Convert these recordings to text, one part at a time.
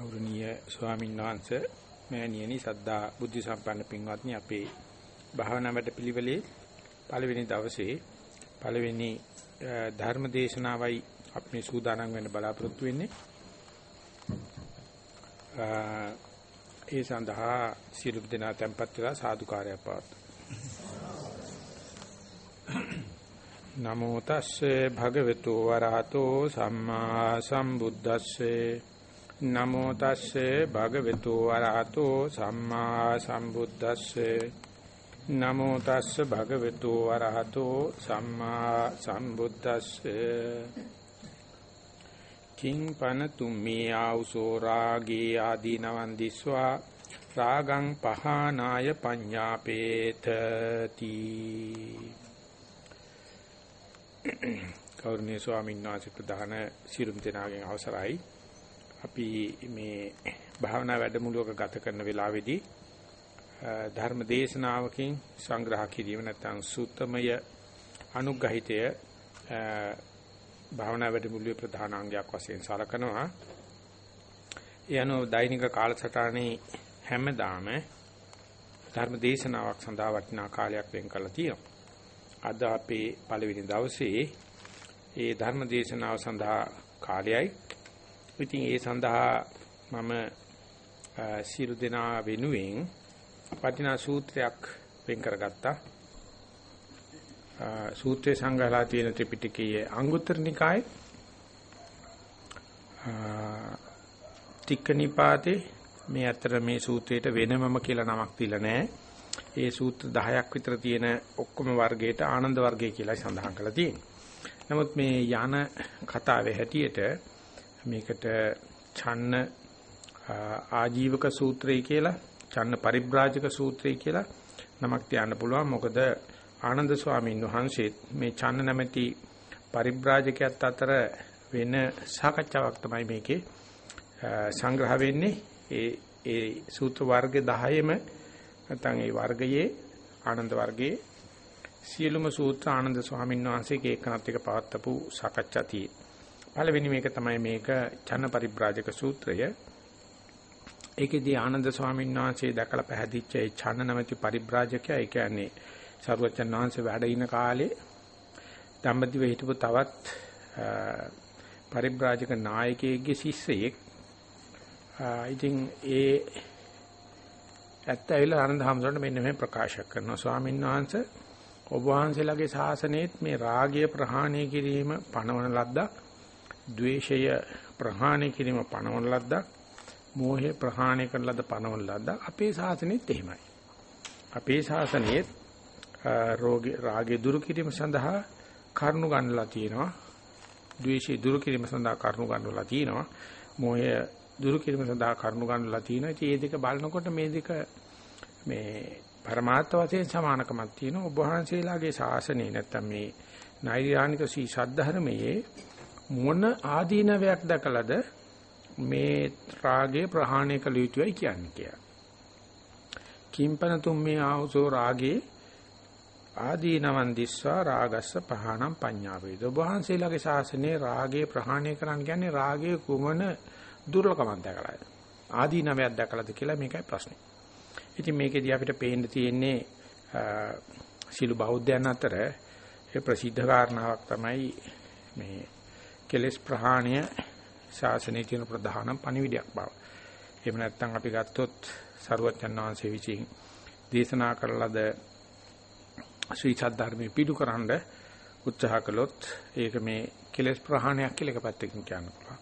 ගෞරවනීය ස්වාමීන් වහන්සේ මෑණියනි සද්ධා බුද්ධ සම්පන්න පින්වත්නි අපේ භාවනා වැඩපිළිවෙලේ පළවෙනි දවසේ පළවෙනි ධර්ම දේශනාවයි අපි මේ සූදානම් වෙන්න බලාපොරොත්තු වෙන්නේ. ඒ සඳහා සියලු දෙනා tempත් වෙලා සාදුකාරය පවත්වමු. නමෝ තස්සේ භගවතු වරහතෝ සම්මා සම්බුද්දස්සේ නමෝ තස්සේ භගවතු වරහතෝ සම්මා සම්බුද්දස්සේ. නමෝ තස්සේ භගවතු වරහතෝ සම්මා සම්බුද්දස්සේ. කිං පනතුම්මේ ආවුසෝ රාගේ ආදීනවන් දිස්වා රාගං පහනාය පඤ්ඤාපේතති. කෞර්ණීය ස්වාමීන් වහන්සේ ප්‍රධාන සිරුම් දෙනාගෙන් අවසරයි. අපි මේ භාවනා වැඩමුළුවක ගත කරන වෙලාවේදී ධර්ම දේශනාවකින් සංග්‍රහ කිරීම නැත්නම් සූත්‍රමය අනුග්‍රහිතය භාවනා වැඩමුළුවේ ප්‍රධාන අංගයක් වශයෙන් සලකනවා. ඒ අනුව දෛනික කාලසටහනේ හැමදාම ධර්ම දේශනාවක් සඳහා වටිනා කාලයක් වෙන් කරලා තියෙනවා. අද අපේ පළවෙනි දවසේ ඒ ධර්ම දේශනාව සඳහා කාලයයි. ඉතින් ඒ සඳහා මම සියලු දෙනා වෙනුවෙන් වටිනා සූත්‍රයක් වෙන් කරගත්තා. සූත්‍රයේ සංග්‍රහලා තියෙන ත්‍රිපිටකයේ අංගුත්තර නිකායේ තික්කනිපාතේ මේ අතර මේ සූත්‍රයට වෙනමම කියලා නමක් දීලා නැහැ. ඒ සූත්‍ර 10ක් විතර තියෙන ඔක්කොම වර්ගයට ආනන්ද වර්ගය කියලා සඳහන් කරලා තියෙනවා. නමුත් මේ යන කතාවේ හැටියට මේකට ඡන්න ආජීවක සූත්‍රය කියලා ඡන්න පරිබ්‍රාජක සූත්‍රය කියලා නමක් තියන්න පුළුවන්. මොකද ආනන්ද ස්වාමීන් වහන්සේ මේ ඡන්න නැමැති පරිබ්‍රාජකයත් අතර වෙන සාකච්ඡාවක් තමයි මේකේ සංග්‍රහ වෙන්නේ. ඒ ඒ සූත්‍ර වර්ග 10ෙම නැත්නම් ඒ වර්ගයේ ආනන්ද වර්ගයේ සියලුම සූත්‍ර ආනන්ද ස්වාමීන් වහන්සේගේ එකනත් එක පවත්වපු සාකච්ඡා තියෙයි. පළවෙනි මේක තමයි මේක චන්න පරිබ්‍රාජක සූත්‍රය. ඒකෙදී ආනන්ද ස්වාමීන් වහන්සේ දැකලා පැහැදිච්ච ඒ චන්න නැමැති පරිබ්‍රාජකයා ඒ කියන්නේ සරුවචන් වහන්සේ වැඩ ඉන කාලේ දම්බදිව හිටපු තවත් පරිබ්‍රාජක නායකයෙක්ගේ ශිෂ්‍යයෙක් ඉතින් ඒ ඇත්ත ඇවිල්ලා ආනන්ද හැමෝටම මෙන්න මේ ප්‍රකාශ කරනවා ස්වාමීන් වහන්සේ ඔබ වහන්සේලාගේ ශාසනයේත් මේ රාගය ප්‍රහාණය කිරීම පණවන ලද්දක් ද්වේෂය ප්‍රහාණය කිරීම පණවන ලද්දක් මෝහය ප්‍රහාණය කරන ලද්ද පණවන ලද්දක් අපේ ශාසනයේත් එහෙමයි අපේ ශාසනයේත් රෝගේ රාගය දුරු කිරීම සඳහා කරුණු ගන්නලා තියෙනවා ද්වේෂය දුරු කිරීම සඳහා කරුණු ගන්නලා තියෙනවා මෝහය දුරු කිරීම සඳහා කරුණු ගන්නලා තියෙනවා. ඉතින් මේ දෙක බලනකොට මේ දෙක මේ පරමාර්ථ වශයෙන් සමානකමක් තියෙනවා. ඔබ වහන්සේලාගේ ශාසනය නැත්තම් මේ නෛර්යානික සී සද්ධර්මයේ මොන ආදීනවයක් දැකලාද මේ රාගය ප්‍රහාණය කළ යුතුයි කියන්නේ කියලා. කිම්පන තුම්මේ ආවසෝ රාගේ ආදීනවන් දිස්වා රාගස්ස පහණම් පඤ්ඤාවේද. ඔබ වහන්සේලාගේ ශාසනයේ රාගය ප්‍රහාණය කරන්න කියන්නේ රාගයේ කුමන දුර්ලභමක් දැකලාද ආදීනවයක් දැකලාද කියලා මේකයි ප්‍රශ්නේ. ඉතින් මේකෙදී අපිට පේන්න තියෙන්නේ සිළු බෞද්ධයන් අතර ඒ ප්‍රසිද්ධ කාරණාවක් තමයි මේ කෙලෙස් ප්‍රහාණය ශාසනයේ තියෙන ප්‍රධාන පණිවිඩයක් බව. එහෙම නැත්නම් අපි ගත්තොත් සරුවචන් වහන්සේ විසින් දේශනා කරලද ශ්‍රී සද්ධර්මයේ පිටුකරනද උත්සාහ කළොත් ඒක මේ කෙලෙස් ප්‍රහාණයක් කියලා එක පැත්තකින් කියන්න පුළුවන්.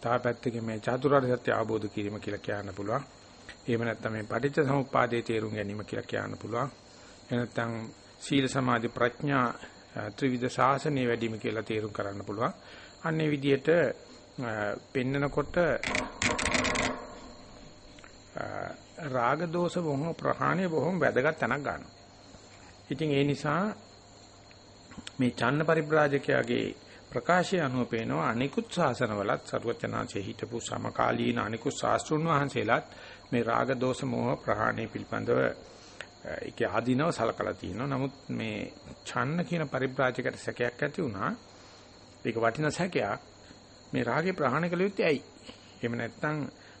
තව පැත්තකින් මේ චතුරාර්ය සත්‍ය අවබෝධ කිරීම කියලා කියන්න පුළුවන්. එහෙම නැත්නම් මේ පටිච්ච සමුප්පාදයේ තේරුම් ගැනීම කියලා කියන්න පුළුවන්. එහෙම නැත්නම් සීල සමාධි ප්‍රඥා ත්‍රිවිධ ශාසනය වැඩිම කියලා තේරුම් කරන්න පුළුවන්. අන්නේ විදිහට පෙන්නකොට රාග දෝෂ බොහොම ප්‍රහාණය බොහොම වැදගත් තැනක් ගන්නවා. ඉතින් ඒ නිසා මේ චන්න පරිබ්‍රාජකයාගේ ප්‍රකාශය අනුව පේනවා අනිකුත් ශාසනවලත් සරුවචනාංශයේ හිටපු සමකාලීන අනිකුත් ශාස්ත්‍රුන් වහන්සේලාත් මේ රාග දෝෂ මෝහ ප්‍රහාණය පිළිබඳව ඒක ආදීනව සලකලා තියෙනවා. නමුත් මේ ඡන්න කියන පරිබ්‍රාජකට සැකයක් ඇති වුණා. ඒක වටිනා සැකයක්. මේ රාගේ ප්‍රහාණය කළ යුත්තේ ඇයි? එහෙම නැත්නම්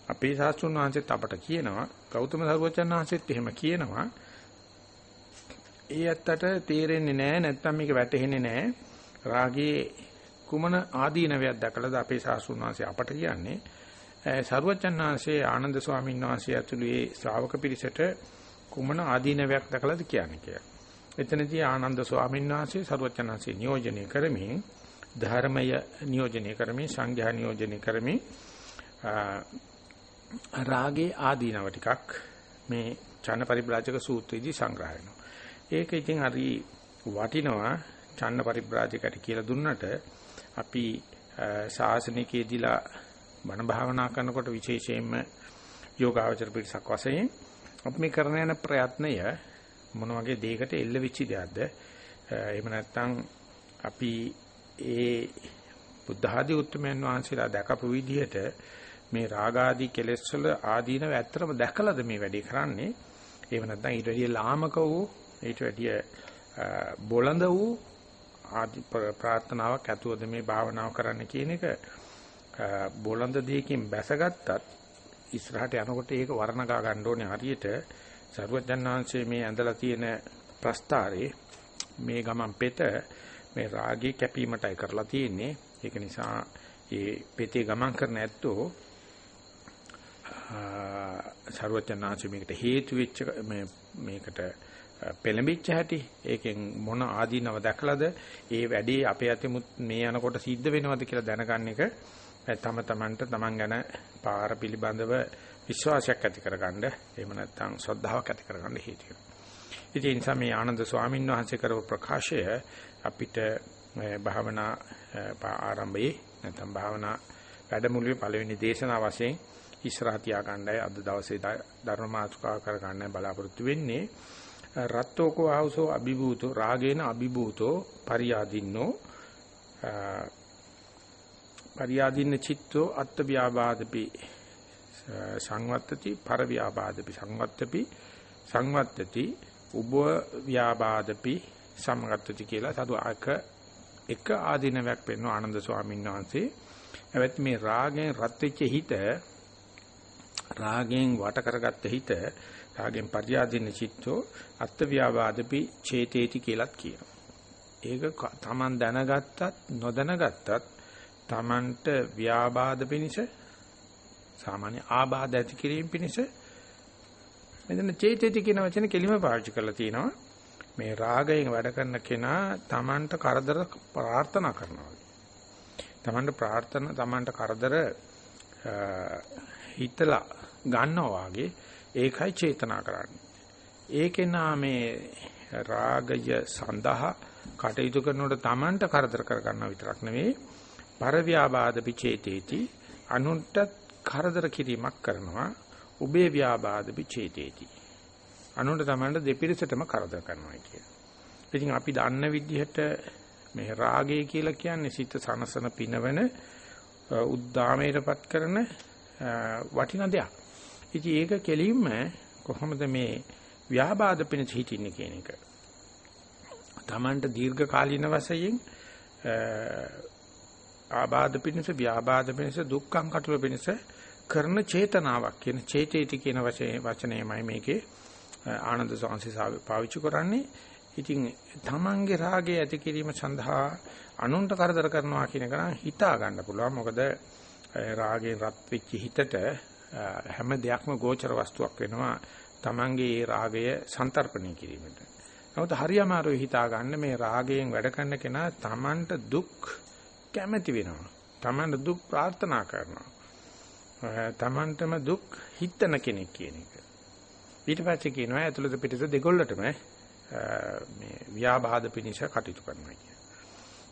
අපේ ශාස්ත්‍රුන් වහන්සේත් අපට කියනවා ගෞතම සරුවචන් වහන්සේත් එහෙම කියනවා ඒ ඇත්තට තේරෙන්නේ නැහැ නැත්තම් මේක වැටහෙන්නේ නැහැ රාගයේ කුමන ආදීනවයක් දැකලාද අපේ ශාස්ත්‍රුන් වහන්සේ අපට කියන්නේ සරුවචන් වහන්සේ ආනන්ද ස්වාමීන් වහන්සේ ඇතුළු ඒ ශ්‍රාවක පිරිසට කුමන ආදීනවයක් දැකලාද කියන්නේ කියලා. එතනදී ආනන්ද ස්වාමීන් වහන්සේ සරුවචන් වහන්සේ නියෝජනය කරමින් ධර්මය නියෝජනය කරමින් සංඝයා නියෝජනය කරමින් රාගේ ආදීනව ටිකක් මේ චන්න පරිබ්‍රාජක සූත්‍රයේදී සංග්‍රහ වෙනවා. ඒක ඉතින් හරි වටිනවා චන්න පරිබ්‍රාජකට කියලා දුන්නට අපි ශාසනිකයේදීලා බණ භාවනා කරනකොට විශේෂයෙන්ම යෝගාවචර පිටසක් වශයෙන් අපි මේ කරන යන ප්‍රයත්නය මොන වගේ දෙයකට එල්ල වෙච්ච දෙයක්ද එහෙම නැත්නම් අපි ඒ බුද්ධ ආදී උත්තරමයන් වහන්සේලා දැකපු විදිහට මේ රාගාදී කෙලෙස් වල ආදීනව ඇත්තටම දැකලාද මේ වැඩේ කරන්නේ? එහෙම නැත්නම් ඊට වැඩිය ලාමක වූ ඊට වැඩිය බොළඳ වූ ආදි ප්‍රාර්ථනාවක් ඇතුවද මේ භාවනාව කරන්න කියන එක බොළඳ දෙයකින් බැසගත්තත් ඉස්සරහට යනකොට ඒක වර්ණගා ගන්න ඕනේ හරියට. සරුවචන්නාංශයේ මේ ඇඳලා තියෙන ප්‍රස්තාරේ මේ ගමන් පෙත මේ රාගී කැපීමටයි කරලා තියෙන්නේ. ඒක නිසා ඒ පෙතේ ගමන් කරන ඇත්තෝ සරුවචන්නාංශයේ මේකට හේතු වෙච්ච මේ මේකට පෙළඹිච්ච හැටි. ඒකෙන් මොන ආදීනව දැකලාද? ඒ වැඩේ අපේ අතෙමුත් මේ යනකොට සිද්ධ වෙනවද කියලා දැනගන්න එක තම තමන්ට තමන් ගැන පාර පිළිබඳව විශ්වාසයක් ඇති කරගන්න එහෙම නැත්නම් ශ්‍රද්ධාවක් ඇති කරගන්න හේතු වෙනවා. ඉතින් ඒ නිසා මේ ආනන්ද ස්වාමීන් වහන්සේ කරපු ප්‍රකාශය අපිට භාවනා ආරම්භයේ නැත්නම් භාවනා වැඩමුළුවේ පළවෙනි දේශනාව වශයෙන් ඉස්සරහ තියාගන්නයි අද දවසේ ධර්ම මාතෘකාව කරගන්න බලාපොරොත්තු වෙන්නේ. රත්තෝකෝ ආවසෝ අභිභූතෝ රාගේන අභිභූතෝ පරියාදින්නෝ පරියාදින්න චිත්තෝ අත්ත්‍ය ව්‍යාබාදපි සංවත්තති පර ව්‍යාබාදපි සංවත්තපි සංවත්තති උබ ව්‍යාබාදපි සමගත්තති කියලා සතු අක එක ආධිනවයක් පෙන්වන ආනන්ද ස්වාමීන් වහන්සේ එවත් මේ රාගෙන් රත් වෙච්ච හිත රාගෙන් වට කරගත්ත හිත රාගෙන් පරියාදින චිත්තෝ අත්ත්‍ය ව්‍යාබාදපි චේතේති කියලාත් කියනවා. ඒක Taman දැනගත්තත් නොදැනගත්තත් Tamanට ව්‍යාබාධ පිනිස සාමාන්‍ය ආබාධ ඇති කිරීම පිනිස මෙතන චේතේති කියන වචනේ කෙලිම පාවිච්චි කරලා තියෙනවා. මේ රාගයෙන් වැඩ කරන කෙනා Tamanට කරදර ප්‍රාර්ථනා කරනවා. Tamanට ප්‍රාර්ථනා Tamanට කරදර හිතලා ගන්නවා වගේ ඒකයි චේතනා කරන්නේ. ඒකේ නාමේ රාගය සඳහා කටයුතු කරනකොට Tamanට කරදර කර ගන්නව විතරක් නෙවෙයි පරව්‍යාබාධ පිචේතේති අනුන්ට කරදර කිරීමක් කරනවා උබේ ව්‍යාබාධ පිචේතේති අනුන්ට Tamanට දෙපිරිසටම කරදර කරනවා කියන. ඉතින් අපි දන්න විදිහට මේ රාගය කියලා කියන්නේ සිත සනසන පිනවන උද්දාමයටපත් කරන වටිනා දෙයක්. ඉතින් ඒක කෙලින්ම කොහොමද මේ ව්‍යාබාධ පිණිස හිටින්නේ කියන එක. Tamanට දීර්ඝ කාලීන වශයෙන් ආබාධ පිණිස ව්‍යාබාධ පිණිස දුක්ඛං කටුල පිණිස කරන චේතනාවක් කියන චේතේති කියන වචනේ වචනයමයි මේකේ ආනන්ද සංසිසාව පාවිච්චි කරන්නේ. ඉතින් තමන්ගේ රාගය ඇති කිරීම සඳහා අනුන්ට කරදර කරනවා කියන එක නම් හිතා ගන්න පුළුවන්. මොකද රාගයෙන් රත් වෙච්ච හිතට හැම දෙයක්ම ගෝචර වස්තුවක් වෙනවා. තමන්ගේ ඒ රාගය සන්තරපණය කිරීමට. නමුත් හරි අමාරුයි හිතා ගන්න මේ රාගයෙන් වැඩ කරන කෙනා තමන්ට දුක් කැමැති වෙනවා. තමන්ට දුක් ප්‍රාර්ථනා කරනවා. තමන්ටම දුක් හිතන කෙනෙක් කියන එක. ඊට පස්සේ කියනවා ඇතුළත පිටත දෙගොල්ලටම මේ ව්‍යාබාධ පිනිස කටයුතු කරනවා කියන.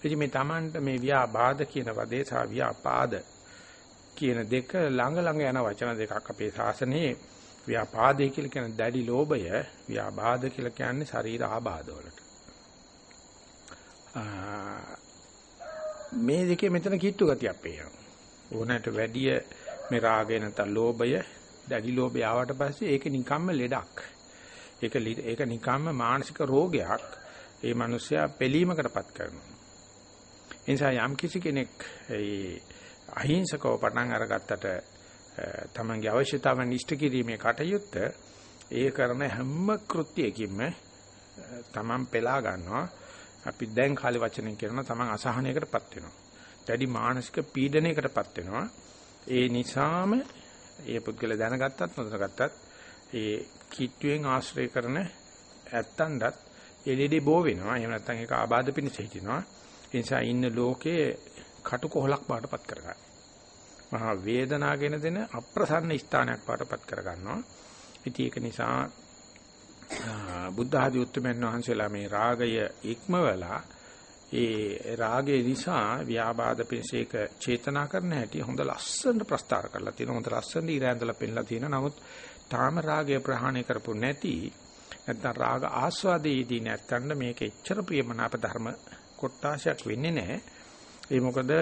ඉතින් මේ තමන්ට මේ ව්‍යාබාධ කියන වදේ සහ ව්‍යාපාද කියන දෙක ළඟ ළඟ යන වචන දෙකක් අපේ ශාසනයේ ව්‍යාපාදේ කියලා කියන දැඩි ලෝභය ව්‍යාබාධ කියලා කියන්නේ ශරීර ආබාධ වලට. මේ දෙකේ මෙතන කිට්ටු ගතියක් පේනවා. ඕනෑමට වැඩිය මේ රාගය නැත්නම් ලෝභය, දැඩි ලෝභය ආවට පස්සේ ඒක නිකම්ම ලෙඩක්. ඒක ඒක නිකම්ම මානසික රෝගයක්. ඒ මිනිස්සයා පිළීමකටපත් කරනවා. ඒ නිසා යම් කිසි කෙනෙක් ඒ අහිංසකව පටන් අරගත්තට තමන්ගේ අවශ්‍යතාවන් ඉෂ්ට කිරීමේ කටයුත්ත ඒ කරන හැම කෘත්‍යයකින්ම තමන් පෙලා ගන්නවා අපි දැන් කාලේ වචනෙන් කියනවා තමන් අසහනයකටපත් වෙනවා දැඩි මානසික පීඩනයකටපත් වෙනවා ඒ නිසාම ඒ පුද්ගල දැනගත්තත් නොදැනගත්තත් ඒ කිට්ටුවෙන් ආශ්‍රය කරන ඇත්තන්ටත් එළිදී බෝ වෙනවා. එහෙම නැත්නම් ඒක ආබාධ පිණිස හිටිනවා. ඒ නිසා ඉන්න ලෝකයේ කටුකොහලක් බාටපත් කරගන්න. මහා වේදනාගෙන දෙන අප්‍රසන්න ස්ථානයක් බාටපත් කරගන්නවා. ඉතින් ඒක නිසා බුද්ධ ආදී උත්තරමයන් වහන්සේලා මේ රාගය ඉක්මවලා ඒ රාගය නිසා ව්‍යාබාධ පිණිසේක චේතනා කරන හැටි හොඳ ලස්සනට ප්‍රස්තාර කරලා තියෙනවා හොඳ ලස්සනට ඉර ඇඳලා පෙන්නලා තියෙනවා නමුත් තාම රාගය ප්‍රහාණය කරපු නැති නැත්නම් රාග ආස්වාදයේදී නැත්තඳ මේක එච්චර ප්‍රියමනාප ධර්ම කොටාශයක් වෙන්නේ නැහැ ඒ මොකද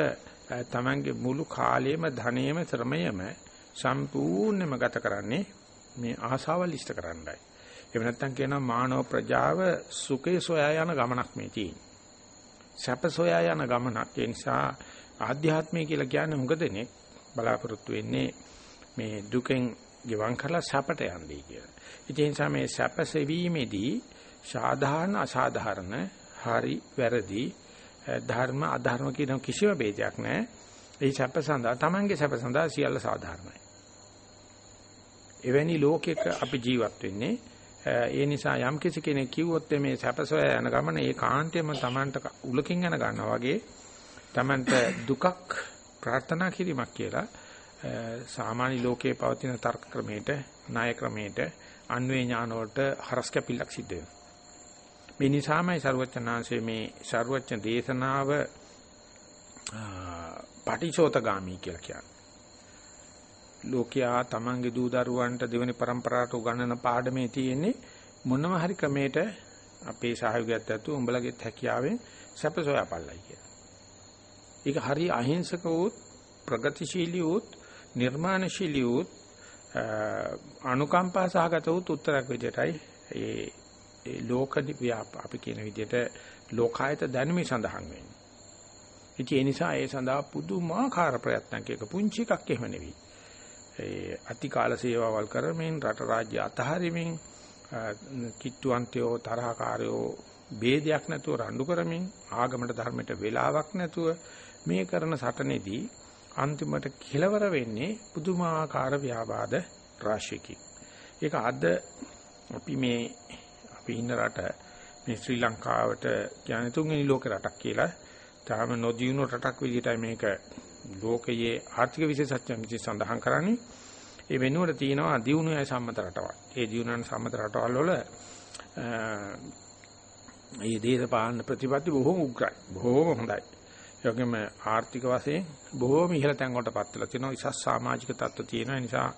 තමන්ගේ මුළු කාලයේම ධනයේම ශ්‍රමයේම සම්පූර්ණයෙන්ම ගත කරන්නේ මේ ආසාවල් ඉෂ්ට කරන්නයි. එහෙම නැත්නම් කියනවා මානව ප්‍රජාව සුඛේ සොයා යන ගමනක් මේ තියෙන්නේ. සැප සොයා යන ගමනක්. ඒ නිසා ආධ්‍යාත්මය කියලා කියන්නේ මොකදනේ බලාපොරොත්තු වෙන්නේ මේ දුකෙන් ගෙවන් කරලා සැපට යන්නේ කියලා. ඒ නිසා මේ සැප සෙවීමේදී සාධාරණ අසාධාරණ හරි වැරදි ධර්ම අධර්ම කියන කිසිම ભેදයක් නැහැ. ඒ සැප සඳහා Tamange සැප සඳහා සියල්ල සාධාරණයි. එවැනි ලෝකයක අපි ජීවත් වෙන්නේ ඒ නිසා යම් කිසි කෙනෙක් කිව්වොත් මේ සැපසොය යන ගමන ඒ කාන්තේම Tamanට උලකින් යන ගන්නවා වගේ Tamanට දුකක් ප්‍රාර්ථනා කිරීමක් කියලා සාමාන්‍ය ලෝකයේ පවතින තර්ක ක්‍රමයට ණය ක්‍රමයට අන්වේ ඥාන වලට හරස් කැපිල්ලක් සිද්ධ වෙනවා. මේ නිසාමයි ਸਰුවචනාංශයේ මේ ਸਰුවචන දේශනාව පටිචෝතගාමි කියලා කියන්නේ. ලෝකයා තමන්ගේ දූ දරුවන්ට දෙවෙනි પરම්පරාවට උගන්වන පාඩමේ තියෙන්නේ මොනම හරි ක්‍රමයකට අපේ සහයෝගයත් ඇතුව උඹලගෙත් හැකියාවෙන් සැප සොයාපල්ලයි කියලා. ඒක හරි අහිංසක වූත් ප්‍රගතිශීලී වූත් නිර්මාණශීලී වූත් අනුකම්පා සහගත වූත් උත්තරක් විදියටයි ඒ ඒ ලෝක අපි කියන විදිහට ලෝකායත දැනුමේ සඳහන් වෙන්නේ. ඉතින් ඒ නිසා ඒ සඳහා පුදුමාකාර ප්‍රයත්නක් එක පුංචි එකක් එහෙම නෙවෙයි. ඒ අතිකාල සේවාවල් කරමින් රට රාජ්‍ය අතහරිමින් කිට්ටුවන්තයෝ තරහකාරයෝ ભેදයක් නැතුව රණ්ඩු කරමින් ආගමට ධර්මයට වෙලාවක් නැතුව මේ කරන සටනේදී අන්තිමට කෙලවර වෙන්නේ පුදුමාකාර ව්‍යාපාද රාශියකින්. ඒක අද අපි මේ අපි ඉන්න රට මේ ශ්‍රී ලංකාවට කියන්නේ තුන්වෙනි ලෝක රටක් කියලා තාම නොදියුණු රටක් විදිහටයි මේක ලෝකයේ ආර්ථික විශේෂඥයන් විසින් සඳහන් කරන්නේ ඒ වෙනුවට තියෙනවා දියුණුවයි සම්මත රටවල්. ඒ දියුණුවන් සම්මත රටවල් වල මේ දේශපාලන ප්‍රතිපත්ති බොහොම උග්‍රයි. බොහොම හොඳයි. ඒ වගේම ආර්ථික වශයෙන් බොහොම ඉහළ තැන් වලටපත් වෙලා තියෙනවා. ඉසස් සමාජික තත්ත්ව තියෙනවා. නිසා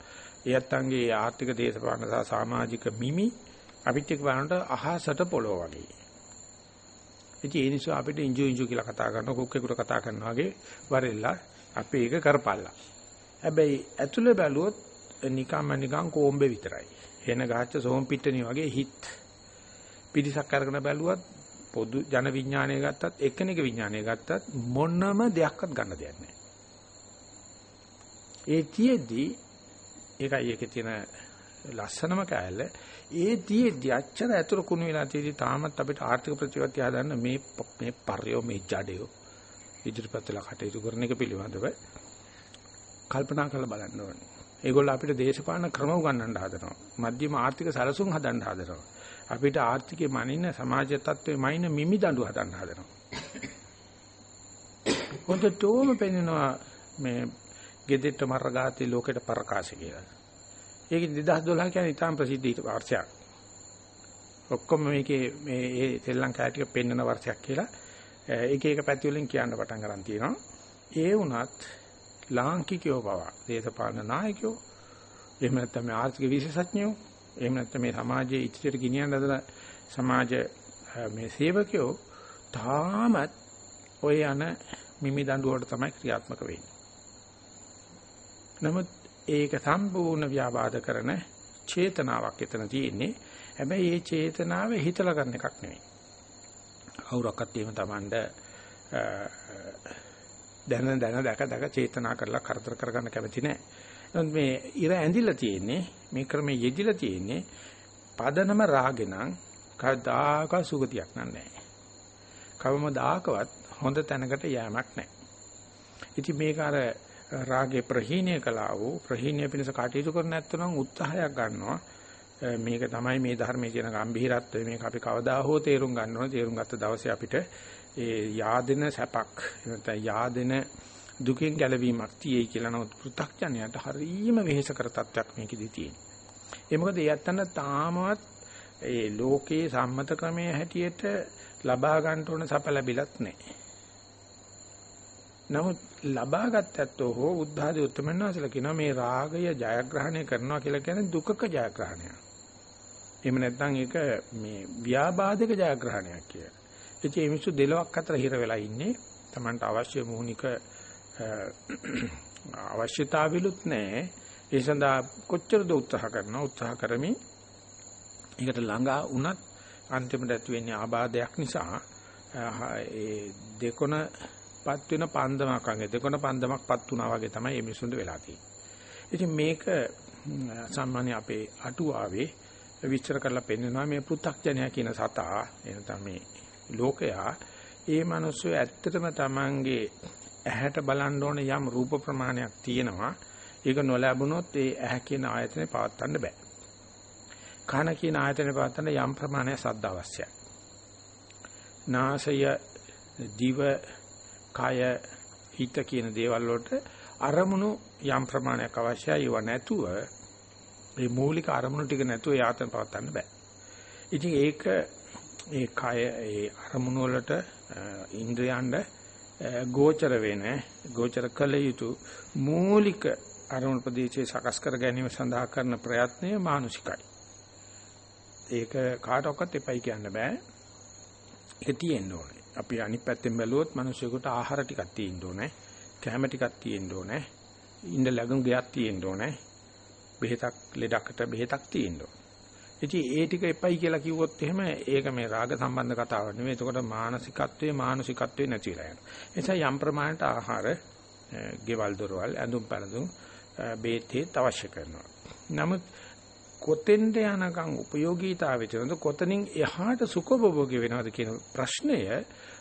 එයත්න්ගේ ආර්ථික දේශපාලන සහ සමාජික මිමි අපිට එක්ක බලනකොට අහසට පොළොව වගේ. ඉතින් ඒ නිසා අපිට ඉන්ජු ඉන්ජු කියලා කතා කරනවා කුක්කෙකුට කතා කරනවා වගේ වරෙල්ලා අපි ඒක කරපල්ලා. හැබැයි ඇතුළේ බැලුවොත් නිකම්ම නිකම් කොම්බේ විතරයි. එන ගහච්ච සෝම් පිටණි වගේ හිට. පිටිසක් අරගෙන බැලුවත් පොදු ජන විඥානය ගත්තත් එක්කෙනෙක් විඥානය ගත්තත් මොනම දෙයක්වත් ගන්න දෙයක් නැහැ. ඒ තියේදී ඒකයි ඒකේ තියෙන ලස්සනම කෑල්ල ඒ තියේදී අච්චර ඇතුළ කුණු වෙලා තියේදී තාමත් අපිට ආර්ථික ප්‍රතිපත්ති හදන්න මේ මේ පර්යෝ මේ ජඩයෝ ඉදිරිපත් වෙලා කටයුතු කරන එක පිළිබඳව කල්පනා කරලා බලන්න ඕනේ. ඒගොල්ලෝ අපිට දේශපාලන ක්‍රම උගන්වන්න හදනවා. මධ්‍යම ආර්ථික සැලසුම් හදන්න හදනවා. අපිට ආර්ථිකේ මනින්න සමාජ තත්ත්වේ මනින්න මිමි දඬු හදන්න හදනවා. හොඳටම පෙන්නනවා මේ ගෙදෙට්ට මරගාති ලෝකෙට පරකාශ කියලා. ඒක 2012 කියන්නේ ඉතාම ප්‍රසිද්ධ වර්ෂයක්. ඔක්කොම මේකේ මේ ඒ ශ්‍රී ලංකාව ටික පෙන්වන වර්ෂයක් කියලා එක එක පැති වලින් කියන්න පටන් ගන්න තියෙනවා. ඒ වුණත් ලාංකිකයෝ පවා දේශපාලන නායකයෝ එහෙම නැත්නම් මේ ආර්ථික විශේෂඥයෝ එහෙම නැත්නම් මේ සමාජයේ ඉදිරියට ගෙනියන්න හදන සමාජ මේ සේවකයෝ තාමත් ඔය යන මිමි දඬුවට තමයි ක්‍රියාත්මක වෙන්නේ. නමුත් ඒක සම්පූර්ණ ව්‍යාබාධ කරන චේතනාවක් එතන තියෙන්නේ. හැබැයි මේ චේතනාව හිතලා ගන්න එකක් නෙවෙයි. කවුරක්වත් එහෙම Tamand දැන දැන දැක දැක චේතනා කරලා කරදර කරගන්න කැමති නැහැ. නමුත් මේ ඉර ඇඳිලා තියෙන්නේ මේ ක්‍රමයේ යෙදිලා තියෙන්නේ පදනම රාගෙනම් කවදාක සුගතියක් නැහැ. කවමදාකවත් හොඳ තැනකට යෑමක් නැහැ. ඉතින් මේක අර රාගේ ප්‍රහීණය කළා වූ ප්‍රහීණය පිණිස කටයුතු කරන නැත්නම් උත්සාහයක් ගන්නවා. මේක තමයි මේ ධර්මයේ කියන ගැඹිරත්වය මේක අපි කවදා හෝ තේරුම් ගන්න ඕනේ. තේරුම් ගත්ත දවසේ අපිට ඒ yaadena සැපක් නැත්නම් yaadena දුකෙන් ගැලවීමක් තියෙයි කියලා නමුත් පෘථග්ජනයට හරීම වෙහෙස කර තත්ත්වයක් මේකෙදි තියෙනවා. ඒ මොකද ඒ අත්තන තාමවත් ඒ ලෝකේ සම්මත ක්‍රමයේ හැටියට ලබා ගන්න ඕන සැප ලැබිලත් නැහැ. නමුත් ලබාගත් ඇත්තෝ හෝ උද්ධාදී උත්තරමනවාසල කියනවා මේ රාගය ජයග්‍රහණය කරනවා කියලා කියන්නේ දුකක ජයග්‍රහණයක්. එහෙම නැත්නම් ඒක මේ ව්‍යාබාධක ජයග්‍රහණයක් කියලා. ඉතින් මේ මිනිස්සු දෙලොක් අතර හිර වෙලා ඉන්නේ. Tamanට අවශ්‍ය මූනික අවශ්‍යතාවිලුත් නැහැ. ඒ සඳහා කොච්චරද උත්සාහ කරනවා උත්සාහ කරමින් ඒකට ළඟා වුණත් අන්තිමට ඇති වෙන්නේ ආබාධයක් නිසා ඒ දෙකොන පත් වෙන පන්දමක් අංගෙ දෙකොන පන්දමක් පත් වුණා වගේ තමයි මේ මිනිසුන්ට වෙලා තියෙන්නේ. ඉතින් මේක සාමාන්‍ය අපේ අටුවාවේ විස්තර කරලා පෙන්නනවා මේ පෘථග්ජනයා කියන සතා එනතම මේ ලෝකයා ඒ මිනිස්සු ඇත්තටම Tamange ඇහැට බලන්න ඕන යම් රූප ප්‍රමාණයක් තියෙනවා. ඒක නොලැබුණොත් ඒ ඇහැ කියන ආයතනේ පවත්වන්න බෑ. කන කියන ආයතනේ පවත්වන්න යම් ප්‍රමාණයක් ශබ්ද අවශ්‍යයි. නාසය දිව කය හිත කියන දේවල් වලට අරමුණු යම් ප්‍රමාණයක් අවශ්‍යයි ඒව නැතුව මේ මූලික අරමුණු ටික නැතුව යාතන පවත්වන්න බෑ. ඉතින් ඒක ඒ කය ඒ අරමුණු වලට ඉන්ද්‍රයන්ඩ ගෝචර වෙන ගෝචර කළ යුතු මූලික අරමුණු ප්‍රදේශයේ සකස් කර ගැනීම සඳහා කරන ප්‍රයත්නය මානසිකයි. ඒක කාටවත් එපයි කියන්න බෑ. ඒක තියෙන්න ඕනේ. අපි අනිත් පැත්තෙන් බැලුවොත් මිනිස්සුෙකුට ආහාර ටිකක් තියෙන්න ඕනේ. කැම ටිකක් තියෙන්න ඕනේ. ඉන්න ලැබුම් ගයක් තියෙන්න ඕනේ. බෙහෙතක් ලෙඩකට බෙහෙතක් තියෙන්න ඕනේ. ඉතින් ඒ ටික එපයි කියලා කිව්වොත් එහෙම ඒක මේ රාග සම්බන්ධ කතාවක් නෙමෙයි. එතකොට මානසිකත්වයේ මානසිකත්වයේ නැති වෙලා යනවා. ඒ නිසා යම් ප්‍රමාණයට ආහාර, ගෙවල් දොරවල්, ඇඳුම් පැළඳුම්, බේතේත් අවශ්‍ය කරනවා. නමුත් කොතෙන්ද යනකම් ප්‍රයෝගීතාවෙටද කොතනින් එහාට සුඛභෝගී වෙනවද කියන ප්‍රශ්නය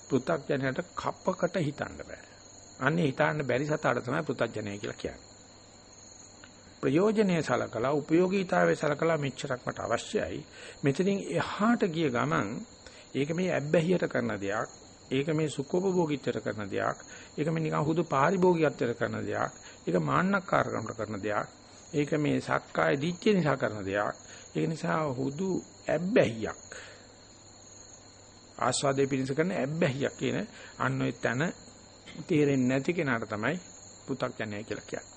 පෘථග්ජනයට කප්පකට හිතන්න බෑ. අන්නේ හිතන්න බැරි සතාට තමයි පෘථග්ජනය කියලා කියන්නේ. ප්‍රයෝජනේ සලකලා උපයෝගීතාවයේ සලකලා මෙච්චරක් මට අවශ්‍යයි. මෙතනින් එහාට ගිය ගමන් ඒක මේ ඇබ්බැහියට කරන දෙයක්. ඒක මේ සුඛෝපභෝගීත්වයට කරන දෙයක්. ඒක මේ නිකන් හුදු පාරිභෝගිකත්වයට කරන දෙයක්. ඒක මාන්නක්කාරකමට කරන දෙයක්. ඒක මේ සක්කාය දිට්ඨිය නිසා කරන දෙයක්. ඒ නිසා හුදු ඇබ්බැහියක්. ආස්වාදයේ පිණිස කරන ඇබ්බැහියක් කියන අන්න ඔය තන තේරෙන්නේ නැති කෙනාට තමයි පු탁ජනය කියලා කියන්නේ.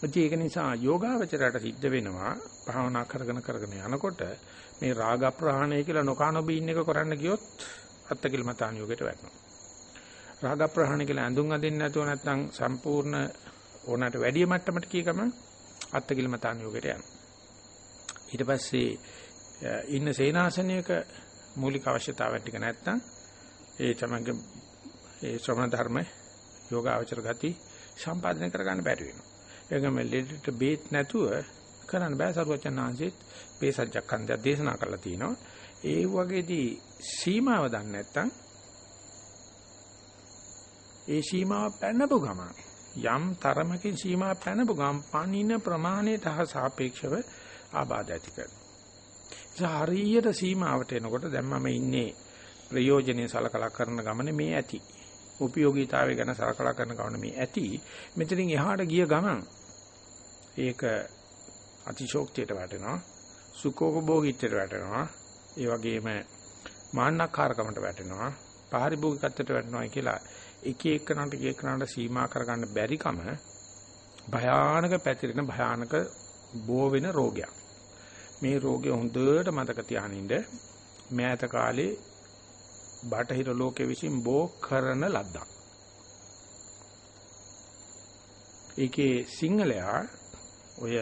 ඒක නිසා යෝගාවචරයට සිද්ධ වෙනවා භාවනා කරගෙන කරගෙන යනකොට මේ රාග ප්‍රහාණය කියලා නොකනොබී ඉන්න එක කරන්න ගියොත් අත්තකිලමතාන යෝගයට වැටෙනවා. රාග ප්‍රහාණය කියලා ඇඳුම් අදින්න නැතුව නැත්නම් සම්පූර්ණ ඕනට වැඩි මට්ටමට කී ගමන් අත්කිලමතාන යෝගයට යනවා. ඊට පස්සේ ඉන්න සේනාසනයක මූලික අවශ්‍යතාවයන් ටික නැත්නම් ඒ තමන්ගේ ඒ ශ්‍රමණ ධර්ම යෝගාචර ගති සම්පාදනය කරගන්න බැරි වෙනවා. ඒකම ලෙඩට බේත් නැතුව කරන්න බෑ සරුවචනාංශෙත් පේසජ්ජක්ඛන්දය දේශනා කරලා තිනවා. ඒ වගේදී සීමාව දන්නේ නැත්නම් ඒ සීමාව පැනපු ගමන් යම් තරමකින් සීමා පැනපු ගම් පණින ප්‍රමාණයට හා සාපේක්ෂව ආබාධ ඇති කරනවා. හරියට සීමාවට එනකොට දැන් මම ඉන්නේ ප්‍රයෝජනෙයි සලකලා කරන ගමනේ මේ ඇති. උපයෝගීතාවය ගැන සලකලා කරන ගමන මේ ඇති. මෙතනින් එහාට ගිය ගමන් ඒක අතිශෝක්තියට වැටෙනවා. සුඛෝපභෝගීත්වයට වැටෙනවා. ඒ වගේම මාන්නකාරකමට වැටෙනවා. පාරිභෝගිකත්වයට වැටෙනවා කියලා එක එකනට එක එකනට සීමා කරගන්න බැරිකම භයානක පැතිරෙන භයානක බෝ වෙන රෝගයක්. මේ රෝගය හොඳට මතක තියානින්න මෑත කාලේ බටහිර ලෝකෙ විසින් බෝ කරන ලද්දක්. ඒකේ සිංහලයා ඔය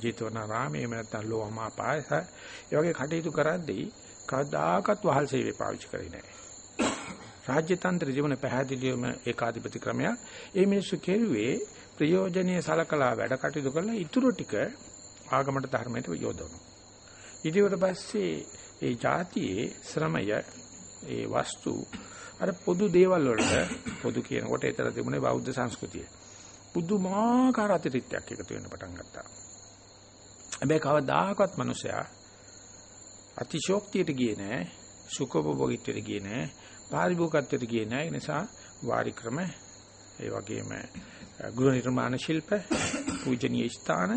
ජීතවනාරාමයේ නැත්නම් ලෝමා පායස ඒ වගේ කටයුතු කරද්දී කවදාකවත් වහල් සේවය පාවිච්චි කරේ නැහැ. රාජ්‍ය තන්ත්‍ර ජීවන පැහැදිලිවම ඒකාධිපති ක්‍රමයක්. ඒ මිනිස්සු කෙරුවේ ප්‍රයෝජනීය සලකලා වැඩ කටයුතු කරලා ඊටු ටික ආගමට ධර්මයට යොදවනවා. ඊට පස්සේ ඒ જાතියේ ශ්‍රමය ඒ වස්තු අර පොදු දේවල් වලට පොදු කියනකොට ඒතර තිබුණේ බෞද්ධ සංස්කෘතිය. පුදුමාකාර අතිරික්තයක් එකතු වෙන්න පටන් ගත්තා. හැබැයි කවදාකවත් මිනිසයා අතිශෝක්තියට ගියේ නෑ, සුඛෝපභෝගීත්වයට ගියේ නෑ, පාරිභෝගිකත්වයට ගියේ නෑ. ඒ නිසා වාරි ක්‍රම ඒ වගේම ගෘහ නිර්මාණ ශිල්ප, පූජනීය ස්ථාන,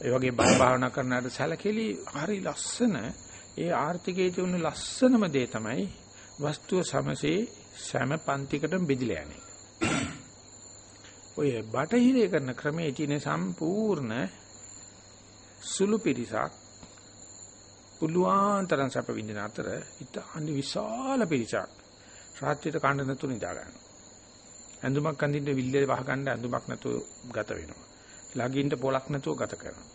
ඒ වගේ බණ භාවනා කරනාට සැලකෙලි හරි ලස්සන ඒ ආර්ථිකයේ තියුණු ලස්සනම දේ තමයි වස්තුව සමසේ සෑම පන්තිකටම බෙදිලා යන්නේ. ඔය බටහිරේ කරන ක්‍රමයේ තියෙන සම්පූර්ණ සුළු පිරිසක් පුළුවන් තරම් සැප විඳින අතර ඉතාලි විශාල පිරිසක් රාත්‍රියට කන්න නැතු නිදා ගන්නවා. ඇඳුමක් අඳින්න විල්ලේ වහ ගන්න ඇඳුමක් නැතුව ගත වෙනවා. ළඟින්ට පොලක් නැතුව ගත කරනවා.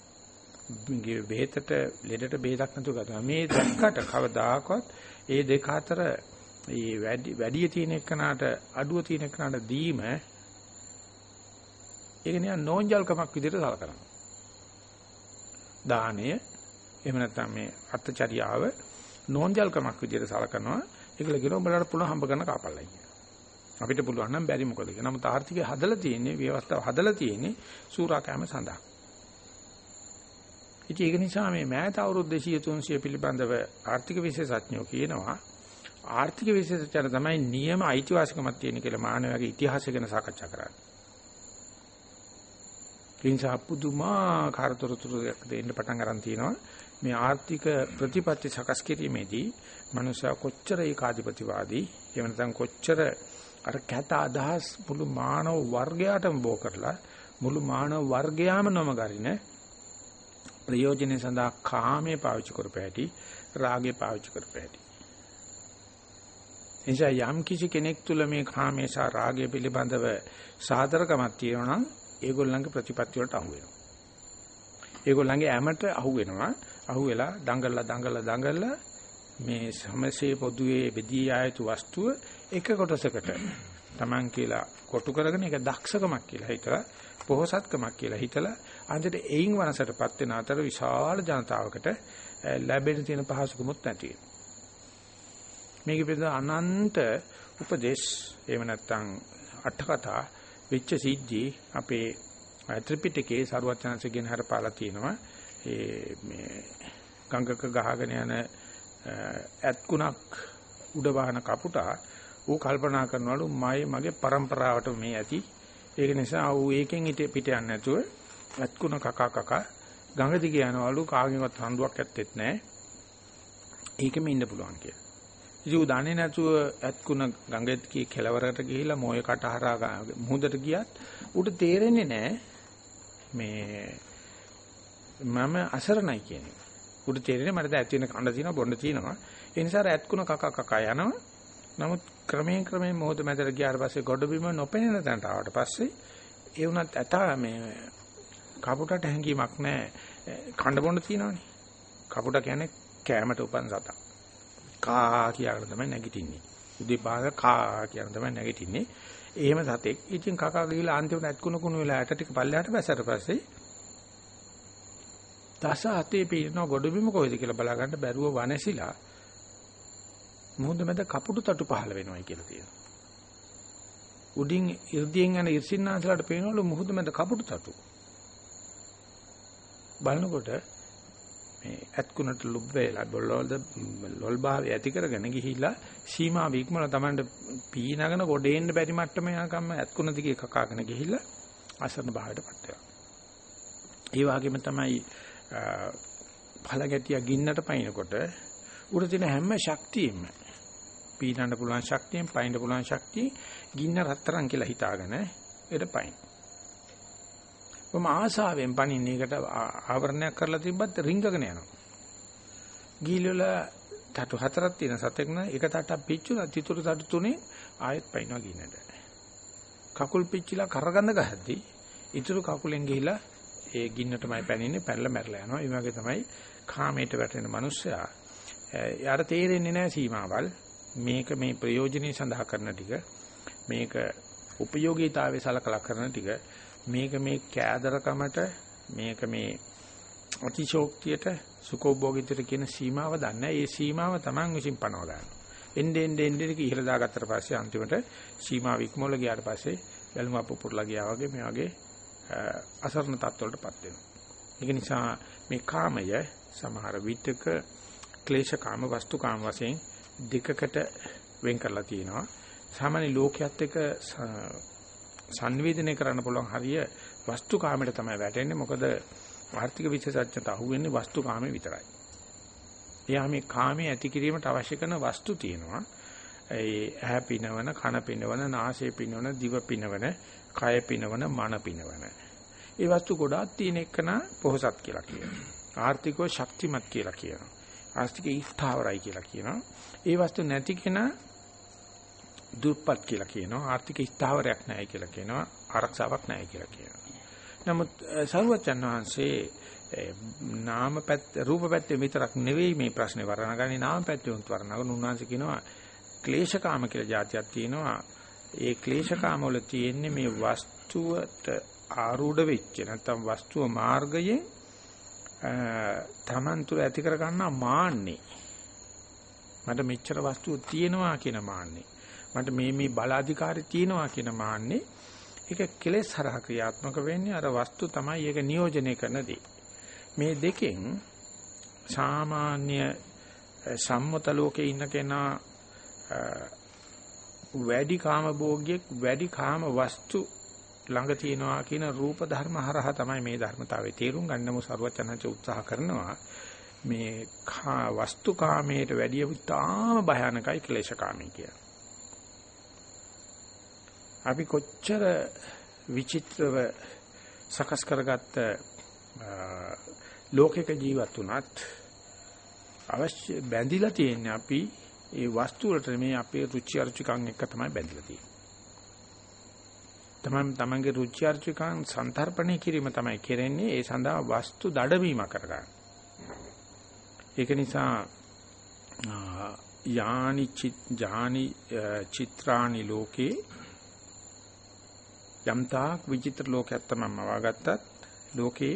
බෙහෙතට ලෙඩට බෙහෙතක් නැතුව ගත කරනවා. මේ දැක්කට කවදාකවත් ඒ දෙක අතර මේ වැඩි වැඩි තියෙන එකනට අඩුව තියෙන එකනට දීම ඒක නිකන් නෝන්ජල්කමක් විදිහට සලකනවා. දාණය එහෙම නැත්නම් මේ අත්චරියාව නෝන්ජල්කමක් විදිහට සලකනවා. ඒකල කියනවා උඹලට පුළුවන් හම්බ කරන කාපල්ලයි කියලා. අපිට පුළුවන් නම් බැරි මොකද කියලා. නමුත් ආර්ථිකය හදලා තියෙන්නේ, ව්‍යවස්ථාව හදලා තියෙන්නේ සූරාකෑම සඳහා. ඉතින් ඒක නිසා මේ මෑත අවුරුදු 200 300 පිළිබඳව ආර්ථික විශේෂඥයෝ කියනවා ආර්ථික විශේෂඥයන් තමයි නියම අයිතිවාසිකමක් තියෙන කියලා මානවයාගේ ඉතිහාසය ගැන සාකච්ඡා කරන්නේ. කිංසා පුදුමාකාර තොරතුරු දෙන්න පටන් ගන්න තියෙනවා. මේ ආර්ථික ප්‍රතිපත්ති සකස් කිරීමේදී මනුෂයා කොච්චර ඒකාධිපතිවාදී එහෙම නැත්නම් කොච්චර අර කැත අදහස් මුළු මානව වර්ගයාටම බෝ කරලා මුළු මානව වර්ගයාම නොමගරින ප්‍රයෝජනෙ සඳහා කාමයේ පාවිච්චි කරපැටි රාගේ පාවිච්චි කරපැටි එනිසා යම් කිසි කෙනෙක් තුල මේ කාමයේ සහ රාගය පිළිබඳව සාදරකමක් තියෙනවා නම් ඒගොල්ලන්ගේ ප්‍රතිපත්ති වලට අහු වෙනවා. ඒගොල්ලන්ගේ ඇමට අහු වෙනවා. අහු වෙලා දඟලලා දඟලලා දඟලලා මේ සමසේ පොදුවේ බෙදී ආයතු වස්තුව එක කොටසකට Taman කියලා කොටු කරගෙන ඒක දක්ෂකමක් කියලා හිතලා පොහසත්කමක් කියලා හිතලා අන්තිමට එයින් වනසටපත් වෙන අතර විශාල ජනතාවකට ලැබෙන තියෙන පහසුකමුත් නැති වෙනවා. මේක පිළිබඳ අනන්ත උපදේශ එහෙම නැත්නම් අටකතා වෙච්ච සිද්ධි අපේ ත්‍රිපිටකයේ සරුවචනංශයෙන් හරපාලා තියෙනවා. ඒ මේ ගංගක ගහගෙන යන ඇත්කුණක් උඩ වහන කපුටා ඌ කල්පනා කරනවලු මයි මගේ પરම්පරාවට මේ ඇති. ඒක නිසා ඌ ඒකෙන් ඊට පිට යන්නේ නැතුව ඇත්කුණ කකා කකා ගඟ දිගේ යනවලු කාගෙන්වත් හඳුවක් ඇත්තෙත් නැහැ. ඒකෙම ඉන්න පුළුවන් කියලා. ඉතින් ඌ දන්නේ නැතුව ඇත්කුණ ගඟෙත් කී කෙලවරකට ගිහිල්ලා මොය කට හරහා මුහුදට ගියත් ඌට තේරෙන්නේ නැහැ මේ මම අසරණයි කියන එක. ඌට තේරෙන්නේ මට දැන් ඇත් වෙන කන්න තියෙනවා බොන්න තියෙනවා. ඒ නිසා ඇත්කුණ කක කක යනවා. නමුත් ක්‍රමයෙන් ක්‍රමයෙන් මොහොත මැදට ගියාට පස්සේ ගොඩබිම නොපෙනෙන තැනට ආවට පස්සේ ඒ වුණත් ඇතා මේ කපුටට හැංගීමක් නැහැ. කන්න බොන්න තියෙනවනේ. කපුට කියන්නේ කෑමට උපන් සතා. කා කියලා තමයි නැගිටින්නේ. උදේ පාර කා කියලා තමයි නැගිටින්නේ. එහෙම සතෙක්. ඉතින් කකා ගිහලා අන්තිමට ඇත්කුණ කුණු වෙලා ඇට ටික පල්ලෙහාට බැසට පස්සේ දස හතේ පිරෙන ගොඩබිම කොහෙද කියලා බලා ගන්න බැරුව වනසිලා මුහුද මැද කපුටු තටු පහළ වෙනවයි කියලා තියෙනවා. උඩින් ඉර්ධියෙන් යන ඉර්සින්නාන්සලාට පේනවලු මුහුද මැද කපුටු තටු. බලනකොට මේ ඇත්කුණට ලුබ් වෙලා බොල්වලද ලොල් භාවය ඇති කරගෙන ගිහිල්ලා සීමා වික්මල Tamanට පීනගෙන ගොඩේන්න බැරි මට්ටම යනකම් ඇත්කුණ දිගේ කකාගෙන ගිහිල්ලා අසරණ භාවයටපත් වෙනවා. ඒ වගේම තමයි පළගැටිය ගින්නට පයින්නකොට උඩ තියෙන හැම ශක්තියෙම පීනන්න පුළුවන් ශක්තියෙන් පයින්න පුළුවන් ශක්තිය ගින්න රත්තරන් කියලා හිතාගෙන ඒකට පයින්. කොහොම ආසාවෙන් පණින්න එකට ආවරණයක් කරලා තිබ්බත් රිංගගෙන යනවා. ගීල වල තටු හතරක් තියෙන සතෙක් න එක තටක් පිච්චුණා තිතුරු තටු තුනේ ආයෙත් පයින්නවා ගින්නට. කකුල් පිච්චිලා කරගඳ ගහද්දි ඉතුරු කකුලෙන් ගිහිලා ඒ ගින්නටමයි පැනින්නේ පැනලා මැරලා යනවා. ඒ වගේ තමයි කාමයට වැටෙන මිනිස්සයා. යාට තේරෙන්නේ නැහැ සීමාවල්. මේක මේ ප්‍රයෝජනෙයි සඳහා කරන ටික මේක උපයෝගීතාවයේ සලකලා කරන ටික මේක මේ කෑදරකමට මේක මේ අතිශෝක්තියට සුඛෝභෝගීතයට කියන සීමාව දන්නේ ඒ සීමාව Taman විසින් පනව ගන්නවා. එnde end end එක ඉහළ දාගත්තට පස්සේ අන්තිමට සීමාව ඉක්මවල ගියාට පස්සේ බැලුම අපුපුරලා ගියා වගේ මේ වගේ අසරණ තත්ත්වවලටපත් වෙනවා. ඒක නිසා මේ කාමය සමහර විටක ක්ලේශ කාම වස්තු කාම වශයෙන් දෙකකට වෙන් කරලා තියෙනවා. සාමාන්‍ය ලෝකයේත් එක සංවේදනය කරන්න පුළුවන් හරිය වස්තු කාමයට තමයි වැටෙන්නේ. මොකද ආර්ථික විශේෂඥට අහුවෙන්නේ වස්තු කාමේ විතරයි. එයා මේ කාමයේ ඇති කිරීමට අවශ්‍ය කරන වස්තු තියෙනවා. ඒ ඇහැ පිනවන, කන පිනවන, නාසය පිනවන, දිව පිනවන, කය පිනවන, මන පිනවන. ඒ වස්තු ගොඩාක් තියෙන එකන පොහසත් කියලා කියනවා. ආර්ථිකව ශක්තිමත් කියලා කියනවා. ආස්තිකේ ස්ථාවරයි කියලා කියනවා. ඒ වස්තු නැති කෙනා දුප්පත් කියලා කියනවා. ආර්ථික ස්ථාවරයක් නැහැ කියලා කියනවා. ආරක්ෂාවක් නැහැ කියලා කියනවා. නමුත් සරුවචන් වහන්සේ නාම පැත්ත රූප පැත්තේ විතරක් නෙවෙයි මේ ප්‍රශ්නේ වර්ණගන්නේ නාම පැත්තේ උන්ට වර්ණගන උන්වහන්සේ කියනවා ක්ලේශකාම කියලා જાතියක් තියෙනවා. ඒ ක්ලේශකාම වල තියෙන්නේ මේ වස්තුවට ආරූඪ වෙච්ච නැත්නම් වස්තුව මාර්ගයේ තමන් තුළ ඇති කර ගන්නා මාන්නේ මට මෙච්චර වස්තුව තියෙනවා කියන මාන්නේ මට මේ මේ බලාධිකාරී තියෙනවා කියන මාන්නේ ඒක කෙලෙස් හරහා ක්‍රියාත්මක වෙන්නේ අර වස්තු තමයි ඒක නියෝජනය කරන දේ මේ දෙකෙන් සාමාන්‍ය සම්මත ලෝකේ ඉන්න කෙනා වැඩි කාම භෝග්‍යෙක් වැඩි කාම වස්තු ළඟ තියනවා කියන රූප ධර්ම හරහා තමයි මේ ධර්මතාවයේ තේරුම් ගන්නම සරුවචනංච උත්සාහ කරනවා මේ වස්තු කාමයට වැඩිය උතාම භයානකයි ක්ලේශ කාමී කියන. අපි කොච්චර විචිත්‍රව සකස් කරගත්ත ලෝකයක ජීවත් වුණත් අවශ්‍ය බැඳිලා තියෙන්නේ අපි ඒ වස්තු වලට මේ අපේ රුචි අරුචිකම් එක තමයි බැඳිලා තියෙන්නේ. තමන් තමන්ගේ රුචි අරුචිකම් සංතරපණය කිරීම තමයි කරන්නේ ඒ සඳහා වස්තු දඩවීම කරගන්න. ඒක නිසා යානි චිත් ජානි චිත්‍රානි ලෝකේ යම්තාක් විචිත්‍ර ලෝකයක් තමයි වවාගත්තත් ලෝකේ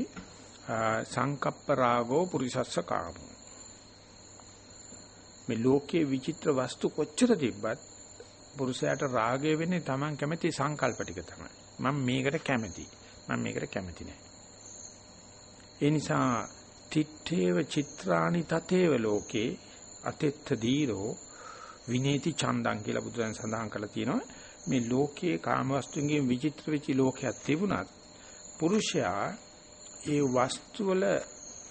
සංකප්ප රාගෝ පුරිසස්ස කාමෝ මේ ලෝකයේ විචිත්‍ර වස්තු කොච්චර තිබ්බත් පුරුෂයාට රාගය වෙන්නේ Taman කැමති සංකල්ප ටික තමයි. මම මේකට කැමති. මම මේකට කැමති නෑ. ඒ නිසා තිත්තේව චිත්‍රානි තතේව ලෝකේ අතෙත්ත දීරෝ විනේති චන්දං කියලා බුදුන් සඳහන් කරලා තියෙනවා. මේ ලෝකයේ කාමවස්තුන්ගෙන් විචිත්‍ර වෙච්ච ලෝකයක් තිබුණත් පුරුෂයා ඒ වස්තු වල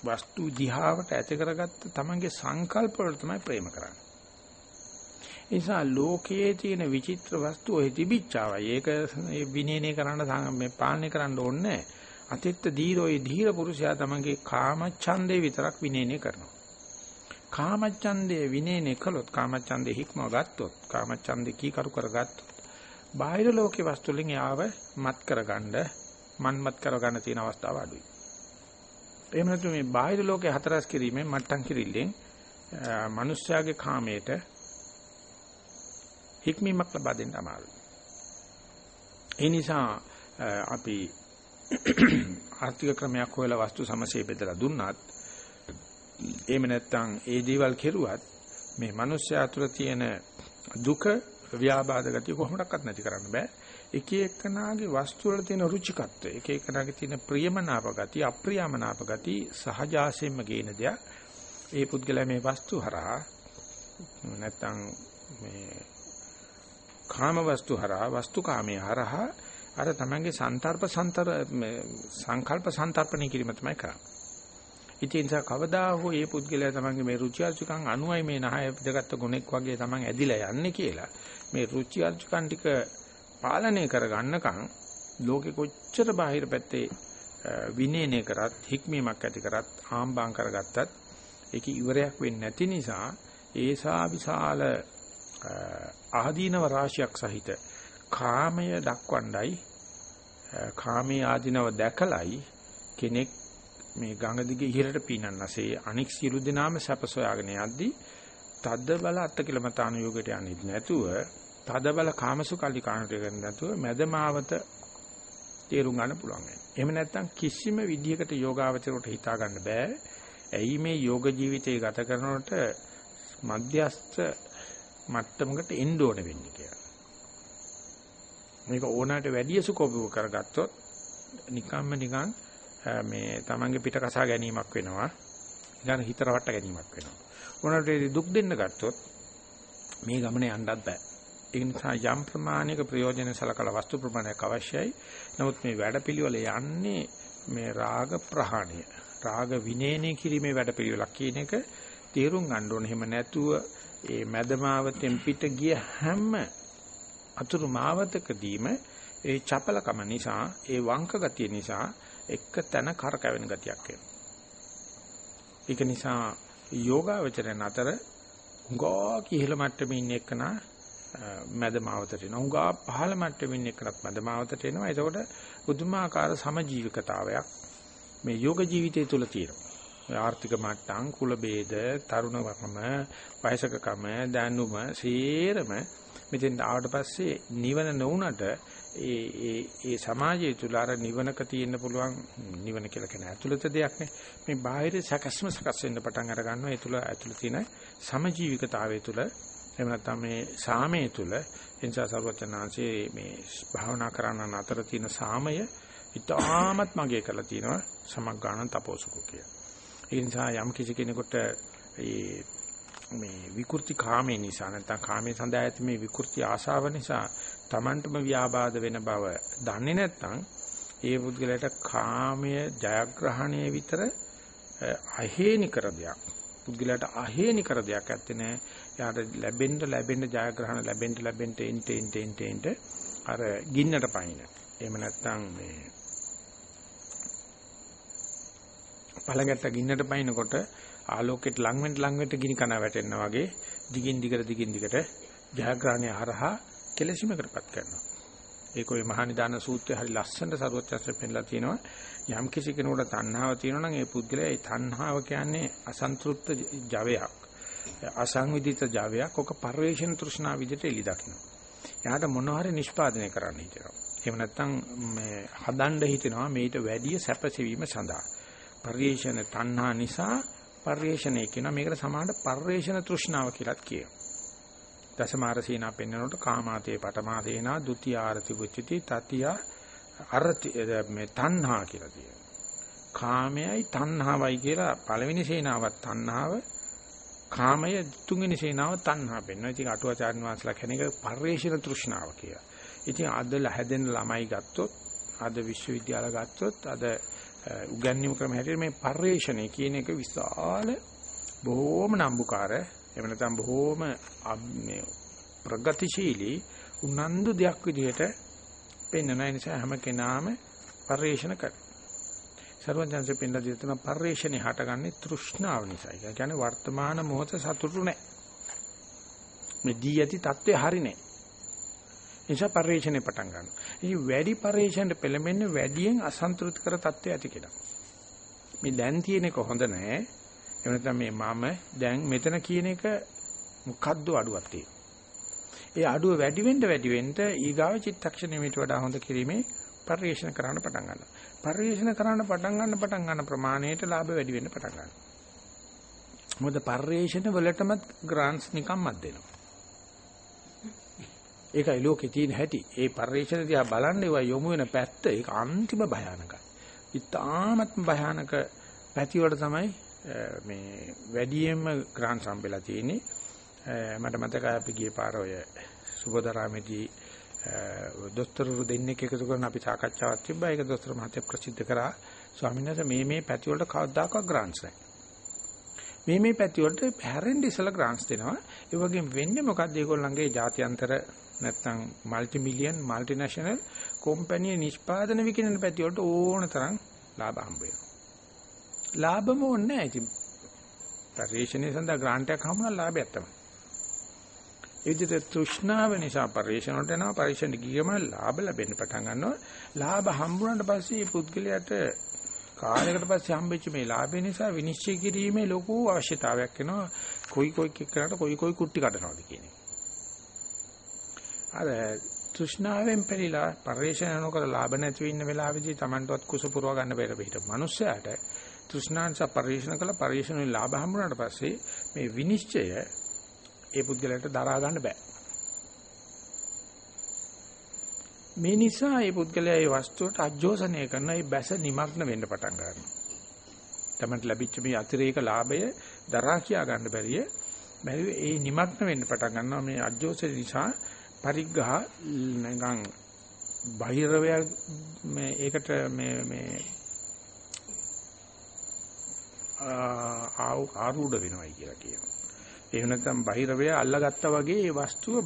වස්තු දිහාවට ඇති කරගත්ත තමන්ගේ සංකල්ප වල තමයි ප්‍රේම කරන්නේ. නිසා ලෝකයේ තියෙන විචිත්‍ර වස්තු ඔය තිබිච්චාවයි. ඒක විනයනය කරන්න මේ පාලනය කරන්න ඕනේ අතිත්ත දීරෝයි ධීර පුරුෂයා තමන්ගේ කාමච්ඡන්දේ විතරක් විනයනය කරනවා. කාමච්ඡන්දේ විනයනය කළොත් කාමච්ඡන්දේ හික්මව ගත්තොත් කාමච්ඡන්දේ කීකරු කරගත්තොත් බාහිර ලෝකේ වස්තු වලින් යාව මත් කරගන්න මන්මත් කරගන්න තියෙන අවස්ථාව අඩුයි. එහෙම නැත්නම් මේ බාහිර ලෝකේ හතරස් කිරීමෙන් මට්ටම් කිරිල්ලෙන් මිනිස්යාගේ කාමයට හික්මීමක් ලබා දෙන්න අමාරුයි. ඒ නිසා අපි ආර්ථික ක්‍රමයක් හොයලා වස්තු සමසේ බෙදලා දුන්නත් එහෙම නැත්නම් ඒ දේවල් කෙරුවත් මේ මිනිස්යා තුළ තියෙන දුක ව්‍යාබාධ ගතිය කොහොමඩක්වත් නැති කරන්න බෑ. එක එකනාගේ වස්තු වල තියෙන රුචිකත්වය, එක එකනාගේ තියෙන ප්‍රියමනාප ගතිය, අප්‍රියමනාප ගතිය සහජාසයෙන්ම ගේන දෙයක්. ඒ පුද්ගලයා මේ වස්තු හරහා නැත්නම් මේ කාම වස්තු හරහා වස්තු කාමයේ හරහා අර තමන්ගේ සංතරප සංතර සංකල්ප සංතරපණය කිරීම තමයි කරන්නේ. ඉතින් ඒ නිසා කවදා හෝ මේ පුද්ගලයා තමන්ගේ මේ රුචි අරුචිකම් අනුයි මේ නහය පිටගත්ත ගුණෙක් වගේ තමන් ඇදිලා යන්නේ කියලා මේ රුචි අරුචිකම් ටික පාලනය කරගන්නකම් ලෝකෙ කොච්චර බාහිර පැත්තේ විනයනය කරත් හික්මීමක් ඇති කරත් ආම්බාම් කරගත්තත් ඒක ඉවරයක් වෙන්නේ නැති නිසා ඒසා විශාල ආදීනව රාශියක් සහිත කාමය දක්වණ්ඩයි කාමයේ ආදීනව දැකලයි කෙනෙක් මේ ගඟ දිගේ ඉහළට පීනන්නසේ අනික් සියලු දෙනාම සැප සොයාගෙන යද්දී තද්ද බල අත්කිලමතාන යෝගයට යන්නේ නැතුව තද බල කාමසුකල්ලි කාණට කරන්නේ නැතුව මැදමාවත තේරුම් ගන්න පුළුවන් වෙනවා. එහෙම නැත්නම් කිසිම විදියකට යෝගාවචරයට හිතා ගන්න බෑ. ඇයි මේ යෝග ජීවිතය ගත කරනකොට මධ්‍යස්ථ මට්ටමකට එන්න ඕන වෙන්නේ කියලා. මේක ඕනකට වැඩි සුකෝපව කරගත්තොත් නිකම්ම නිකන් මේ Tamange පිට කසා ගැනීමක් වෙනවා. නිකන් හිත රවට්ට ගැනීමක් වෙනවා. ඕනකට දුක් දෙන්න ගත්තොත් මේ ගමනේ යන්නත් බෑ. ඒ නිසා යම් ප්‍රමාණයක ප්‍රයෝජන සලකලා වස්තු ප්‍රමාණයක් අවශ්‍යයි. නමුත් මේ වැඩපිළිවෙල යන්නේ මේ රාග ප්‍රහාණය. රාග විනේනේ කිරීමේ වැඩපිළිවෙලක් කියන එක තේරුම් ගන්න ඕනේ. එහෙම නැතුව ඒ මදමාවතෙන් පිට ගිය හැම අතුරු මාවතකදීම ඒ චපලකම නිසා ඒ වංක ගතිය නිසා එක තැන කරකැවෙන ගතියක් එනවා. ඒක නිසා යෝගාවචරයන් අතර උගා කිහිල මට්ටමේ ඉන්න එකනා මැද මාවතට එනවා. උගා පහළ මට්ටමේ ඉන්න එකනත් මැද මාවතට එනවා. එතකොට බුදුමාකාර සමජීවිකතාවයක් මේ යෝග ජීවිතය තුළ තියෙනවා. ආර්ථික මට්ටම්, කුල ભેද, තරුණකම, වයසකකම, දැනුම සීරම මෙතෙන් ආවට පස්සේ නිවන නොවුනට ඒ ඒ ඒ සමාජය තුල අර නිවනක තියෙන්න පුළුවන් නිවන කියලා කියන ඇතුළත දෙයක් නේ. මේ බාහිර සකස්ම සකස් වෙන්න පටන් අර ගන්නවා. ඒ තුල ඇතුළත තියෙන සමජීවිකතාවය තුල එහෙම නැත්නම් මේ සාමයේ තුල එනිසා සර්වචනාංශයේ මේ භාවනා කරන අතර තියෙන සාමය ඉතාමත් මගේ කරලා තියෙනවා. සමග්ගාණ තපෝසුකෝ කියලා. ඒ නිසා යම් කිසි කෙනෙකුට මේ මේ විකෘති කාමේ නිසා නැත්නම් කාමයේ සඳහා ඇති මේ විකෘති ආශාව නිසා Tamanටම ව්‍යාබාධ වෙන බව දන්නේ නැත්නම් ඒ පුද්ගලයාට කාමයේ ජයග්‍රහණය විතර අහේනි කර දෙයක් පුද්ගලයාට අහේනි කර දෙයක් ඇත්තේ නැහැ. යාට ලැබෙන්න ලැබෙන්න ජයග්‍රහණ ලැබෙන්න ලැබෙන්න එන්ට එන්ට එන්ට එන්ට අර ගින්නට පයින්. එහෙම නැත්නම් මේ පළඟට ගින්නට පයින්නකොට ආලෝකයට ලඟ වෙන්න ලඟ වෙන්න ගිනි කන වැටෙනවා වගේ දිගින් දිගට දිගින් දිගට ජයග්‍රහණය හරහා කෙලසීමකටපත් කරනවා. ඒක ඔය මහානිදාන සූත්‍රයේ හරි ලස්සනට සරුවච්චස්සේ පෙන්නලා තියෙනවා. යම් කිසි කෙනෙකුට තණ්හාව තියෙනවා නම් ඒ පුද්ගලයා ඒ තණ්හාව කියන්නේ අසන්තෘප්ත ජවයක්. අසංවිධිත ජවයක්. ඔක පරිවේෂණ තෘෂ්ණා විදිහට එලි දකින්න. එයාට මොනවා හරි නිෂ්පාදනය කරන්න හිතෙනවා. එහෙම නැත්නම් මේ හදන්න හිතෙනවා මේට වැඩි සැපසෙවීම සඳහා. පරිවේෂණ තණ්හා නිසා පරිවේෂණය කියනවා. මේකට සමානට පරිවේෂණ තෘෂ්ණාව කියලාත් කියනවා. දසමාර සීනා පෙන්වනකොට කාමාතේ පටමාදේනා ဒ ුතිය ආරති වුච්චති තතිය අරති මේ තණ්හා කියලා කියනවා. කාමයයි තණ්හාවයි කියලා පළවෙනි සේනාවක් තණ්හාව කාමය තුන්වෙනි සේනාව තණ්හා වෙනවා. ඉතින් අටුවාචාර්ය වංශලා කියන එක පරිේශන තෘෂ්ණාව කියලා. ඉතින් අද හැදෙන ළමයි ගත්තොත් අද විශ්වවිද්‍යාල ගත්තොත් අද උගන්වීම ක්‍රම හැටියට මේ පරිේශණය කියන එක විශාල බොහෝම නම්බුකාර එහෙම නැත්නම් බොහෝම මේ ප්‍රගතිශීලී උනන්දු දෙයක් විදිහට පෙන්වන නිසා හැම කෙනාම පරිේශන කරනවා. සර්වඥාන්සේ පෙන්ලා දෙන තම පරිේශනේ හටගන්නේ තෘෂ්ණාව නිසා. ඒ කියන්නේ වර්තමාන මොහොත සතුටු නැහැ. මේ දී ඇති தත්ත්වය හරි නැහැ. නිසා පරිේශනේ පටන් ගන්නවා. ඉතින් වැඩි පරිේශනට පෙළඹෙන්නේ වැඩියෙන් අසන්තෘප්ති කර தත්ත්වය ඇති කියලා. මේ දැන් තියෙන එක හොඳ නැහැ. එහෙම නැත්නම් මේ මම දැන් මෙතන කියන එක මොකද්ද අඩුවක් තියෙනවා. ඒ අඩුව වැඩි වෙන්න වැඩි වෙන්න ඊගාව චිත්තක්ෂණය මීට වඩා හොඳ කිරීමේ පරිේශන කරන්න පටන් ගන්නවා. පරිේශන කරන්න පටන් ගන්න පටන් ගන්න ප්‍රමාණයට ලාභ වැඩි වෙන්න පටන් ගන්නවා. මොකද පරිේශන වලටම ග්‍රාන්ට්ස් නිකම්මත් දෙනවා. ඒකයි ලෝකේ තියෙන හැටි. ඒ පරිේශන දිහා බලන්න ඒවා යොමු වෙන පැත්ත ඒක අන්තිම භයානකයි. ඉතාමත්ම භයානක පැති වල තමයි මේ වැඩියෙන්ම ග්‍රාන්ට් සම්බෙලා තියෙන්නේ. මට මතකයි අපි ගිය පාර ඔය සුබදරාමේදී දොස්තරු දෙන්නෙක් එකතු කරන අපි සාකච්ඡාවක් තිබ්බා. ඒක දොස්තර මහත්තයා ප්‍රසිද්ධ කරා. ස්වාමීන් වහන්සේ මේ මේ පැති වලට කවදාකවත් ග්‍රාන්ට්ස් නැහැ. මේ මේ පැති වලට හැරෙන්න ඉසලා ග්‍රාන්ට්ස් දෙනවා. ඒ වගේම වෙන්නේ මොකද්ද ඒගොල්ලන්ගේ ජාත්‍යන්තර නැත්නම් মালටි මිලියන් মালටි ජාතික කම්පැනි නිෂ්පාදන විකිණන පැති වලට ඕන තරම් ලාභ හම්බ වෙනවා. ලාභම ඕනේ නැහැ. ඉතින් පරිශ්‍රණය සඳහා ග්‍රාන්ට් එකක් හම්බුනා ලාභයක් තමයි. ඒ විදිහට තෘෂ්ණාව නිසා පරිශ්‍රණයට යනවා පරිශ්‍රණයට ගියම ලාභ ලැබෙන්න පටන් ගන්නවා. ලාභ හම්බුනාට පස්සේ මේ පුද්ගලයාට කාලයකට පස්සේ හම්බෙච්ච මේ ලාභය නිසා විනිශ්චය කිරීමේ ලොකු අවශ්‍යතාවයක් එනවා. කොයි කොයි කෙනාට කොයි කොයි කුට්ටි කඩනවද කියන එක. අර තෘෂ්ණාවෙන් පෙළලා පරිේශන නොකර ලාභ නැති වෙන්න වෙලාවෙදී Tamanටවත් කුස පුරව ගන්න බැර පිට. මිනිස්සයාට තෘෂ්ණාංශ පරිේශන කළ පරිේශනෙන් ලාභ හම්බුනාට පස්සේ මේ විනිශ්චය ඒ පුද්ගලයාට දරා ගන්න බෑ. මේ නිසා මේ පුද්ගලයා මේ වස්තුවට අජෝසනය කරන මේ බැස නිමග්න වෙන්න පටන් ගන්නවා. තමන්ට ලැබිච්ච මේ අතිරේක ලාභය දරා කියා ගන්න බැරිය බැරි ඒ නිමග්න වෙන්න පටන් ගන්නවා මේ අජෝසන නිසා පරිග්‍රහ නිකන් බහිරවය මේ ඒකට මේ මේ ආරූඪ වෙනවයි කියලා කියනවා. එහෙම නැත්නම් බහිරවය අල්ලගත්තා වගේ ඒ වස්තුව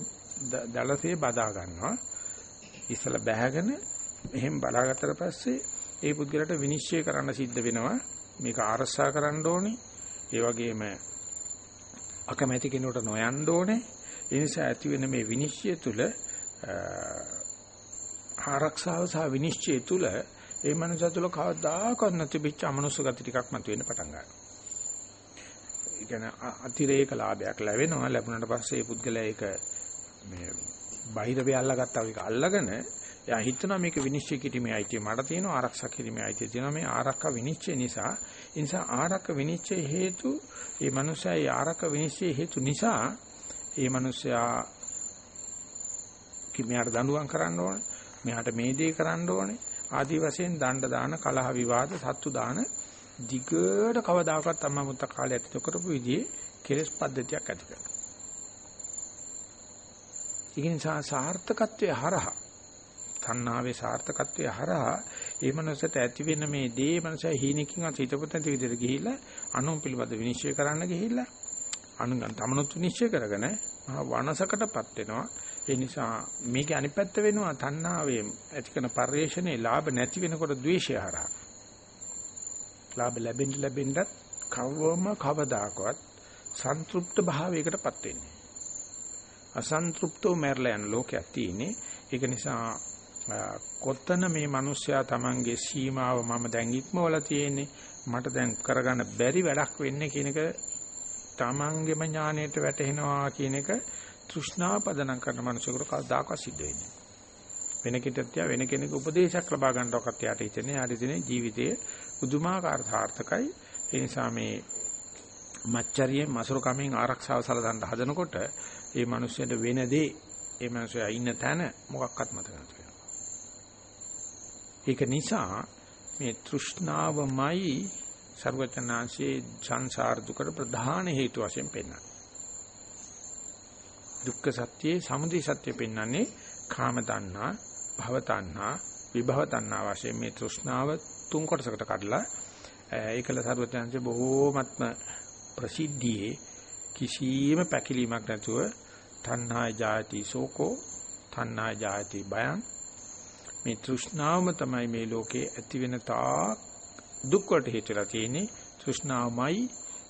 දලසේ බදා ගන්නවා. ඉස්සලා බැහැගෙන එහෙම බලාගත්තට පස්සේ ඒ පුද්ගලට විනිශ්චය කරන්න සිද්ධ වෙනවා. මේක ආරසා කරන්න ඕනේ. ඒ වගේම අකමැති කෙනෙකුට නොයන්න ඕනේ. ඒ නිසා ඇති වෙන මේ විනිශ්චය තුළ ආරක්ෂාව සහ විනිශ්චය තුළ ඒ මනුස්සය තුළ කවදාකවත් නැතිවෙච්ච අමනුෂ්‍ය ගති ටිකක් මතුවෙන්න පටන් ගන්නවා. ඒ කියන්නේ අතිරේක ලාභයක් ලැබෙනවා. ලැබුණාට පස්සේ ඒ පුද්ගලයා ඒක මේ බාහිර වේ අල්ලගත්තා වගේ අල්ලගෙන එයා හිතනවා මේක විනිශ්චය කිරීමේ අයිතිය මට තියෙනවා ආරක්ෂා කිරීමේ අයිතිය තියෙනවා. මේ ආරක්ෂා විනිශ්චය නිසා ඒ නිසා ආරක්ෂා විනිශ්චය හේතු ඒ මනුස්සයා ඒ ආරක්ෂා විනිශ්චය හේතු නිසා ඒ මනුස්සයා කිමියාට දඬුවම් කරන්න ඕනේ මෙයාට මේ දේ කරන්න ඕනේ. ආදි වශයෙන් දණ්ඩ දාන කලහ විවාද සත්තු දාන දිගට කවදාකවත් අම්මා මුත්ත කාලේ ඇති කරපු විදිහේ කෙලස් පද්ධතියක් ඇති කරනවා. ඒ නිසා සාර්ථකත්වයේ හරහා තණ්හාවේ සාර්ථකත්වයේ හරහා ඒ මනසට ඇති වෙන මේ දේ මනස හීනකින් අසිතපොත නැති විදිහට ගිහිල්ලා අනුන් පිළිබඳ විනිශ්චය කරන්න ගිහිල්ලා අනුන් තමනුත් විනිශ්චය කරගෙන මහා වනසකටපත් වෙනවා ඒ නිසා මේකේ අනිත් පැත්ත වෙනවා තණ්හාවේ ඇති කරන පරිේශනේ ලාභ නැති වෙනකොට ද්වේෂය හරහා. ලාභ ලැබෙන්න ලැබෙන්නත් කවවම කවදාකවත් සන්තුෂ්ත භාවයකටපත් වෙන්නේ අසන්තුෂ්තව මැරලා යන ලෝකයක් තියෙන්නේ. ඒක නිසා කොත්තන මේ මිනිස්සයා Tamange සීමාව මම දැන් ඉක්මවලා තියෙන්නේ මට දැන් කරගන්න බැරි වැඩක් වෙන්නේ කියන එක Tamangeම ඥාණයට වැටහෙනවා කියන එක තෘෂ්ණා පදනම් කරන මනුස්සයෙකුට කවදාකවත් සිද්ධ වෙන්නේ වෙන කෙනෙක්ට වෙන කෙනෙකු උපදේශයක් ලබා ගන්නවක්වත් යාට හිතෙන්නේ යාට හිතෙන්නේ ජීවිතයේ පුදුමාකාර සාර්ථකයි ඒ නිසා මේ මච්චරියේ මසුරු කමෙන් ආරක්ෂාව සලදන්න හදනකොට ඒ මිනිස්සුන්ට වෙන දේ ඒ මිනිස්සයා ඉන්න තැන මොකක්වත් මතක නැති වෙනවා. ඒක නිසා මේ තෘෂ්ණාවමයි ਸਰවචනාංශයේ සංසාර දුකට ප්‍රධාන හේතු වශයෙන් පෙන්වන්නේ. දුක්ඛ සත්‍යයේ සමුදය සත්‍ය පෙන්වන්නේ කාම තණ්හා, භව තණ්හා, විභව තණ්හා වශයෙන් මේ තෘෂ්ණාව තුන් කොටසකට කඩලා ඒකල ਸਰවචනාංශයේ බොහෝමත්ම ප්‍රසිද්ධියේ කිසියම් පැකිලීමක් නැතුව තණ්හා ජාති සෝකෝ තණ්හා ජාති බයං මේ තෘෂ්ණාවම තමයි මේ ලෝකේ ඇති වෙන තා දුක් වලට හේතුලා තියෙන්නේ. තෘෂ්ණාවමයි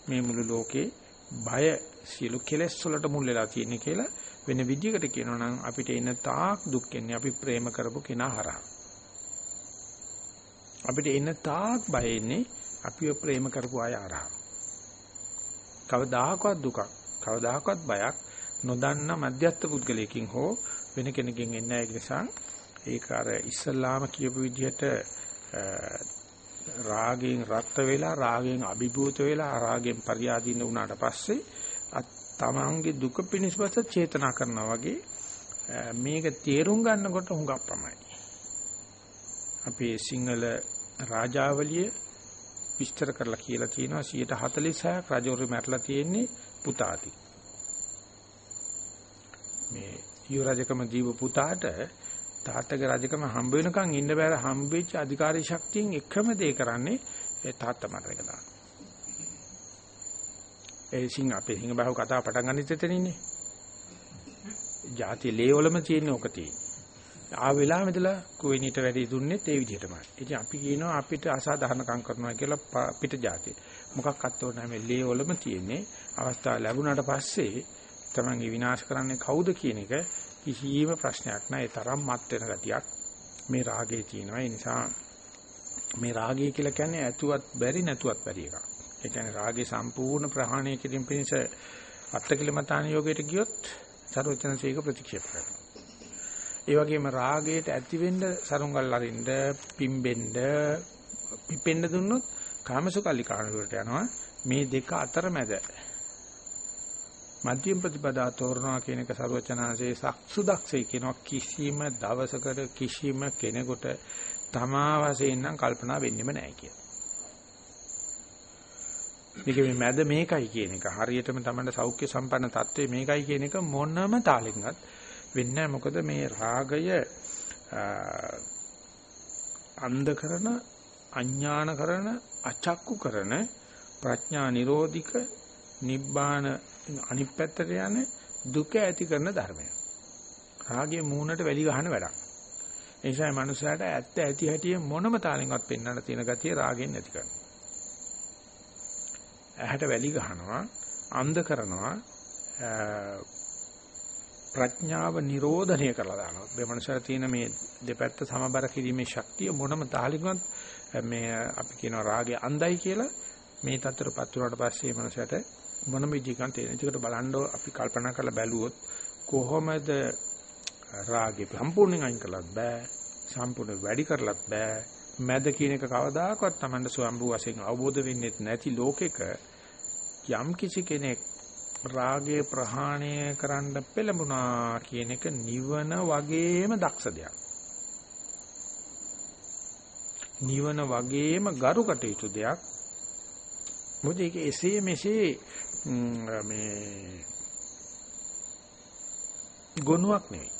මේ මුළු ලෝකේ බය සියලු කෙලෙස් වලට මුල් වෙලා තියෙන්නේ කියලා වෙන විදිහකට කියනවා නම් අපිට එන තාක් දුක් එන්නේ අපි ප්‍රේම කරපු කෙනා හරහා. අපිට එන තාක් බය එන්නේ අපිව ප්‍රේම කරපු අය හරහා. කවදාහකවත් දුකක් කවදාහකවත් බයක් නොදන්න මධ්‍යස්ථ පුද්ගලයෙකින් හෝ වෙන කෙනකින් එන්නේ නැහැ. නිසා ඒක අර ඉස්සල්ලාම කියපු විදිහට රාගයෙන් රත් වෙලා රාගයෙන් අභිභූත වෙලා රාගයෙන් පරියාදීන වුණාට පස්සේ තමන්ගේ දුක පිණිසපත චේතනා කරනවා වගේ මේක තේරුම් ගන්නකොට හුඟක් ප්‍රමයි. අපේ සිංහල රාජාවලිය විස්තර කරලා කියලා තියෙනවා 146ක් රජවරු මැරලා තියෙන්නේ පුතාටි. මේ යුවරජකම දීව පුතාට තාත්තගේ රජකම හම්බ වෙනකන් ඉන්න බෑර හම්බෙච්ච අධිකාරී ශක්තියෙන් එකම දේ කරන්නේ ඒ තාත්තා මරණ එක දාන. ඒ සිංහ අපේ සිංහ බහුව කතාව පටන් ගන්නෙත් එතනින්නේ. ಜಾති ලේවලම තියෙන ඕක තියෙන්නේ. ආ වෙලාවෙ ඉඳලා කුවෙනීට වැඩි දුන්නෙත් ඒ විදිහටමයි. ඉතින් අපි කියනවා අපිට අසාධාරණකම් කරනවා කියලා පිට જાතිය. මොකක්වත් ඕනේ නැහැ මේ ලේවලම තියෙන්නේ. අවස්ථාව ලැබුණාට පස්සේ තමන්ගේ විනාශ කරන්නේ කවුද කියන එක කිසිම ප්‍රශ්නයක් නැහැ. ඒ තරම් මත් වෙන ගතියක් මේ රාගයේ තියෙනවා. ඒ නිසා මේ රාගය කියලා කියන්නේ ඇතුවත් බැරි නැතුවත් බැරි එකක්. ඒ කියන්නේ රාගේ සම්පූර්ණ ප්‍රහාණය කිරීම පිණිස අත්තකිලමතාන යෝගයට ගියොත් සර්වචනසේක ප්‍රතික්ෂේප කරනවා. ඒ වගේම රාගයට ඇති වෙන්න සරුංගල් අරින්න පිම්බෙන්න පිපෙන්න දුන්නොත් කාමසුකල්ලි කාණුවට යනවා මේ දෙක අතරමැද මධ්‍යම ප්‍රතිපදා තෝරනවා කියන එක ਸਰවචනාංශයේ සක්සුදක්ෂයි කියනවා. කිසිම දවසකට කිසිම කෙනෙකුට තමා වශයෙන් නම් කල්පනා වෙන්නෙම නැහැ කියලා. මේක මේ මැද මේකයි කියන එක. හරියටම තමයි සෞඛ්‍ය සම්පන්න තත්ත්වය මේකයි කියන එක මොනම තාලෙකින්වත් වෙන්නේ මොකද මේ රාගය අන්ධ කරන අඥාන කරන අචක්කු කරන ප්‍රඥා නිරෝධික නිබ්බාන අනිත් පැත්තට යන දුක ඇති කරන ධර්මය. රාගයේ මූණට වැලි ගහන වැඩක්. ඒ නිසා මනුස්සයාට ඇත්ත ඇති හැටි මොනම තාලෙන්වත් පෙන්වන්න තියෙන ගතිය රාගෙන් නැති කරනවා. ඇහැට වැලි ගහනවා, අන්ධ කරනවා, ප්‍රඥාව නිරෝධනය කරලා දානවා. මේ මනුස්සයාට තියෙන මේ දෙපැත්ත සමබර කිරීමේ ශක්තිය මොනම තාලෙකවත් මේ අපි කියනවා රාගය අන්ධයි කියලා මේ තත්ත්වයටපත් වුණාට පස්සේ මනුස්සයාට මොනම විදිහකින් තේරෙන. ඒකට බලන්න අපි කල්පනා කරලා බැලුවොත් කොහොමද රාගේ සම්පූර්ණයෙන් අයින් කරලත් බෑ. සම්පූර්ණ වැඩි කරලත් බෑ. මැද කියන එක කවදාකවත් Tamanda ස්වම්බු වශයෙන් අවබෝධ වෙන්නේ නැති ලෝකෙක යම් කිසි කෙනෙක් රාගය ප්‍රහාණය කරන්න පෙළඹුණා කියන එක නිවන වගේම දක්ෂ දෙයක්. නිවන වගේම ගරු කටයුතු දෙයක්. මොකද ඒක එසේ මෙසේ මේ ගුණයක් නෙවෙයි.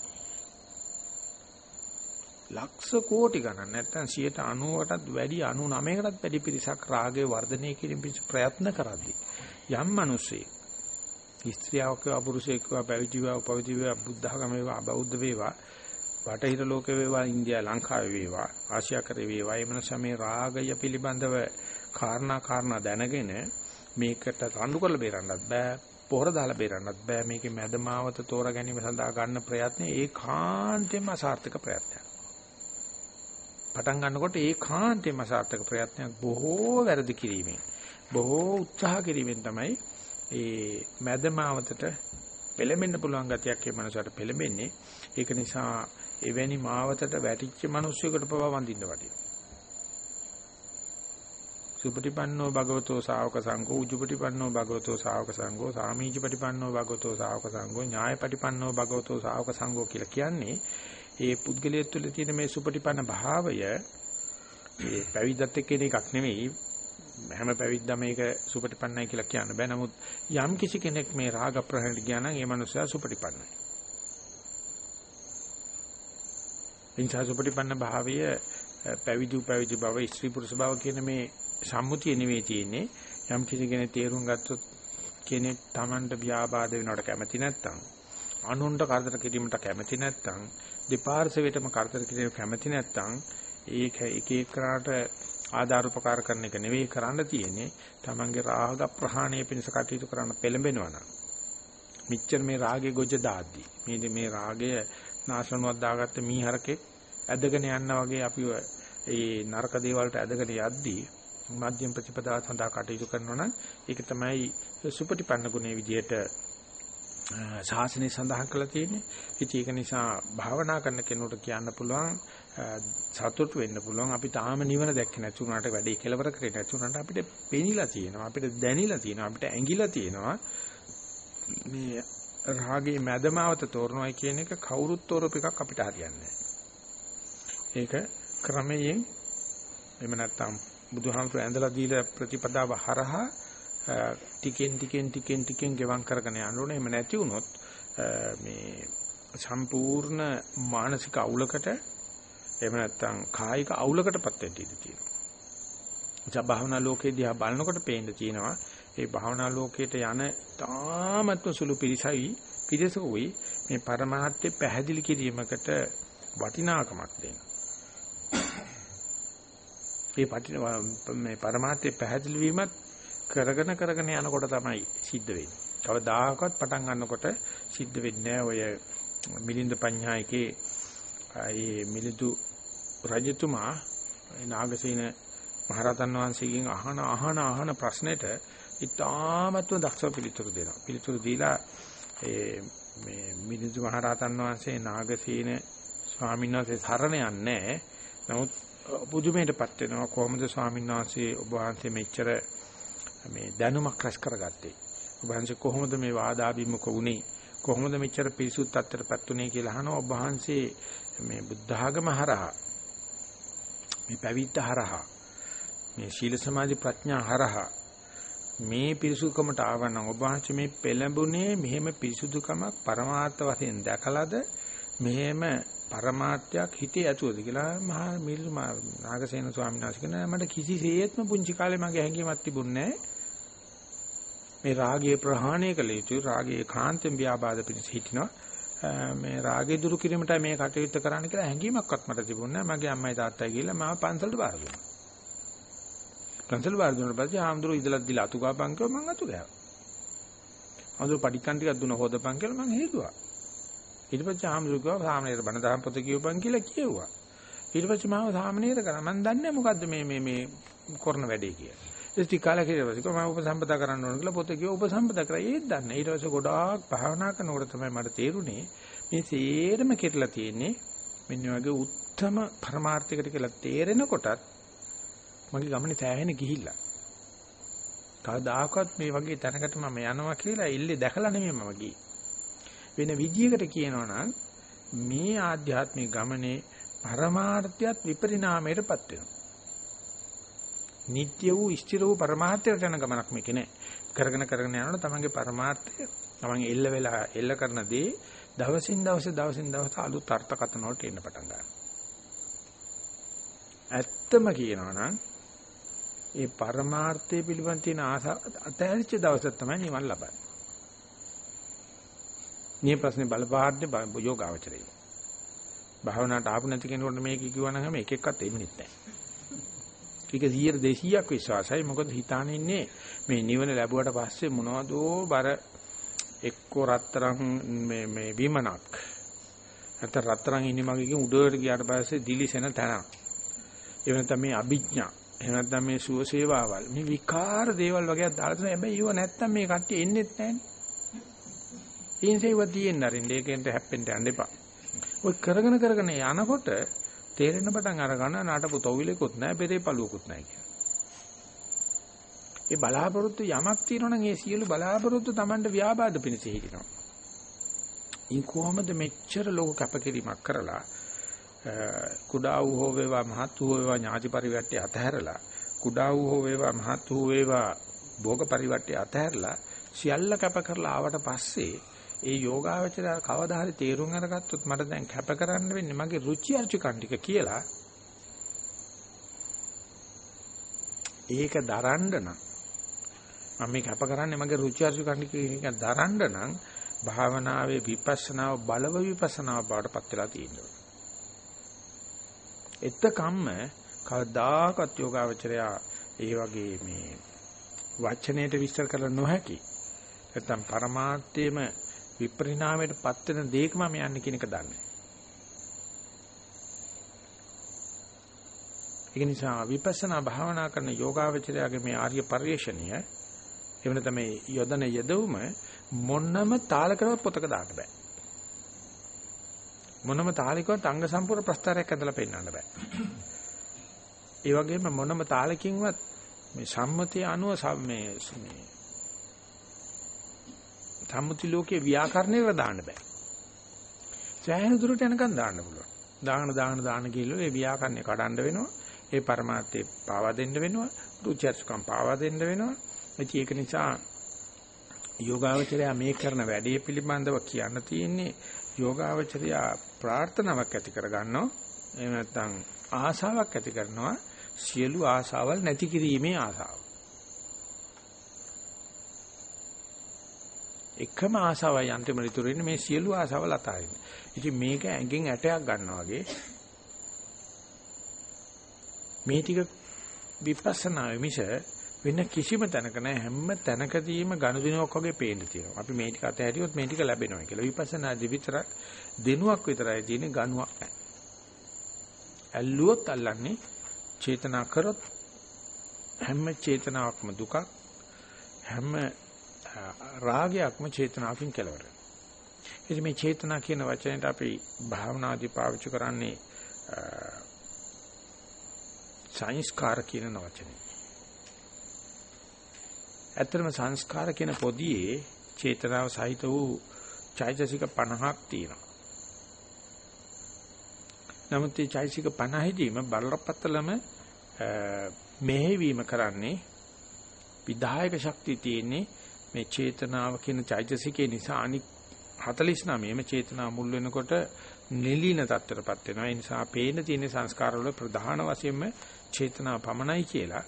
ලක්ෂ කෝටි ගණන් නැත්නම් 90කටත් වැඩි 99කටත් වැඩි පිරිසක් රාගය වර්ධනය කිරීම පිණිස ප්‍රයත්න කරද්දී යම් මිනිස්සෙක් ස්ත්‍රියක් වේවා පුරුෂයෙක් වේවා පැවිදි වේවා උපවිදි වේවා බුද්ධ ධර්ම වේවා අබෞද්ධ වේවා බටහිර ලෝකේ වේවා ඉන්දියා ලංකාවේ වේවා ආසියාකරේ වේවා එමන සමේ රාගය පිළිබඳව කාරණා කාරණා දැනගෙන මේකට රණ්ඩු කරලා බේරන්නත් බෑ පොහොර දාලා බේරන්නත් බෑ. මේකේ මැදමාවත තෝරා ගැනීම සඳහා ගන්න ප්‍රයත්නේ ඒකාන්තයෙන්ම අසාර්ථක ප්‍රයත්නයක්. පටන් ගන්නකොට ඒකාන්තයෙන්ම අසාර්ථක ප්‍රයත්නයක් බොහෝ වැරදි කිරීමෙන් බොහෝ උත්සාහ කිරීමෙන් තමයි ඒ මැදමාවතට පෙළඹෙන්න පුළුවන් ගතියක් මේ මනසට පෙළඹෙන්නේ. ඒක නිසා එවැනි මාවතට වැටිච්ච මිනිස්සුෙකුට පවා වඳින්න වටිනවා. සුපටිපන්නෝ භගවතෝ ශාවක සංඝෝ උජුපටිපන්නෝ භගවතෝ ශාවක සංඝෝ සාමීචපටිපන්නෝ භගවතෝ ශාවක සංඝෝ ඥායපටිපන්නෝ භගවතෝ ශාවක සංඝෝ කියලා කියන්නේ ඒ පුද්ගලයෙක් තුළ තියෙන මේ සුපටිපන්න භාවය ඒ පැවිද්දත් එක්ක එකක් නෙවෙයි. හැම පැවිද්දම මේක සුපටිපන්නයි කියලා කියන්න බෑ. නමුත් යම් කිසි කෙනෙක් මේ රාග ප්‍රහණයට ගියා නම් ඒ මනුස්සයා සුපටිපන්නයි. එනිසා සුපටිපන්න භාවය පැවිදි පැවිදි බව ස්ත්‍රී පුරුෂ බව කියන මේ සම්මුතිය නෙවෙයි තියෙන්නේ. යම් කිසි කෙනෙක් තේරුම් ගත්තොත් කෙනෙක් Tamanට ව්‍යාබාධ වෙනවට කැමති නැත්නම් අනුන්ට කරදර කිරීමට කැමති නැත්නම් දෙපාර්ශවයටම කරදර කිරීම කැමති නැත්නම් ඒක එක එකකට ආධාර උපකාර කරන එක නෙවෙයි කරන්න තියෙන්නේ. Tamanගේ රාග ප්‍රහාණය පිණිස කටයුතු කරන්න පෙළඹෙනවා නම්. මිච්ඡර මේ රාගේ ගොජ දාද්දි මේ මේ රාගය නාශනුවක් දාගත්ත මීහරකෙක් ඇදගෙන යනවා වගේ අපි ඒ නරක දේවල්ට ඇදගෙන යද්දී මධ්‍යම ප්‍රතිපදාව සඳහා කටයුතු කරනවා නම් ඒක තමයි සුපටිපන්න ගුණයේ විදියට ශාසනය සඳහන් කරලා තියෙන්නේ. ඉතින් ඒක නිසා භාවනා කරන කෙනෙකුට කියන්න පුළුවන් සතුට වෙන්න පුළුවන්. අපි තාම නිවන දැක්කේ නැති උනාට වැඩේ කෙලවර කරේ නැති උනාට අපිට පෙනිලා තියෙනවා. අපිට දැනිලා තියෙනවා. අපිට ඇඟිලා තියෙනවා. මේ රාගේ මැදමාවත තෝරනවායි කියන එක කවුරුත් තෝරප එකක් අපිට හරියන්නේ ඒක ක්‍රමයෙන් එහෙම නැත්නම් බුදුහාමුදුර ඇඳලා දීලා ප්‍රතිපදාව හරහා ටිකෙන් ටිකෙන් ටිකෙන් ටිකෙන් ගෙවම් කරගෙන යන්න ඕනේ. එහෙම නැති වුණොත් මේ සම්පූර්ණ මානසික අවුලකට එහෙම නැත්නම් කායික අවුලකටපත් වෙන්න ඉඩ තියෙනවා. ජා භාවනා ලෝකේ දිහා බලනකොට පේන්න තියෙනවා ඒ භාවනා ලෝකයට යන තාමත්ම සුළු පිරිසයි පිරිසකුයි මේ પરමාර්ථය පැහැදිලි කිරීමකට වටිනාකමක් දෙනවා. මේ මේ પરමාර්ථය පැහැදිලි වීමත් කරගෙන කරගෙන යනකොට තමයි සිද්ධ වෙන්නේ. කවදාකවත් පටන් ගන්නකොට සිද්ධ වෙන්නේ ඔය මිලින්ද පඤ්ඤායකේ ඒ මිලිඳු රජතුමා නාගසේන මහරහතන් වහන්සේගෙන් අහන අහන අහන ප්‍රශ්නෙට ඉතාමත්ව දක්ෂව පිළිතුරු දෙනවා. පිළිතුරු දීලා ඒ මේ මිලිඳු මහරහතන් වහන්සේ නාගසේන ස්වාමීන් වහන්සේ සරණ යන්නේ නමුත් පුදුමයටපත් වෙනවා. කොහොමද ස්වාමීන් වහන්සේ ඔබ වහන්සේ මෙච්චර මේ දැනුමක් රැස් කරගත්තේ? ඔබ වහන්සේ කොහොමද මේ වාදාභිමුඛ වුණේ? කොහොමද මෙච්චර පිරිසුත් අත්තරපත් උනේ කියලා අහනවා. ඔබ වහන්සේ මේ බුද්ධ ආගම හරහා මේ පැවිද්ද හරහා මේ සීල සමාධි ප්‍රඥා හරහා මේ පිරිසුදුකමට ආවනම් ඔබ වහන්සේ මේ පෙළඹුණේ මෙහෙම පිරිසුදුකමක් පරමාර්ථ වශයෙන් දැකලාද? මෙහෙම පරමාර්ථයක් හිතේ ඇතුවද කියලා මහා මිල් නාගසේන ස්වාමීන් වහන්සේ කියනවා මට කිසිසේත්ම පුංචි කාලේ මගේ හැඟීමක් තිබුණේ මේ රාගය ප්‍රහාණය කළ යුතුයි රාගයේ කාන්තෙන් ව්‍යාබාධ පිණිස හිටිනවා. මේ රාගය දුරු කිරීමට මේ කටයුත්ත කරන්න කියලා හැඟීමක්වත් මට තිබුණේ නැහැ. මගේ අම්මයි තාත්තයි කියලා මම පන්සලට බාර දුන්නා. පන්සල බාර දුන්නාට පස්සේ ආම්දුර ඉදලා දිලා අතු ගාපන් කිව්වා මං අතු ගෑවා ආම්දුර පඩිකන් ටිකක් දුන්න හොදපන් කියලා මං හේතුවා ඊට පස්සේ ආම්දුර කිව්වා සාමණේර බණ දහම් පොත කියවපන් කියලා කියෙව්වා. ඊට පස්සේ මාව සාමණේර කරා. මං දන්නේ මොකද්ද මේ මේ මේ කරන වැඩේ කියලා. ඒ ටික කාලයක් ඉඳලා පස්සේ මම උපසම්පදා කරන්න ඕන කියලා පොතේ කිව්ව. උපසම්පදා කරා. ඒත් දන්නේ. ඊට පස්සේ ගොඩාක් භාවනා කරනකොට තමයි මට තේරුනේ මේ සේරම කෙරලා තියෙන්නේ මෙන්න වගේ උත්තරම පරමාර්ථයකට කියලා තේරෙනකොටත් මගේ ගමනේ සෑහෙන ගිහිල්ලා. කවදාකවත් මේ වගේ තැනකට මම යනවා කියලා ඉල්ලේ දැකලා නෙමෙයි මම ගියේ. වෙන විදියකට කියනවා නම් මේ ආධ්‍යාත්මික ගමනේ පරමාර්ථයත් විපරිණාමයටපත් වෙනවා නිට්ටය වූ ස්ථිර වූ පරමාර්ථයට යන ගමනක් මේකේ නෑ. කරගෙන කරගෙන යනකොට තමන්ගේ පරමාර්ථය තමන් එල්ල වෙලා එල්ල කරන දේ දවසින් දවස දවසින් දවස අලුත් අර්ථකථන වලට එන්න පටන් ගන්නවා. ඇත්තම කියනවා නම් ඒ පරමාර්ථය පිළිබඳ තියෙන ආසාව අතහැරිච්ච දවස තමයි නිවන් ලබන්නේ. මේ ප්‍රශ්නේ බලපාන්නේ යෝගාවචරය. භාවනාවට ආපු නැති කෙනෙකුට මේක කිව්වනම් එක එක්කත් එන්නේ නැහැ. ඒක 100 200ක් විශ්වාසයි. මොකද හිතාන ඉන්නේ මේ නිවන ලැබුවට පස්සේ මොනවදෝ බර එක්ක රත්තරන් මේ මේ විමනක්. නැත්නම් රත්තරන් ඉන්නේ මගේ උඩට ගියාට පස්සේ දිලිසෙන තැන. ඒ වෙනත්නම් මේ අභිඥා. එහෙම නැත්නම් මේ සුව සේවාවල්. මේ විකාර දේවල් වගේක් දාලා තියෙනවා. හැබැයි ඒව නැත්නම් මේ කට්ටිය එන්නේත් නැහනේ. ඉන්සෙව තියෙන්න අරින්න ඒකෙන්ට හැප්පෙන්න යන්න එපා. ඔය කරගෙන කරගෙන යනකොට තේරෙන පටන් අර ගන්න නාටපු තොවිලකුත් නැහැ පෙරේ පළුවකුත් නැහැ කියන. ඒ බලාපොරොත්තු යමක් තියෙනවා නම් ඒ සියලු බලාපොරොත්තු Tamanට ව්‍යාබාධ පිණිස හිටිනවා. ඉන් කොහොමද මෙච්චර ලෝක කැපකිරීමක් කරලා කුඩා වූ හෝ වේවා මහත් වූ වේවා ඥාති පරිවර්තය අතහැරලා කුඩා වූ හෝ වේවා මහත් වූ වේවා භෝග පරිවර්තය අතහැරලා සියල්ල කැප කරලා ආවට පස්සේ ඒ යෝගාවචරය කවදා හරි තේරුම් අරගත්තොත් මට දැන් කැප කරන්න වෙන්නේ මගේ රුචි අරුචිකන් ටික කියලා ඒක දරන්න නම් මම මේ කැප කරන්නේ මගේ රුචි අරුචිකන් ටික දරන්න නම් භාවනාවේ විපස්සනාව බලව විපස්සනාව බවට පත් වෙලා තියෙනවා. එතකම්ම කවදාකවත් යෝගාවචරය ඒ වගේ මේ වචනයට විස්තර කරන්න නොහැකි. නැත්තම් પરමාර්ථයේම විපරිණාමයට පත් වෙන දෙයක මම යන්නේ කියන එක දන්නේ. ඒක නිසා විපස්සනා භාවනා කරන යෝගාවචරයාගේ මේ ආර්ය පරිශ්‍රණය එවන තමයි යොදන යදවුම මොන්නම තාලකරවත් පොතක දාන්න බෑ. මොනම තාලයකවත් අංග සම්පූර්ණ ප්‍රස්තාරයක් ඇඳලා පෙන්නන්න බෑ. ඒ වගේම මොනම තාලකින්වත් මේ සම්මතිය අනුව මේ මේ සම්මුති ලෝකයේ ව්‍යාකරණේ දාන්න බෑ. සෑහෙන දුරට යනකම් දාන්න පුළුවන්. දාන දාන දාන කියලා ඒ ව්‍යාකරණේ කඩන්න වෙනවා. ඒ પરමාර්ථේ පාවා දෙන්න වෙනවා. රුචර්ස්කම් පාවා දෙන්න වෙනවා. ඒක නිසා යෝගාවචරය මේ කරන වැඩේ පිළිබඳව කියන්න තියෙන්නේ යෝගාවචරය ප්‍රාර්ථනාවක් ඇති කරගන්නවා. එහෙම නැත්නම් ආසාවක් ඇති කරනවා. සියලු ආසාවල් නැති කිරීමේ ආසාව. එකම ආසාවයි අන්තිම ඍතුරු ඉන්නේ මේ සියලු ආසාවල් අතාරින්න. ඉතින් මේක ඇඟෙන් ඇටයක් ගන්නවා වගේ මේ ටික විපස්සනා මිස වෙන කිසිම තැනක නැහැ හැම තැනකදීම ගනුදෙනුවක් වගේ පේන්න තියෙනවා. අපි මේ ටික අතහැරියොත් මේ ටික ලැබෙනවා කියලා. විපස්සනා දිවිතර දෙනුවක් විතරයි තියෙන්නේ ගනුවක් නැහැ. ඇල්ලුවොත් අල්ලන්නේ චේතනා කරොත් හැම චේතනාවක්ම දුකක් හැම රාගයක්ම චේතනාවකින් කෙලවර ඉතින් මේ චේතනා කියන වචනයට අපි භාවනාදී පාවිච්චි කරන්නේ සංස්කාර කියන වචනේ. ඇත්තටම සංස්කාර කියන පොදියේ චේතනාව සහිත වූ චෛතසික 50ක් තියෙනවා. නමුත් මේ චෛතසික 50 දීම බලපත්තලම මෙහෙවීම කරන්නේ විදායක ශක්තිය තියෙන්නේ මේ චේතනාව කියන චෛතසිකේ නිසා අනික් 49ෙම චේතනා මුල් වෙනකොට නිලීන තත්ත්වයටපත් වෙනවා. ඒ නිසා පේන තියෙන සංස්කාර වල ප්‍රධාන වශයෙන්ම චේතනා පමණයි කියලා.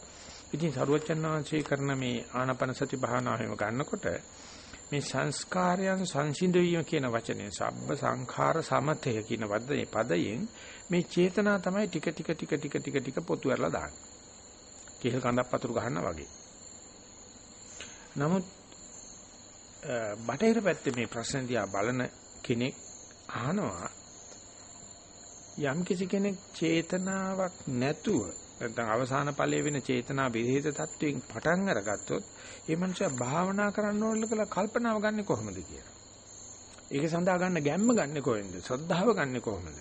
ඉතින් සරුවචන් වහන්සේ කරන මේ ආනාපාන සති භාවනාවෙම ගන්නකොට මේ සංස්කාරයන් සංසිඳ වීම කියන වචනේ සබ්බ සංඛාර සමතය කියන වදනේ පදයෙන් මේ චේතනා තමයි ටික ටික ටික ටික ටික ටික පොතු වෙරලා දාන්නේ. කෙහෙල් කඳක් පතුරු ගන්නවා වගේ. නමුත් බටහිර පැත්තේ මේ ප්‍රශ්න දිහා බලන කෙනෙක් අහනවා යම් කිසි කෙනෙක් චේතනාවක් නැතුව නැත්නම් අවසාන ඵලයේ වෙන චේතනා විරහිත තත්වයෙන් පටන් අරගත්තොත් ඒ මනුස්සයා භාවනා කරන්න ඕනල කියලා කල්පනාව ගන්නෙ කොහොමද කියලා. ඒක සඳහා ගන්න ගැම්ම ගන්නෙ කොහෙන්ද? ශ්‍රද්ධාව ගන්නෙ කොහොමද?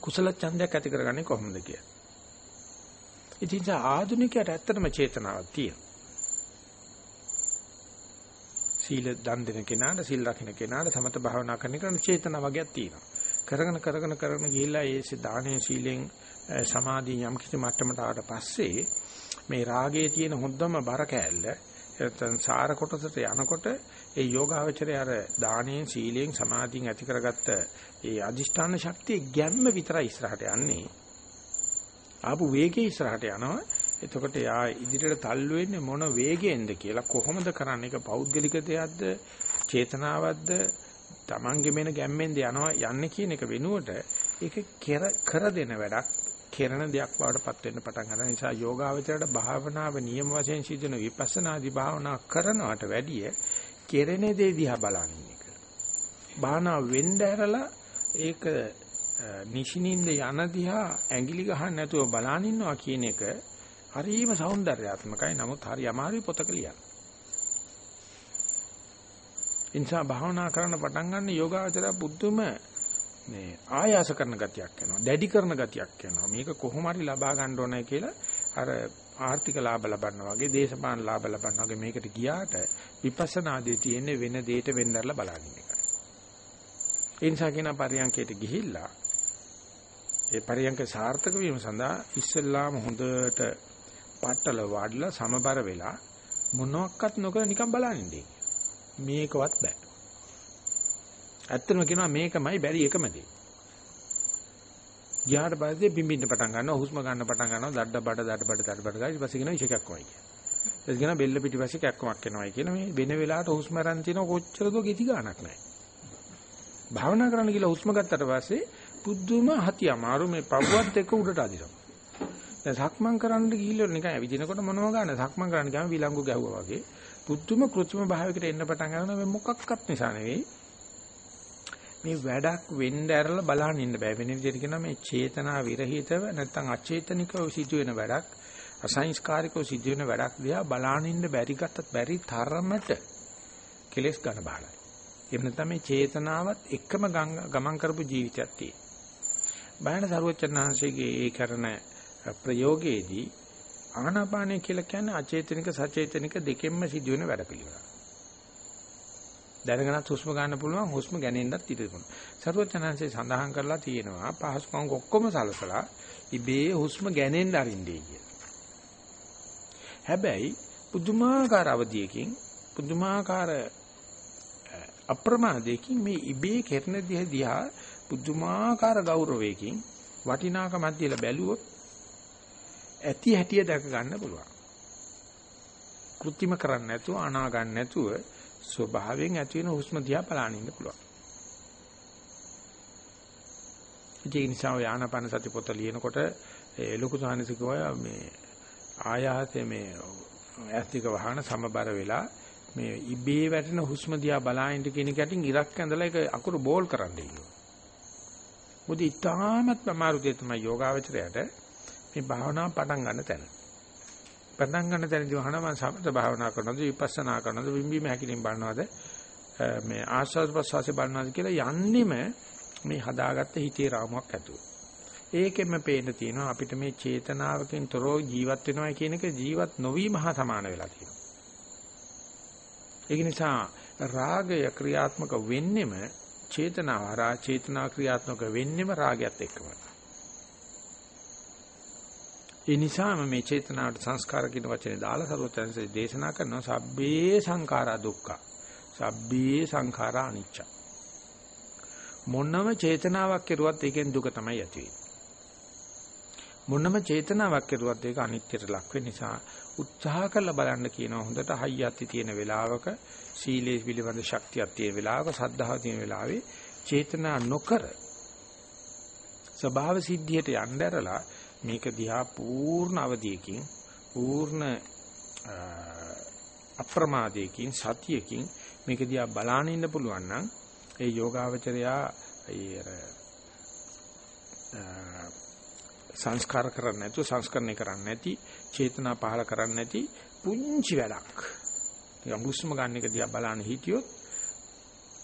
කුසල ඡන්දයක් ඇති කරගන්නේ කොහොමද කියලා. ඉතින් ආධුනිකයට ඇත්තටම චේතනාවක් තියෙනවා. සීල දන් දෙන කෙනාට සීල් රකින්න කෙනාට සමත භාවනා කරන කෙනාට චේතනා වගේක් තියෙනවා. කරගෙන කරගෙන කරගෙන ගිහිල්ලා ඒ දානේ සීලෙන් සමාධිය යම් කිසි මට්ටමකට ආවට පස්සේ මේ රාගයේ තියෙන හොඳම බර කෑල්ල නැත්නම් සාර කොටසට යනකොට ඒ යෝගාවචරය අර දානේ සීලෙන් සමාධියෙන් ඇති කරගත්ත ඒ අදිෂ්ඨාන ශක්තිය ගැම්ම විතරයි ඉස්සරහට යන්නේ. ආපු වේගයේ ඉස්සරහට යනවා. එතකොට යා ඉදිරියට තල්ලු වෙන්නේ මොන වේගයෙන්ද කියලා කොහොමද කරන්නේ? ඒක පෞද්ගලික දෙයක්ද? චේතනාවක්ද? Tamange මෙන ගැම්මෙන්ද යනවා යන්නේ කියන එක වෙනුවට ඒක කර දෙන වැඩක් කෙරණ දෙයක් බවට පත් වෙන්න පටන් ගන්න නිසා යෝගාවචරයට භාවනාව නියම වශයෙන් සිදුන විපස්සනාදි භාවනා කරනවට වැඩිය කෙරෙන දේ දිහා බලන එක. භාවනා වෙන්න ඇරලා ඒක නිෂිනින්ද යන දිහා ඇඟිලි ගහන්න නැතුව බලන් ඉන්නවා කියන එක හරිම సౌందర్యාත්මකයි. නමුත් හරි අමාරුයි පොතක ලියන්න. ඉන්සා භාවනා කරන්න පටන් ගන්න යෝගාචරය බුද්ධම මේ ආයාස කරන ගතියක් එනවා. දැඩි කරන ගතියක් එනවා. මේක කොහොම හරි ලබා ගන්න ඕනේ කියලා අර ආර්ථික ලාභ ලබනවා වගේ දේශපාලන ලාභ ලබනවා වගේ මේකට ගියාට විපස්සනාදී තියෙන්නේ වෙන දෙයකට වෙන්නදලා බලන්න එකයි. ඒ නිසා කියන පරියන්කයට ගිහිල්ලා ඒ පරියන්ක සාර්ථක වීම සඳහා ඉස්සෙල්ලාම හොඳට පట్టල වඩලා සමබර වෙලා මොනවත් නොකර නිකන් බලනින්නේ. මේකවත් බෑ. ඇත්තම කියනවා මේකමයි බැරි එකම දේ. ගියාට පස්සේ බිම්බින්න පටන් ගන්නවා හුස්ම ගන්න පටන් ගන්නවා දඩ බඩ දඩ බඩ දඩ බඩ ගායි ඊපස්සේ කියනවා ඉෂකක් වයි කියලා. ඊට කියනවා බෙල්ල පිටිපස්සේ කැක්කමක් එනවායි කියන මේ වෙන වෙලාවට හුස්ම ගන්න තියෙන කොච්චරද ගෙති ගන්නක් නැහැ. භාවනා කරන්න කියලා හුස්ම ගත්තට පස්සේ පුදුම හති අමාරු මේ පවුවත් එක්ක උඩට අදිනවා. දැන් සක්මන් කරන්න ගිහිල්ලා නිකන් ඇවිදිනකොට මොනව ගන්න? සක්මන් කරන්න ගියාම විලංගු ගැහුවා වගේ. පුදුම කෘත්‍රිම භාවයකට එන්න පටන් ගන්නවා. මේ මොකක්වත් නිසා නෙවෙයි. මේ වැඩක් වෙන්න ඇරලා බලන්න ඉන්න බෑ. වෙන විදිහට කියනවා මේ චේතනා විරහිතව නැත්නම් අචේතනිකව සිදුවෙන වැඩක් අසංස්කාරිකව සිදුවෙන වැඩක් දිහා බලන්න ඉන්න බැරි ගත්තත් බැරි තරමට කෙලස් ගන්න බහලයි. එහෙම නැත්නම් මේ චේතනාවත් එකම ගමන් කරපු ජීවිතයක් තියෙනවා. බයන සරුවචනාංශයේ ඒ කරන ප්‍රයෝගයේදී ආනාපානය කියලා කියන්නේ අචේතනික සචේතනික දෙකෙන්ම සිදුවෙන වැඩපිළිවෙලක්. දැනගෙනත් හුස්ම ගන්න පුළුවන් හුස්ම ගැනෙන්නත් ඉඩ තියෙනවා. සරුවචනංශේ සඳහන් කරලා තියෙනවා පහසුකම් ඔක්කොම සලසලා ඉබේ හුස්ම ගැනෙන්න අරින්නේ කියලා. හැබැයි පුදුමාකාර අවධියකින් පුදුමාකාර අප්‍රමාදයකින් මේ ඉබේ කෙරෙන දිහා පුදුමාකාර ගෞරවයකින් වටිනාකමක් දීලා බැලුවොත් ඇති හැටිය දැක ගන්න පුළුවන්. කෘත්‍රිම කරන්නේ නැතුව අනා ගන්න නැතුව ස්වභාවයෙන් ඇති වෙන හුස්ම දිහා බලන්න ඉන්න පුළුවන්. ඒ නිසා ඔය ආනාපාන සති පොත ලියනකොට ඒ ලොකු සාහනසිකව මේ ආයාසයේ මේ ඇස්තික වහන සමබර වෙලා මේ ඉබේ වැටෙන හුස්ම දිහා බලහින්ද කියන කටින් ඉරක් ඇඳලා ඒක අකුරු බෝල් කරන්න ඉන්නවා. මොකද ඊටාමත් අමාරු දෙයක් තමයි යෝගාවචරයට මේ භාවනාව පටන් ගන්න තැන. පටන් ගන්න තැනදී අහනවා මම සමත භාවනා කරනවද විපස්සනා කරනවද විම්බීම හැකිලින් බලනවද මේ ආස්වාද ප්‍රසවාසය බලනවාද කියලා යන්නෙම මේ හදාගත්ත හිතේ රාමුවක් ඇතුව. ඒකෙම පේන්න තියෙනවා අපිට මේ චේතනාවකින් තොරව ජීවත් වෙනවා කියන එක ජීවත් නොවීම හා සමාන වෙලා තියෙනවා. ඒක නිසා රාගය ක්‍රියාත්මක වෙන්නෙම චේතනාව හරහා චේතනා ක්‍රියාත්මක වෙන්නෙම රාගයත් එක්කම. ඒ නිසාම මේ චේතනාවට සංස්කාර කියන වචනේ දාලා සරුවචනසේ දේශනා කරනවා සබ්බේ සංඛාරා දුක්ඛ. සබ්බේ සංඛාරා අනිච්ච. මොනම චේතනාවක් කෙරුවත් ඒකෙන් දුක තමයි ඇති වෙන්නේ. මොනම චේතනාවක් කෙරුවත් ඒක අනිත්‍යයට ලක් වෙන නිසා උත්සාහ කරලා බලන්න කියනවා හොඳට හයියත්ති තියෙන වෙලාවක සීලේ පිළිබඳ ශක්තියක් තියෙන වෙලාවක සද්ධාව තියෙන වෙලාවේ චේතනා නොකර ස්වභාව සිද්ධියට යන්න ඇරලා මේක දිහා පූර්ණ අවධියකින් පූර්ණ අප්‍රමාදයකින් සතියකින් මේක දිහා බලාගෙන ඉන්න පුළුවන් නම් ඒ යෝගාවචරයා ඒ සංස්කාර කරන්නේ නැතුව සංස්කරණය කරන්නේ නැති චේතනා පහල කරන්නේ නැති පුංචි වැඩක්. නිකන් හුස්ම ගන්න එක දිහා බලන්න හිටියොත්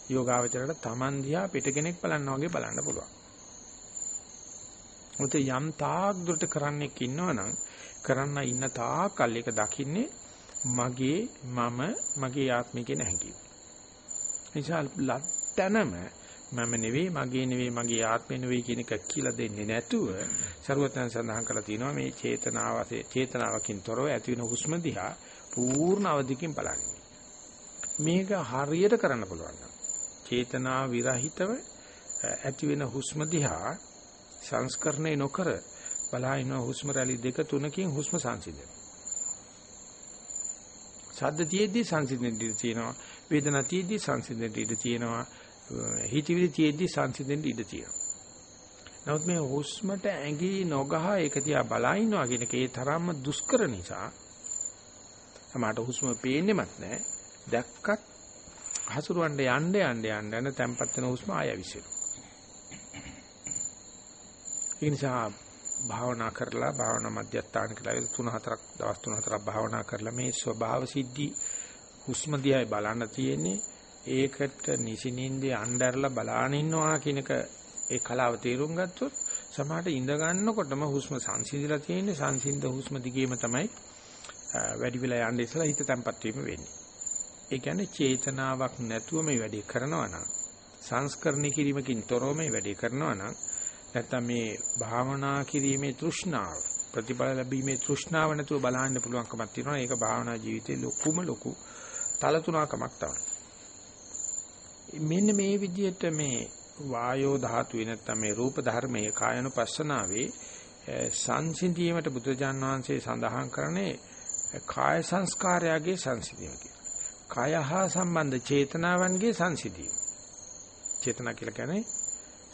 යෝගාවචරයට Taman දිහා පිට කෙනෙක් බලනවා වගේ බලන්න පුළුවන්. උත යම් තාක් දුරට කරන්නෙක් ඉන්නවනම් කරන්න ඉන්න තාක් කල් එක දකින්නේ මගේ මම මගේ ආත්මය කියන හැඟීම. නිසා ලැත්තනම මම නෙවෙයි මගේ නෙවෙයි මගේ ආත්මය නෙවෙයි කියන එක කියලා දෙන්නේ නැතුව ਸਰවඥයන් සඳහන් කරලා තියෙනවා මේ චේතනාවසේ චේතනාවකින් තොරව ඇති වෙන හුස්ම දිහා පූර්ණ අවධියකින් බලන්නේ. මේක හරියට කරන්න පුළුවන් නම් චේතනා විරහිතව ඇති වෙන හුස්ම දිහා සංස්කරණය නොකර බලා ඉන්න හුස්ම රැලි දෙක තුනකින් හුස්ම සංසිඳන. ශබ්ද තියෙද්දි සංසිඳෙන්න ඉඩ තියෙනවා වේදනා තියෙද්දි සංසිඳෙන්න ඉඩ තියෙනවා හිතවිලි තියෙද්දි සංසිඳෙන්න ඉඩ තියෙනවා. නමුත් මේ හුස්මට ඇඟි නොගහ ඒක තියා බලා ඉන්නවා කියන එක ඒ තරම්ම දුෂ්කර නිසා සමහරට හුස්ම පේන්නෙමත් නැහැ. දැක්කත් හසුරවන්න යන්න යන්න යන්න යන තැම්පත් වෙන හුස්ම ආය විසිරෙනවා. ඒ නිසා භාවනා කරලා භාවනා මධ්‍යස්ථාන කියලා තුන හතරක් දවස් තුන හතරක් භාවනා කරලා මේ ස්වභාව සිද්ධි හුස්ම දිහා බලන්න තියෙන්නේ ඒකට නිසිනින්දේ අnderලා බලාන ඉන්නවා කියනක ඒ කලාව තේරුම් ගත්තොත් සමහරට ඉඳ ගන්නකොටම හුස්ම සංසිඳිලා තියෙන්නේ සංසිඳ හුස්ම දිගේම තමයි වැඩි වෙලා යන්නේ ඉස්සලා හිත තැම්පත් වීම වෙන්නේ. ඒ කියන්නේ චේතනාවක් නැතුව මේ වැඩේ කරනවා නම් සංස්කරණය කිරීමකින් තොරව මේ වැඩේ කරනවා නම් නැත්තම් මේ භාවනා කිරීමේ තෘෂ්ණාව ප්‍රතිඵල ලැබීමේ තෘෂ්ණාව නැතුව බලන්න පුළුවන්කමක් තියෙනවා. ඒක භාවනා ජීවිතේ ලොකුම ලොකු තලතුණකමක් තමයි. මෙන්න මේ විදිහට මේ වායෝ ධාතුවේ නැත්නම් මේ රූප ධර්මයේ කායනුපස්සනාවේ සංසිඳීමට බුදුජාන් වහන්සේ සඳහන් කරන්නේ කාය සංස්කාරයගේ සංසිඳීම කියලා. කාය හා සම්බන්ධ චේතනාවන්ගේ සංසිඳීම. චේතනා කියලා කියන්නේ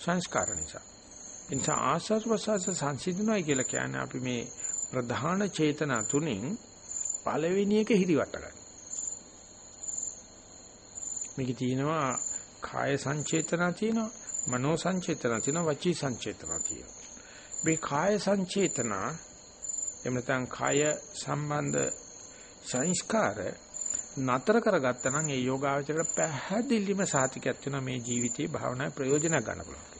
සංස්කාර නිසා. ඒ නිසා ආස්වාද ප්‍රසවාස සංසිඳුනයි කියලා කියන්නේ අපි මේ ප්‍රධාන චේතනා තුنين පළවෙනි එක හිරිවට ගන්න. මේක තියෙනවා කාය සංචේතනා තියෙනවා, මනෝ සංචේතනා තියෙනවා, වචී සංචේතනා තියෙනවා. මේ කාය සංචේතනා එහෙම නැත්නම් කාය සම්බන්ධ සංස්කාර නතර කරගත්තා නම් ඒ යෝගාවචරයට පැහැදිලිම සාතිකයක් වෙනවා මේ ජීවිතයේ භාවනා ප්‍රයෝජන ගන්න පුළුවන්.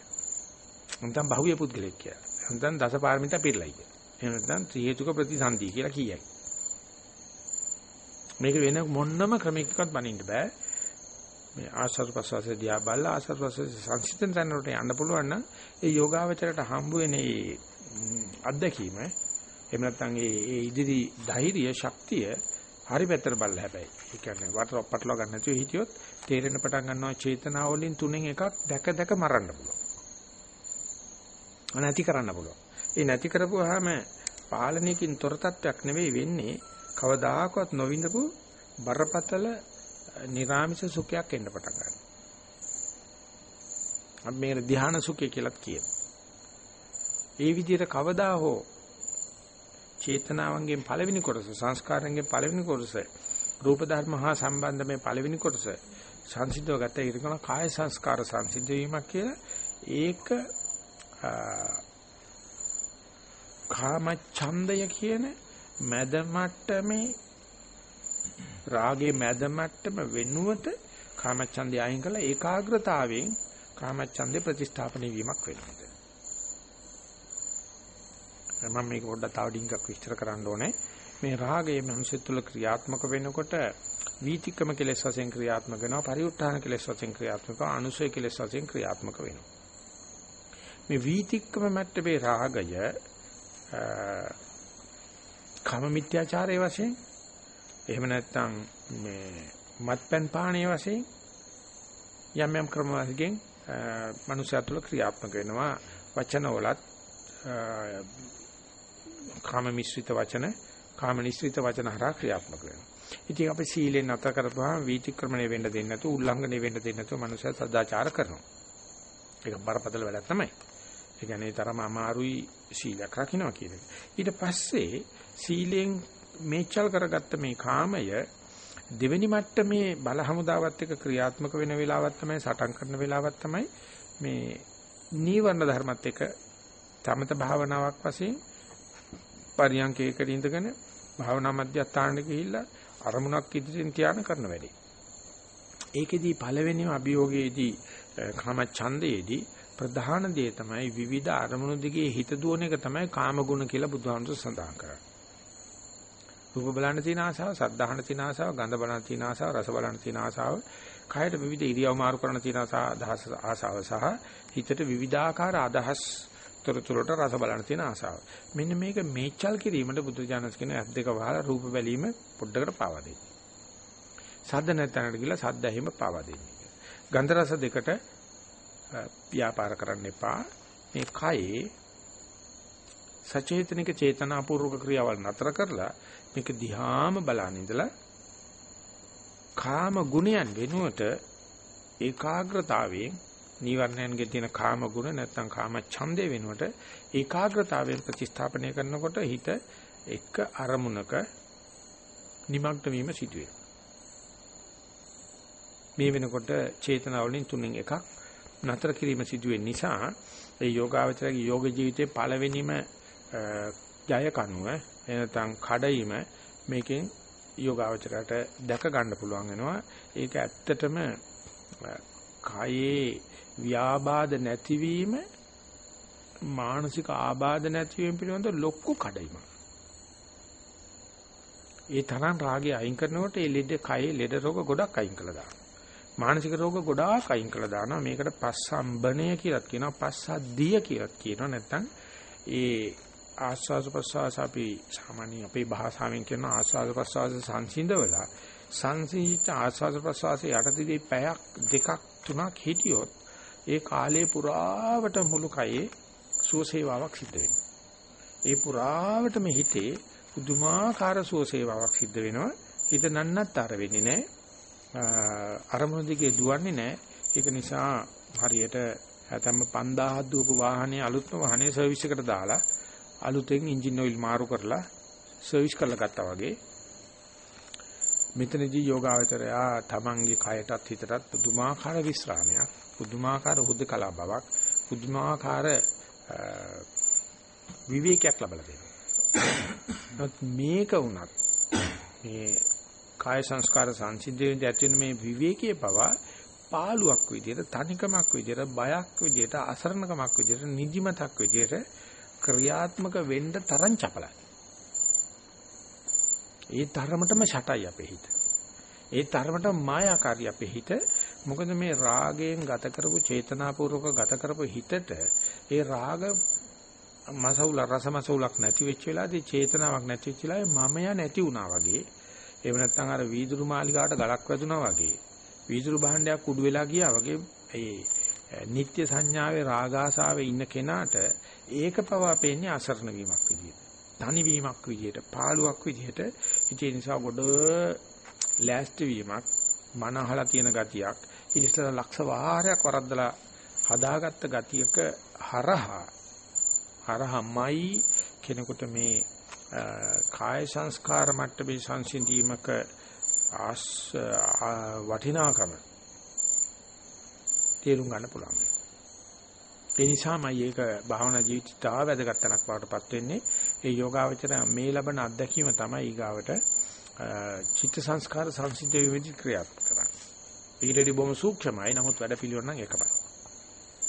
නැත්නම් බහුවේ පුද්ගලෙක් කියලා. නැත්නම් දසපාරමිතා පිරලයි කියලා. එහෙම නැත්නම් ත්‍රි හේතුක ප්‍රතිසන්දි කියලා කියයි. මේක වෙන මොන්නම ක්‍රමයකවත් බනින්න බෑ. මේ ආස්වාද ප්‍රසවාසය දිහා බලලා ආස්වාද ප්‍රසවාසය සංසිතන තැනකට යන්න පුළුවන් නම් ඒ යෝගාවචරයට හම්බ වෙන ඒ අත්දැකීම එහෙම නැත්නම් ඒ ඉදිරි ධෛර්ය ශක්තිය හරි පැත්තට බලලා හැබැයි ඒ කියන්නේ වටර පටලවා ගන්න නැතුව හිටියොත් තේරෙන පටන් ගන්නවා චේතනාව වලින් තුනෙන් එකක් දැක දැක මරන්න පුළුවන්. නැති කරන්න පුළුවන්. ඒ නැති කරපුවාම පාලනයකින් තොර තත්වයක් නෙවෙයි වෙන්නේ කවදාකවත් නොවිඳපු බරපතල නිරාමිස සුඛයක් එන්න පටන් ගන්නවා. අපි මේකට ධ්‍යාන සුඛය කියලාත් කියනවා. ඒ විදිහට කවදා හෝ චේතනාවන්ගෙන් පළවෙනි කොටස සංස්කාරයෙන් පළවෙනි කොටස රූප ධර්ම හා සම්බන්ධ මේ පළවෙනි කොටස සංසිද්ධව ගත ඉරකන කාය සංස්කාර සංසිද්ධ වීමක් කියලා ඒක කාම ඡන්දය කියන මැද මට්ටමේ රාගේ මැද මට්ටම වෙනුවට කාම ඡන්දය අයින් කළා ඒකාග්‍රතාවයෙන් කාම ඡන්දේ ප්‍රතිස්ථාපනය වීමක් වෙනවා. මම මේක පොඩ්ඩක් තව ඩිංගක් විස්තර කරන්න ඕනේ. මේ රාගය මනුෂ්‍ය තුළ ක්‍රියාත්මක වෙනකොට වීතික්‍රම කෙලෙස් වශයෙන් ක්‍රියාත්මක වෙනවා පරිඋත්ථාන කෙලෙස් වශයෙන් ක්‍රියාත්මක වෙනවා අනුසය කෙලෙස් වශයෙන් ක්‍රියාත්මක වෙනවා මේ වීතික්‍රම මට්ටමේ රාගය කාම මිත්‍යාචාරයේ වශයෙන් එහෙම නැත්නම් මේ මත්පැන් පානයේ වශයෙන් යම් යම් ක්‍රම වශයෙන් මනුෂ්‍ය තුළ ක්‍රියාත්මක වෙනවා වචනවලත් කාම මිශ්‍රිත වචන කාම නිශ්චිත වචන හරහා ක්‍රියාත්මක වෙනවා. ඉතින් අපි සීලෙන් නැතර කරපුවාම වීතික්‍රමණය වෙන්න දෙන්නේ නැතුව උල්ලංඝනය වෙන්න දෙන්නේ නැතුව මනුෂ්‍ය සදාචාර කරනවා. ඒක බරපතල වැඩක් තමයි. ඒ කියන්නේ තරම අමාරුයි සීලයක් රකින්නවා කියන එක. ඊට පස්සේ සීලෙන් මේචල් කරගත්ත මේ කාමය දෙවෙනි මට්ටමේ බල හමුදාවත් එක්ක ක්‍රියාත්මක වෙන වෙලාවක් තමයි සටන් කරන වෙලාවක් තමයි මේ නීවරණ ධර්මත් එක්ක තමත භාවනාවක් වශයෙන් පරියන්කේකට ඉඳගෙන භාවනා මධ්‍යස්ථානෙ ගිහිල්ලා අරමුණක් ඉදිරියෙන් තියාන කරන වැඩේ. ඒකෙදී පළවෙනිම අභියෝගයේදී කාම ඡන්දයේදී ප්‍රධාන දේ තමයි විවිධ අරමුණු දිගේ හිත දුවන එක තමයි කාම ගුණ කියලා බුදුහාමුදුර සඳහන් කරන්නේ. රූප බලන්න තියෙන ආසාව, සද්ධාහන තියෙන ආසාව, ගන්ධ බලන්න තියෙන ආසාව, රස බලන්න තියෙන ආසාව, කයට විවිධ ඉරියව් මාරු කරන තියෙන ආසාව සහ හිතට විවිධාකාර අදහස් තොරතුරට රස බලන්න තියෙන ආසාව. මෙන්න මේක මේචල් කිරීමට බුදුජානක කියන ඇස් දෙක වහලා රූප බැලීම පොඩ්ඩකට පාවා දෙන්න. සද්ද නැතනට ගිහලා සද්ද ඇහිම පාවා දෙන්න. ගන්ධ රස දෙකට ව්‍යාපාර කරන්න එපා. මේ කයේ සචේතනික චේතනාපූර්වක ක්‍රියාවල් නතර කරලා මේක දිහාම බලන ඉඳලා කාම ගුණයන් වෙනුවට ඒකාග්‍රතාවයෙන් නීවරණයන්ගේ තියෙන කාම ගුණ නැත්නම් කාම ඡන්දේ වෙනුවට ඒකාග්‍රතාවයෙන් ප්‍රතිස්ථාපනය කරනකොට හිත එක අරමුණක নিমগ্ন වීම සිදුවේ. මේ වෙනකොට චේතනාවලින් තුනෙන් එකක් නතර කිරීම සිදුවෙන නිසා ඒ යෝගාවචරයේ යෝග ජීවිතයේ පළවෙනිම ජය කනුව එනතන් කඩයිම මේකෙන් යෝගාවචරයට දැක ගන්න පුළුවන් වෙනවා ඒක ඇත්තටම කායේ ව්‍යාබාධ නැතිවීම මානසික ආබාධ නැතිවීම පිළිබඳ ලොකු කඩයිමක්. ඒ තරම් රාගය අයින් කරනකොට ඒ ලෙඩ කයේ ලෙඩ රෝග ගොඩක් අයින් කළා දානවා. මානසික රෝග ගොඩාක් අයින් කළා දානවා. මේකට පස්සම්බණය කියලාත් කියනවා. පස්සද්ධිය කියලාත් කියනවා. නැත්තම් ඒ ආස්වාද ප්‍රසවාස අපි සාමාන්‍ය අපේ භාෂාවෙන් කියන ආස්වාද ප්‍රසවාස සංසිඳවලා සංසිඳිච්ච ආස්වාද ප්‍රසවාසයේ යටදී පැයක් දෙකක් තුනක් හිටියොත් ඒ කාලේ පුරාවට මුළු කයේ සුවසේවාවක් සිද්ධ වෙනවා. ඒ පුරාවටම හිතේ පුදුමාකාර සුවසේවාවක් සිද්ධ වෙනවා. හිත නන්නත්තර වෙන්නේ නැහැ. අරමුණු දිගේ දුවන්නේ නැහැ. ඒක නිසා හරියට හැතැම්ම 5000ක් දුවපු වාහනේ අලුත්ම වාහනේ සර්විස් එකට දාලා අලුතෙන් එන්ජින් ඔයිල් මාරු කරලා සර්විස් කරලා ගත්තා වගේ මෙතනදී යෝගාවචරයා තමන්ගේ කයටත් හිතටත් පුදුමාකාර විස්රාමයක් පුදුමාකාර හුදකලා බවක් පුදුමාකාර විවේකයක් ලබලා දෙනවා. මේක වුණත් මේ කාය සංස්කාර සංසිද්ධියෙන් ඇති වෙන මේ විවේකයේ පවා පාළුවක් විදියට තනිකමක් විදියට බයක් විදියට අසරණකමක් විදියට නිදිමතක් විදියට ක්‍රියාත්මක වෙන්න තරම් චපලයි. ඒ තරමටම ෂටයි අපේ හිත. ඒ තරමටම මායාකාරී අපේ හිත. මොකද මේ රාගයෙන් ගත කරපු චේතනාපූර්වක ගත කරපු හිතට ඒ රාග මසවුල රසමසවුලක් නැති වෙච්ච වෙලාවේදී චේතනාවක් නැති වෙච්ච වෙලාවේ මමයා නැති වුණා වගේ. එහෙම නැත්නම් අර වීදුරු මාලිගාවට ගලක් වැදුනා වගේ. වීදුරු භාණ්ඩයක් කුඩු වෙලා ගියා වගේ ඒ නিত্য සංඥාවේ රාගාසාවේ ඉන්න කෙනාට ඒක පවා පේන්නේ අසරණ වීමක් විදියට. තනිවීමක් විදියට, පාළුවක් විදියට. ඒ නිසා ගොඩ ලෑස්ති වීමක්, මනහලා තියෙන ගතියක්, ඊටතර ලක්ෂ වාරයක් වරද්දලා හදාගත්ත ගතියක හරහා හරහමයි කෙනෙකුට මේ කාය සංස්කාර මට්ටමේ සංසිඳීමක ආස් වටිනාකම තේරුම් ගන්න පුළුවන්. ඒ නිසාමයි ඒක භාවනා ජීවිතය තා වැදගත් තැනක් බවටපත් වෙන්නේ. ඒ යෝගාවචර මේ ලබන අත්දැකීම තමයි ඊගාවට චිත්ත සංස්කාර සංසිද්ධ වීමේදී ක්‍රියාත්මක කරන්නේ. ඊටදී බොහොම සූක්ෂමයි. නමුත් වැඩ පිළිවෙල නම් එකමයි.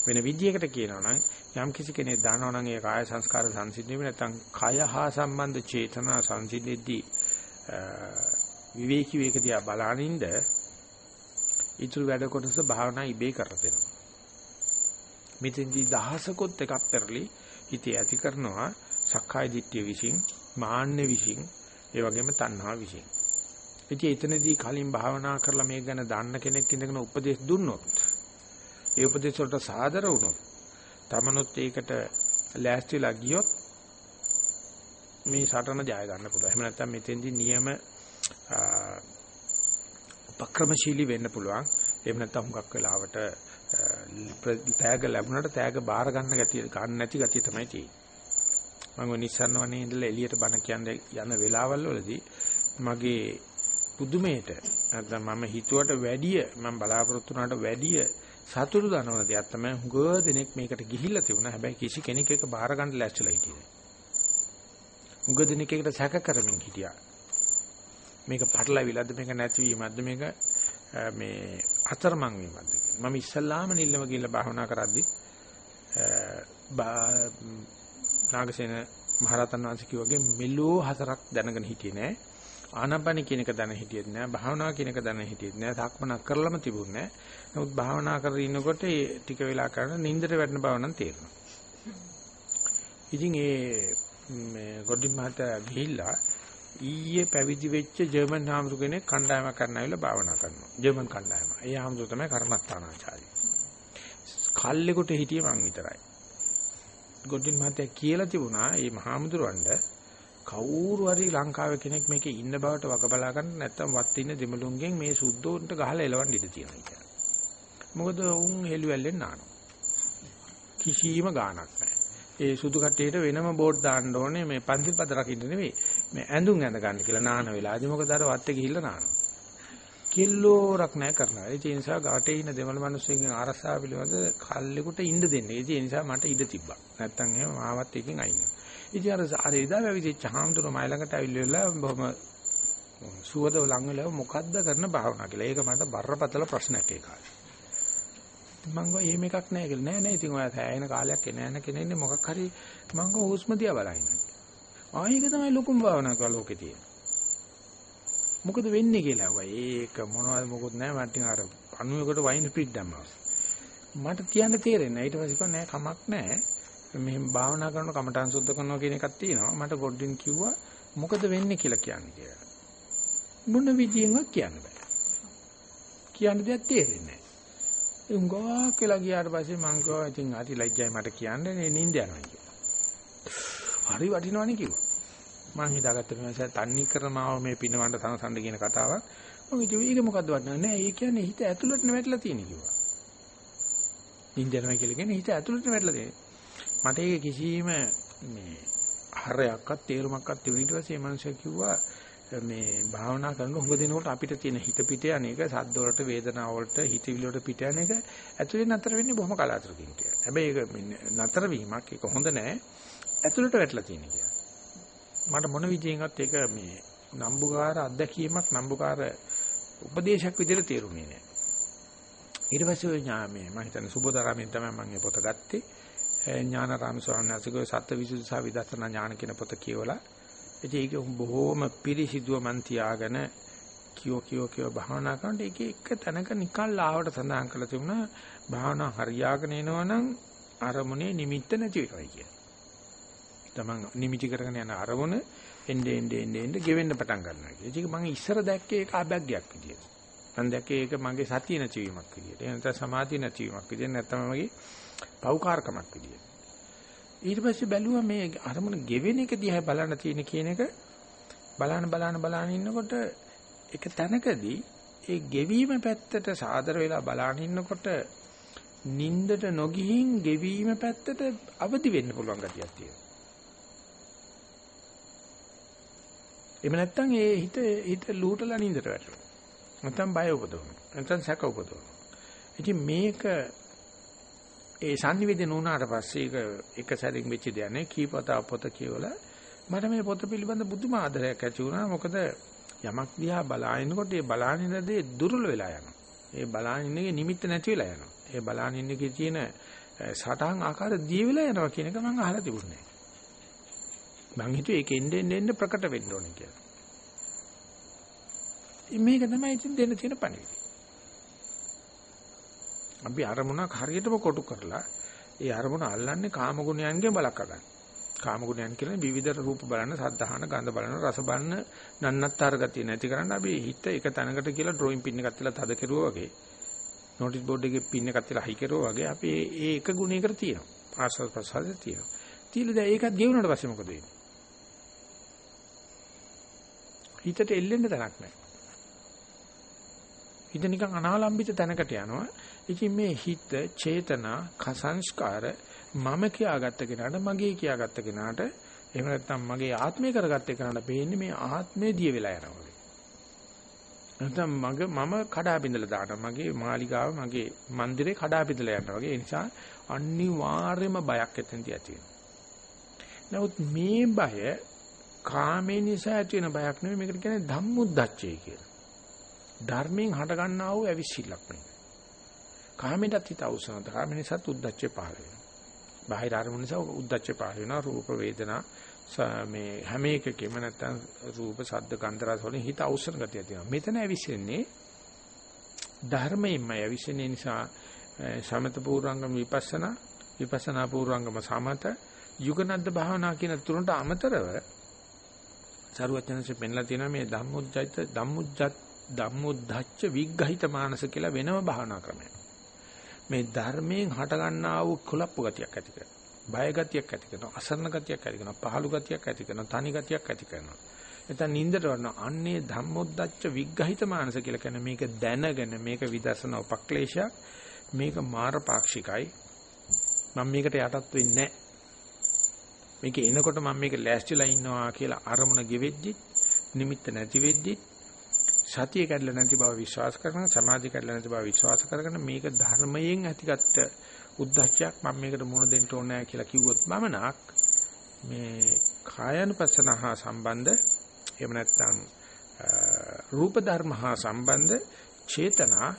වෙන විදියකට කියනවා නම් යම් කිසි කෙනෙක් දන්නවා නම් ඒ කාය සංස්කාර සංසිද්ධිය නැත්නම් කය හා සම්බන්ධ චේතනා සංසිද්ධියදී විවේකී වේකදී බලනින්ද ඊටු වැඩ කොටස භාවනා ඉබේ කරලා දෙනවා. මෙතෙන්දී දහසකොත් එකක් පෙරලි හිතේ ඇති කරනවා සක්කාය දිට්ඨිය විසින් මාන්නේ විසින් ඒ වගේම තණ්හා විසින්. ඉතින් එතනදී කලින් භාවනා කරලා මේක ගැන දන්න කෙනෙක් ඉඳගෙන උපදේශ දුන්නොත් ඒ උපදේශ වලට සාදර වුණොත් තමනුත් ඒකට ලෑස්තිලා ගියොත් මේ සටන ජය ගන්න පුළුවන්. එහෙම නැත්නම් මෙතෙන්දී නියම උපක්‍රමශීලී වෙන්න පුළුවන්. එහෙම නැත්නම් හුඟක් වෙලාවට තෑග ලැබුණාට තෑග බාර ගන්න ගැතිය ගන්න නැති ගැතිය තමයි තියෙන්නේ. මම නිස්සන්න වනේ ඉඳලා එළියට බණ කියන්නේ යන වෙලාවල් වලදී මගේ පුදුමේට නැත්නම් මම හිතුවට වැඩිය මම බලාපොරොත්තු වුණාට වැඩිය සතුටු දනවන දෙයක් තමයි හුඟ දෙනෙක් මේකට ගිහිල්ලා තිබුණා. හැබැයි කිසි කෙනෙක් ඒක බාර ගන්න ලැස්තිලා හිටියේ නෑ. හුඟ දෙනෙක් ඒකට සැක කරමින් හිටියා. මේක පටලවිලද්ද මේක නැතිවීමක්ද මේක මේ අතරමං වීමක්ද කියලා. මම ඉස්සල්ලාම නිල්ලම ගිහිල්ලා භාවනා කරද්දි නාගසේන මහරහතන් වහන්සේ කිව්වාගේ මෙලෝ හතරක් දැනගෙන හිටියේ නෑ. ආනාපාන කියන එක දැන හිටියෙත් නෑ. භාවනා කියන එක දැන හිටියෙත් නෑ. සක්මනක් කරලම තිබුණේ නෑ. නමුත් භාවනා කරගෙන ඉන්නකොට ඒ ටික වෙලා කරන නින්දට වැටෙන බව නම් තේරෙනවා. ඉතින් ඒ මේ ගොඩින් මහත්තයා ගිහිල්ලා ඊයේ පැවිදි වෙච්ච ජර්මන් හාමුදුර කෙනෙක් කණ්ඩායමක් කරන්න ආවිල්ලා භාවනා කරනවා. ජර්මන් කණ්ඩායම. ඒ හාමුදුර තමයි කර්මස්ථානාචාර්ය. කල්ලෙකට හිටියේ මං විතරයි. ගොඩින් මහත්තයා කියලා තිබුණා මේ මහාමුදුරන්ට කවුරු හරි ලංකාවේ කෙනෙක් මේකේ ඉන්න බවට වග බලා ගන්න නැත්නම් වත් ඉන්න දෙමළුන්ගෙන් මේ සුද්ධෝන්ට ගහලා එලවන්න ඉඩ තියෙනවා කියලා. මොකද උන් හෙළුවැල්ලෙන් නානවා. කිසිම ගාණක් නැහැ. ඒ සුදු කට්ටියට වෙනම බෝඩ් දාන්න ඕනේ මේ පන්සිල් පද රකින්න නෙවෙයි මේ ඇඳුම් ඇඳ ගන්න කියලා නාන වෙලාවදී මොකද අර වත්තේ ගිහිල්ලා නානවා. කිල්ලෝරක් නැහැ කරනවා. ඒ නිසා ගාටේ ඉන්න දෙමළ මිනිස්සුන්ගෙන් ආරසාව පිළිබඳ කල්ලෙකුට ඉන්න දෙන්නේ. ඒ නිසා මට ඉඩ තිබ්බා. නැත්තම් එහෙම මාවත් එකකින් අයින් වෙනවා. ඉතින් අර අර එදා වැවිදිච්ච හාමුදුරුවෝ මයි ළඟට ඇවිල්ලා බොහොම සුවදව ලඟ වෙලා මොකද්ද කරන භාවනා කියලා. ඒක මට බරපතල ප්‍රශ්නයක් ඒ කාලේ. මං ගෝ එහෙම එකක් නැහැ කියලා. නෑ නෑ ඉතින් ඔය සෑහෙන කාලයක් එන යන කෙනෙන්නේ මොකක් හරි මං ගෝ හුස්ම දිහා බලන්න. ආයෙක තමයි ලොකුම භාවනා කරලා ලෝකේ තියෙන්නේ. මොකද වෙන්නේ කියලා වයි. ඒක මොනවද මොකොත් නෑ මට අර අණුවකට වයින් ස්පීඩ් දැම්මා. මට කියන්න තේරෙන්නේ නැහැ. ඊට පස්සේ කිව්වා නෑ කමක් නෑ. මෙහෙම භාවනා කරන කමඨාන් සුද්ධ කරනවා කියන එකක් තියෙනවා. මට ගොඩින් කිව්වා මොකද වෙන්නේ කියලා කියන්නේ කියලා. මොන විදියෙන්වත් කියන්න බෑ. කියන්න දෙයක් තේරෙන්නේ නැහැ. ඒ උංගා කියලා ගියාට පස්සේ මං කිව්වා ඉතින් හරි ලැජ්ජයි මට කියන්නේ නේ නිින්ද යනවා කියලා. හරි වටිනවනේ කිව්වා. මං හිතාගත්ත මේ තන්නේ කරමාව මේ පිනවන්න සනසන්න කියන කතාවක්. මම කිව්වා ඒක මොකද්ද වටන්නේ නෑ. ඒ කියන්නේ හිත ඇතුළට නැවැටලා තියෙන කිව්වා. නිින්ද යනවා කියලා කියන්නේ හිත ඇතුළට නැවැටලා තියෙන. මට ඒක කිසිම මේ හරයක්වත් තේරුමක්වත් තිබුණ ඊට පස්සේ මේ මනුස්සයා කිව්වා මේ භාවනා කරන හුඟ දිනකට අපිට තියෙන හිත පිට යන එක සද්ද වලට වේදනාව වලට හිතවිලි වලට පිට යන එක ඇතුලේ නතර වෙන්නේ බොහොම කලාතුරකින් කියලා. හැබැයි ඒක නතර වීමක් ඒක හොඳ නෑ. ඇතුලට වැටලා තියෙන කියලා. මට මොන විදියෙන්වත් ඒක මේ නම්බුකාර අත්දැකීමක් නම්බුකාර උපදේශයක් විදිහට තේරුනේ නෑ. ඊට පස්සේ ඔය ඥාමේ මම හිතන්නේ සුබෝධාරාමෙන් තමයි මම මේ පොත ගත්තේ. ඥානාරාම ස්වාමීන් වහන්සේගේ සත්‍යවිසුද්ධි සහ විදර්ශනා ඥාන කියන පොත කියවලා ඉතින් ඒක බොහොම පිරිසිදුව මන් තියාගෙන කියෝ කියෝ කියෝ භාවනා කරනකොට ඒක එක තැනක නිකන් ලාවට සඳහන් කරලා තිබුණා භාවනා හරියාගෙන එනවනම් අරමුණේ නිමිත්ත නැති වෙනවා කියන. තමන් නිමිටි කරගෙන යන අරමුණ එnde ende ende ende ගෙවෙන්න පටන් ගන්නවා කියන. ඒක මම ඉස්සර දැක්කේ ඒක අභ්‍යග්යක් විදියට. මම දැක්කේ ඒක මගේ සතිය නැතිවීමක් විදියට. එහෙනම් සමාධිය නැතිවීමක් විදියට නැත්නම් මගේ පෞකාරකමක් විදියට. ඊට පස්සේ බැලුවා මේ අරමුණ ගෙවෙන එක දිහා බලන්න තියෙන කියන එක බලන බලන බලන ඉන්නකොට එක තැනකදී ඒ ගෙවීම පැත්තට සාදර වෙලා බලන ඉන්නකොට නින්දට නොගිහින් ගෙවීම පැත්තට අවදි වෙන්න පුළුවන් ගතියක් තියෙනවා. එහෙම නැත්නම් ඒ හිත හිත ලූටලා නින්දට වැටෙනවා. නැත්නම් බය උපදවනවා. නැත්නම් සැක උපදවනවා. ඉතින් මේක ඒ sannivedana වුණාට පස්සේ ඒක එක සැරින් වෙච්ච දෙයක් නේ කීපතා පොත කියවලා මට මේ පොත පිළිබඳ බුදුම ආදරයක් ඇති වුණා මොකද යමක් දිහා බලාගෙනකොට ඒ බලාගෙන දේ දුර්වල වෙලා යනවා ඒ බලාන ඉන්නගේ නිමිත්ත නැති වෙලා යනවා. ඒ බලාන ඉන්නගේ තියෙන සටහන් ආකාර දිය වෙලා යනවා කියන එක මම අහලා තිබුණේ නැහැ. මං හිතුවේ ඒක එන්න එන්න එන්න ප්‍රකට වෙන්න ඕනේ කියලා. මේක තමයි ඉතින් දෙන්න තියෙන පණිවිඩය. අපි අරමුණක් හරියටම කොටු කරලා ඒ අරමුණ අල්ලන්නේ කාම ගුණයන්ගෙන් බලක ගන්න. කාම ගුණයන් කියන්නේ විවිධ රූප බලන, සද්ධාහන, ගන්ධ බලන, රස බලන, නන්නත්තර ගතිය නැති කරන්න අපි හිත එක තැනකට කියලා ඩ්‍රොයින් පින් එකක් තියලා තද කෙරුවා වගේ. නොටිස් බෝඩ් එකේ පින් එකක් තියලා හයි කෙරුවා වගේ අපි ඒ එක ගුණයකට තියෙනවා. ආස්වාද ප්‍රසාරය තියෙනවා. තියලා දැන් ඒකත් ගෙවුනට පස්සේ මොකද වෙන්නේ? හිතට එල්ලෙන්න තැනක් නැහැ. හිත නිකන් අනාලම්බිත තැනකට යනවා. ඉතින් මේ හිත, චේතනා, කසංස්කාර මම කියාගත්ත කෙනාට මගේ කියාගත්ත කෙනාට එහෙම නැත්නම් මගේ ආත්මය කරගත්ත කෙනාට පේන්නේ මේ ආත්මය දිය වෙලා යනවා වගේ. නැත්නම් මගේ මම කඩා බිඳලා දානවා. මගේ මාලිගාව, මගේ මන්දිරේ කඩා බිඳලා යනවා වගේ. ඒ නිසා අනිවාර්යයෙන්ම බයක් එතනදී ඇති වෙනවා. නමුත් මේ බය කාමේ නිසා ඇති වෙන බයක් නෙවෙයි මේකට කියන්නේ ධම්මුද්දච්චය කියලා. ධර්මයෙන් හට ගන්නා වූ ඇවිස්සිල්ලක් නෙවෙයි. කාමෙන්ටත් හිත අවසන කාම නිසා උද්දච්චය පහළ වෙනවා. බාහිර අරමුණ නිසා උද්දච්චය පහළ වෙනවා. රූප වේදනා මේ හැම එකකෙම නැත්තම් රූප ශබ්ද ගන්ධ රස වලින් හිත අවසන ගතිය තියෙනවා. මෙතන ඇවිස්සෙන්නේ ධර්මයෙන්ම ඇවිස්සෙන්නේ නිසා සමත පූර්වංගම විපස්සනා විපස්සනා පූර්වංගම සමත යුගනද්ද භාවනා කියන තුනට අමතරව සරුවචනසේ පෙන්ලා තියෙනවා මේ ධම්මුජ්ජත් ධම්මුජ්ජත් ධම්මුද්ධච්ච විග්ඝහිත මානස කියලා වෙනම භාවනා ක්‍රමයක්. මේ ධර්මයෙන් හට ගන්නා වූ කුලප්පු ගතියක් ඇති කරනවා. බය ගතියක් ඇති කරනවා. අසරණ ගතියක් ඇති කරනවා. පහළු ගතියක් ඇති කරනවා. තනි ගතියක් ඇති කරනවා. එතන නින්දට වරන අන්නේ ධම්මොද්දච්ච විග්ඝහිත මානස කියලා කියන්නේ මේක දැනගෙන මේක විදර්ශනා උපක්ලේශයක් මේක මාරපාක්ෂිකයි මම මේකට යටත් වෙන්නේ මේක එනකොට මම මේක ලෑස්තිලා ඉන්නවා කියලා අරමුණ ගෙවෙද්දි නිමිත්ත නැති වෙද්දි සතිය කැඩලා නැති බව විශ්වාස කරන සමාධිය කැඩලා නැති බව විශ්වාස කරගෙන මේක ධර්මයෙන් ඇතිගත්ත උද්දච්චයක් මම මේකට මුණ දෙන්න ඕනේ කියලා කිව්වොත් මමනක් මේ කායනුපස්සන හා සම්බන්ධ එහෙම නැත්නම් රූප ධර්ම හා සම්බන්ධ චේතනා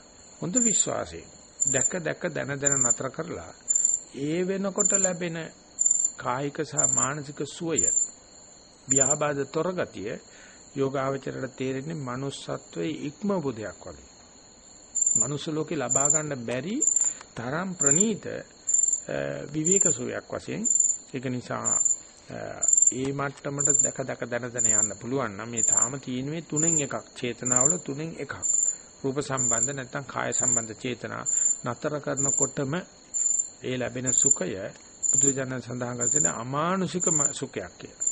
හොඳ විශ්වාසයෙන් දැක දැක දන දන නතර කරලා ඒ වෙනකොට ලැබෙන කායික සහ මානසික සුවය ව්‍යාබාධ තොර ගතිය යෝගාවචරයට තේරෙන්නේ manussත්වයේ ඉක්මවපු දෙයක් වගේ. මනුස්ස ලෝකේ ලබා ගන්න බැරි තරම් ප්‍රනීත විවේක සුවයක් වශයෙන් ඒක නිසා ඒ මට්ටමට දැක දැක දන දන යන්න පුළුවන් නම් මේ තාම තියෙන්නේ තුනෙන් එකක් චේතනාවල තුනෙන් එකක් රූප සම්බන්ධ නැත්නම් කාය සම්බන්ධ චේතනා නතර කරනකොටම ඒ ලැබෙන සුඛය බුදුජානක සඳහන් කරන අමානුෂික සුඛයක් කියලා.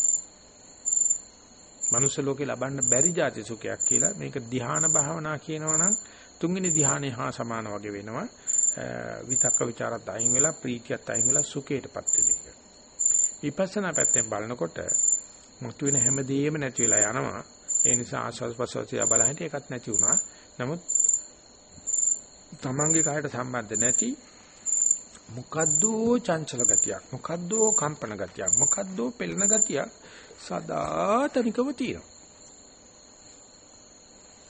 මනුස්ස ලෝකේ ලබන්න බැරි જાති සුඛයක් කියලා මේක ධ්‍යාන භාවනා කියනවනම් තුන්වෙනි ධ්‍යානෙ හා සමාන වගේ වෙනවා විතක්ක ਵਿਚාරත් අයින් වෙලා ප්‍රීතියත් අයින් වෙලා සුඛයටපත් වෙන එක. විපස්සනා පැත්තෙන් බලනකොට මුතුවෙන හැමදේම නැති වෙලා යනවා. ඒ නිසා ආස්වාද ප්‍රසවාසය බලහිට ඒකත් නැති වුණා. නමුත් තමන්ගේ කායට සම්බන්ධ නැති මොකද්ද චංචල ගතියක් මොකද්ද කම්පන ගතියක් මොකද්ද පෙළෙන ගතියක් සදාතනිකව තියෙනවා.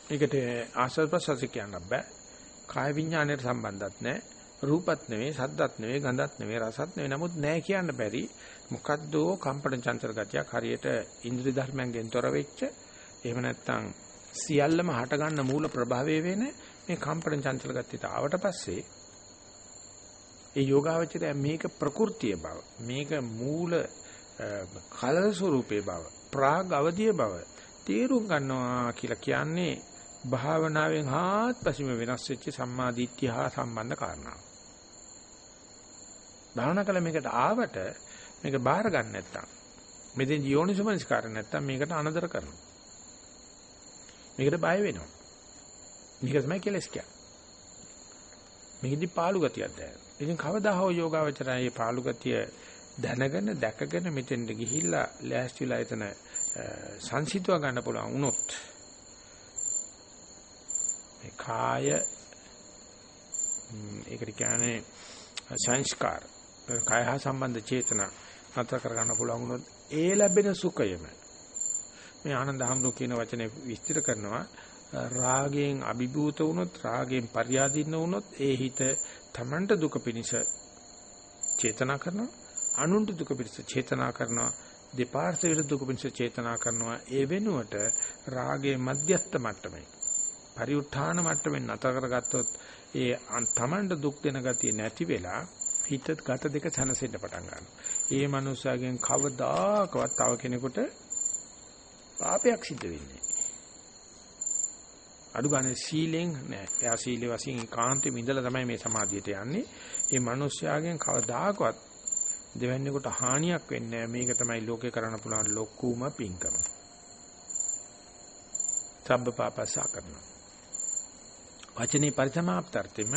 ඒකට ආස්වාද ප්‍රසවාස කියන්න බෑ. කාය විඥාණයට සම්බන්ධත් නැහැ. රූපත් නෙවෙයි, සද්දත් නෙවෙයි, ගඳත් නෙවෙයි, රසත් නෙවෙයි. නමුත් නැහැ කියන්න බැරි. මොකද්දෝ කම්පන චංචල ගතියක් හරියට ඉන්ද්‍රිය ධර්මයන්ගෙන් තොර වෙච්ච එහෙම නැත්නම් සියල්ලම හට ගන්න මූල ප්‍රභාවය වෙන මේ කම්පන චංචල ගතියට ආවට පස්සේ ඒ යෝගාවචරය මේක ප්‍රകൃතිය බව මේක මූල කල ස්වරූපේ බව ප්‍රාග් අවදිය බව තේරුම් ගන්නවා කියලා කියන්නේ භාවනාවෙන් හාත්පසින්ම වෙනස් වෙච්ච සම්මා දිට්ඨිය හා සම්බන්ධ කාරණා. භාවනා කළ මේකට ආවට මේක බාහිර ගන්න නැත්තම් මෙතෙන් යෝනිසමනස්කාර නැත්තම් මේකට අනදර කරනවා. මේකට බය වෙනවා. මේක තමයි කෙලස් කියන්නේ. මේකෙදි පාළු ගතියක් දැනෙනවා. ඉතින් කවදා හෝ යෝගාවචරය මේ පාළු ගතිය දැනගෙන දැකගෙන මෙතෙන්ට ගිහිල්ලා ලෑස්තිලා එතන සංසිතුව ගන්න පුළුවන් වුණොත් මේ කාය ඒකට කියන්නේ සංස්කාර කාය හා සම්බන්ධ චේතනා නතර කර ගන්න පුළුවන් වුණොත් ඒ ලැබෙන සුඛයම. මේ ආනන්ද හැමදෝ කියන වචනේ විස්තර කරනවා රාගයෙන් අභිභූත වුණොත් රාගයෙන් පරියාදීන වුණොත් ඒ හිත තමන්ට දුක පිනිස චේතනා කරනවා. අනුන්ට දුක පිණිස චේතනා කරනවා දෙපාර්ශවයට දුක පිණිස චේතනා කරනවා ඒ වෙනුවට රාගයේ මධ්‍යස්ත මට්ටමේ පරිඋත්ථාන මට්ටමෙන් නැතර කරගත්තොත් ඒ තමන්ට දුක් දෙන ගතිය නැති වෙලා හිත ගත දෙක සනසෙන්න පටන් ගන්නවා. ඒ මනුස්සයාගෙන් කවදාකවත් තව කෙනෙකුට පාපයක් සිද්ධ වෙන්නේ අඩු ගානේ සීලෙන් නෑ. එයා සීලේ වශයෙන් කාන්තේ මිදලා තමයි මේ සමාධියට යන්නේ. මේ මනුස්සයාගෙන් කවදාකවත් දෙවැන්නේකට හානියක් වෙන්නේ නෑ. මේක තමයි ලෝකේ කරන්න පුළුවන් ලොකුම පිංකම. සබ්බ පාපසා කරනවා. වචනේ පරිසමාප්තර්ථෙම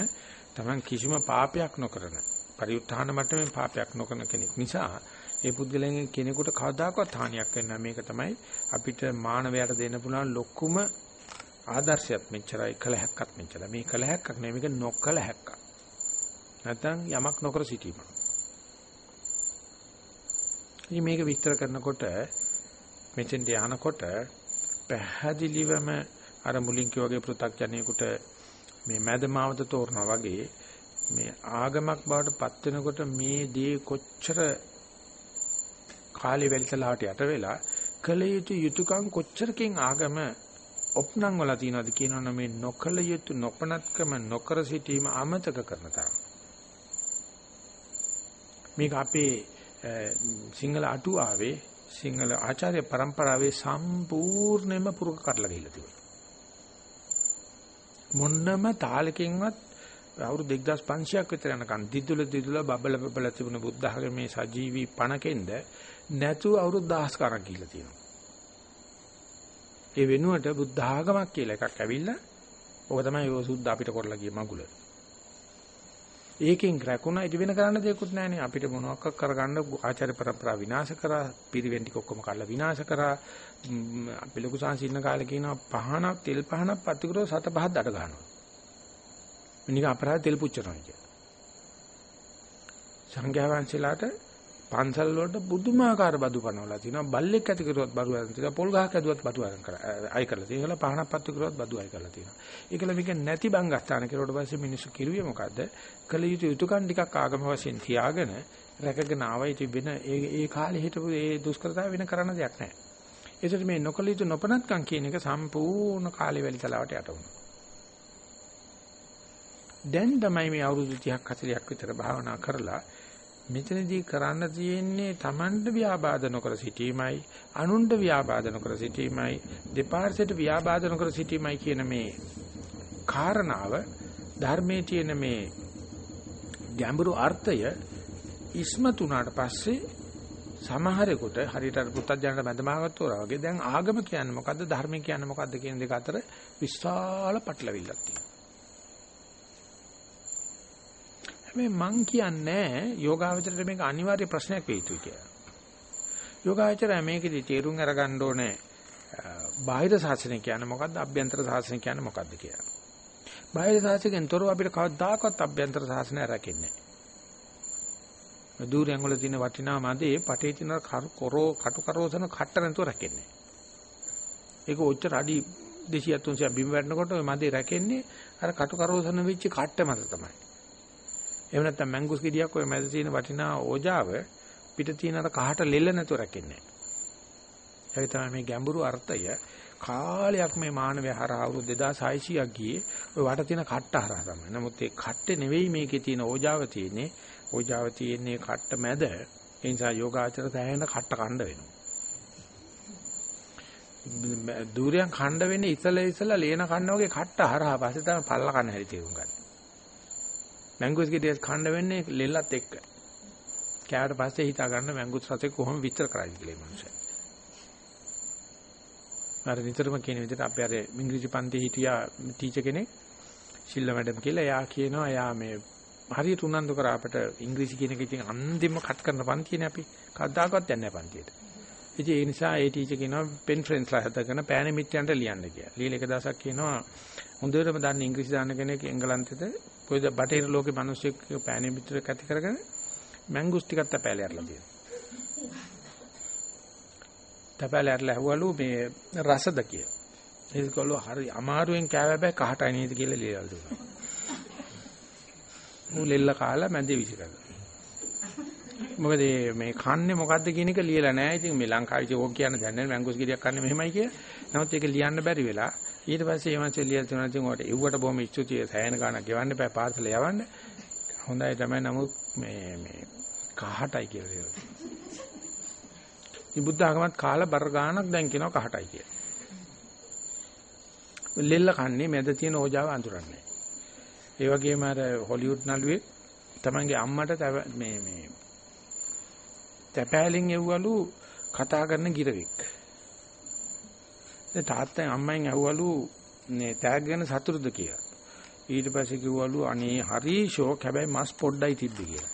තමන් කිසිම පාපයක් නොකරන පරිඋත්ථාන මට්ටමේ පාපයක් නොකරන කෙනෙක් නිසා ඒ පුද්ගලයන් කෙනෙකුට කවදාකවත් හානියක් වෙන්නේ නැහැ. මේක තමයි අපිට මානවයාට දෙන්න පුළුවන් ලොකුම ආදර්ශයක් මෙච්චරයි කලහක්වත් මෙච්චරයි. මේ කලහක්ක් නෙමෙයි මේක නොකල හැක්කක්. නැත්නම් යමක් නොකර සිටීම. ඉතින් මේක විස්තර කරනකොට මෙතෙන්ට යනකොට පැහැදිලිවම අර මුලින් කිව්වාගේ පෘථග්ජනයෙකුට මේ මැදමාවත තෝරනවා වගේ මේ ආගමක් බවට පත් වෙනකොට මේ දේ කොච්චර කාලේ වැලිතලාට යට වෙලා කල යුතු යුතුයකම් කොච්චරකින් ආගම ඔප්නම් වල තියනවාද කියනවනේ මේ නොකල යුතු නොපනත්කම නොකර සිටීම අමතක කරන තරම් මේක අපේ සිංහල අටුවාවේ සිංහල ආචාර්ය પરම්පරාවේ සම්පූර්ණයෙන්ම පුරුක කරලා ගිහිල්ලා තිබුණා මොන්නම තාලකින්වත් අවුරුදු 2500ක් විතර යනකම් දිදුල දිදුල බබල බබල තිබුණ බුද්ධ ආගමේ සජීවී පණකෙන්ද නැතු අවුරුදු 10 කරක් ගිහිල්ලා තියෙනවා. ඒ වෙනුවට බුද්ධ ආගමක් කියලා එකක් ඇවිල්ලා ඕක තමයි ඔය සුද්ධ අපිට කරලා ගිය මගුල. ඒකෙන් රැකුණා ඉති වෙන කරන්න දෙයක්වත් නැහැනේ අපිට මොනවක් කරගන්න ආචාර්ය પરම්පරාව විනාශ කරා පිරිවෙන් ටික ඔක්කොම කල්ලා විනාශ කරා. අපි ලොකු සංසින්න කාලේ කියනවා පහනක් තෙල් පහනක් පත්තිකරෝ සත පහක් දඩ ගන්නවා. නික අපරාධ තෙල් පුච්චනවා කිය. සංඝයා වහන්සේලාට පන්සල් වලට බුදුමාකාර බදු පනවලා තිනවා. බල්ලෙක් ඇති කරුවත් බදු අරන් තිනවා. පොල් ගහක් ඇදුවත් බදු අරන් කරා අය කරලා තියෙනවා පහනක් පත්තු කරුවත් බදු අය කරලා තියෙනවා ඒකල මේක නැති බංගස්ථාන කෙරුවට පස්සේ මිනිස්සු කිරුවේ මොකද්ද? කල යුතු යුතුයකම් ටිකක් ආගම වශයෙන් තියාගෙන රැකගෙන ආවයි තිබෙන ඒ ඒ කාලේ හිටපු ඒ දුෂ්කරතාව වෙන කරන්න දෙයක් නැහැ. ඒසට මේ නොකල යුතු නොපනත්කම් කියන එක සම්පූර්ණ කාලේ වැලි තලාවට යට වුණා. දැන් තමයි මේ අවුරුදු 30ක් 40ක් විතර භාවනා කරලා මෙතනදී කරන්න තියෙන්නේ Tamanට ව්‍යාබාධ නොකර සිටීමයි අනුන්ට ව්‍යාබාධ නොකර සිටීමයි දෙපාර්ශ්වයට ව්‍යාබාධ නොකර සිටීමයි කියන මේ කාරණාව ධර්මයේ තියෙන මේ ගැඹුරු අර්ථය ඉස්මතුනාට පස්සේ සමහරෙකුට හරියට අර පුත්තජනට බඳමාගත්තා වගේ දැන් ආගම කියන්නේ මොකද්ද ධර්ම කියන්නේ මොකද්ද කියන දෙක අතර විශාල පටලවිල්ලක් තියෙනවා. හැබැයි මං කියන්නේ යෝගාවචරයට මේක අනිවාර්ය ප්‍රශ්නයක් වෙයි යුතුයි කියලා. යෝගාවචරය මේකෙදි තේරුම් අරගන්න ඕනේ බාහිර සාසනය කියන්නේ මොකද්ද අභ්‍යන්තර සාසනය කියන්නේ මොකද්ද කියලා. බාහිර සාසනයෙන් තොරව අපිට කවදාකවත් අභ්‍යන්තර සාසනය රැකෙන්නේ නැහැ. දූරයන් වල තියෙන වටිනා මදේ පටේ තියෙන කරෝ කටු කරෝසන කට්ට නැතුව රැකෙන්නේ. ඒක ඔච්චර අඩි 200 300 බිම් වැටෙනකොට ওই මදේ රැකෙන්නේ අර කටු කරෝසන වෙච්ච කට්ට මත තමයි. එහෙම නැත්නම් මැංගුස් ගෙඩියක් ඔය මැද තියෙන වටිනා ඕජාව පිට තියෙන අර කහට ලෙල්ල නැතුව රැකෙන්නේ නැහැ. ඒක තමයි මේ ගැඹුරු අර්ථය. කාලයක් මේ මානවය හරහා අවුරුදු 2600ක් ගියේ ඔය වට තියෙන කට්ට හරහා තමයි. නමුත් ඒ කට්ටේ නෙවෙයි මේකේ තියෙන ඕජාව තියෙන්නේ. ඕජාව තියෙන්නේ කට්ට මැද. ඒ නිසා යෝගාචර තැහෙන කට්ට කණ්ඩ වෙනවා. දූරයන් ඛණ්ඩ වෙන්නේ ඉතල ඉතල ලේන කන්න වගේ කට්ට හරහා පස්සේ තමයි පල්ල කන්න හැටි තේරුම් ගන්න. මැංගෝස් ගෙඩියක් කන්න වෙන්නේ ලෙල්ලත් එක්ක. කෑවට පස්සේ හිතා ගන්න මැංගෝස් රසය කොහොම විතර කරයිද කියලා මේ මනුස්සයා. අර නිතරම කියන විදිහට අපි අර ඉංග්‍රීසි පන්තියේ හිටියා ටීචර් කෙනෙක් ශිල්ල මැඩම් කියලා එයා කියනවා එයා මේ හරියට උනන්දු කර අපට ඉංග්‍රීසි කියන එක ඉතින් අන්තිම කට් කරන පන්තියනේ අපි කවදාකවත් යන්නේ නැහැ පන්තියට. ඉතින් ඒ නිසා ඒ ටීචර් කියනවා පෙන් ෆ්‍රෙන්ඩ්ස්ලා හදගෙන පෑනේ මිත්‍යන්ට ලියන්න කියලා. ලියලා එක දවසක් කියනවා හොඳටම දන්න ඉංග්‍රීසි දන්න කෙනෙක් එංගලන්තෙද කොයිද බටහිර ලෝකේ මිනිස්සුෙක් පෑනේ මිත්‍රෙක් ඇති කරගෙන මැංගුස් ටිකක් තැපෑලේ අරලා තියෙනවා. තැපෑලේ අරලා ඇහුවලු මේ රසද කියලා. ඒකවල හරි අමාරුවෙන් කෑව බෑ කහටයි නේද කියලා ලියලා දුන්නා. මුලෙල්ල කාලා මැදේ විසිකලා. මොකද මේ කන්නේ මොකද්ද කියන එක ලියලා නැහැ. ඉතින් මේ ලංකාවේ ඕක කියන්න දැන්නේ මැංගෝස් ගෙඩියක් කන්නේ මෙහෙමයි කියලා. නමුත් ඒක ලියන්න බැරි වෙලා ඊට පස්සේ ඒ මාසේ ලියලා තුනක් තින් ඔයාලට එව්වට බොහොම ස්තුතියි සෑහෙන ගාණක් ගෙවන්න බෑ පාර්සල යවන්න. හොඳයි තමයි නමුත් මේ මේ කහටයි කියලා ලියලා. මේ බුද්ධ ආගමත් කාලා බර ගාණක් දැන් කියනවා කහටයි කියලා. ලෙල්ල කන්නේ මැද තියෙන ඕජාව අඳුරන්නේ. ඒ වගේම අර හොලිවුඩ් නළුවේ තමන්ගේ අම්මට මේ මේ තැපෑලෙන් එව්වලු කතා කරන ගිරවෙක්. ඒ තාත්තෙන් අම්මෙන් ඇහුවලු මේ තෑග් ගැන සතුටුද කියලා. ඊට පස්සේ කිව්වලු අනේ හරි ෂෝක් හැබැයි මස් පොඩ්ඩයි තිබ්බ කියලා.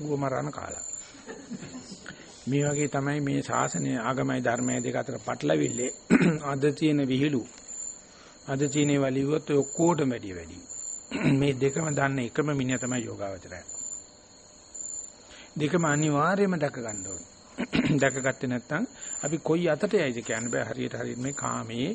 ඌව මරණ කාලා. මේ වගේ තමයි මේ ශාසනය ආගමයි ධර්මයි දෙක අතර පටලවිල්ලේ අද තියෙන විහිළු අද තියෙන වලිවුවත් ඔක්කොටම වැඩි වැඩි මේ දෙකම දන්න එකම මිනිහ තමයි යෝගාවචරය දෙකම අනිවාර්යයෙන්ම දැක ගන්න ඕනේ දැකගත්තේ නැත්නම් අපි කොයි අතට යයිද කියන්න බෑ හරියට හරියට මේ කාමයේ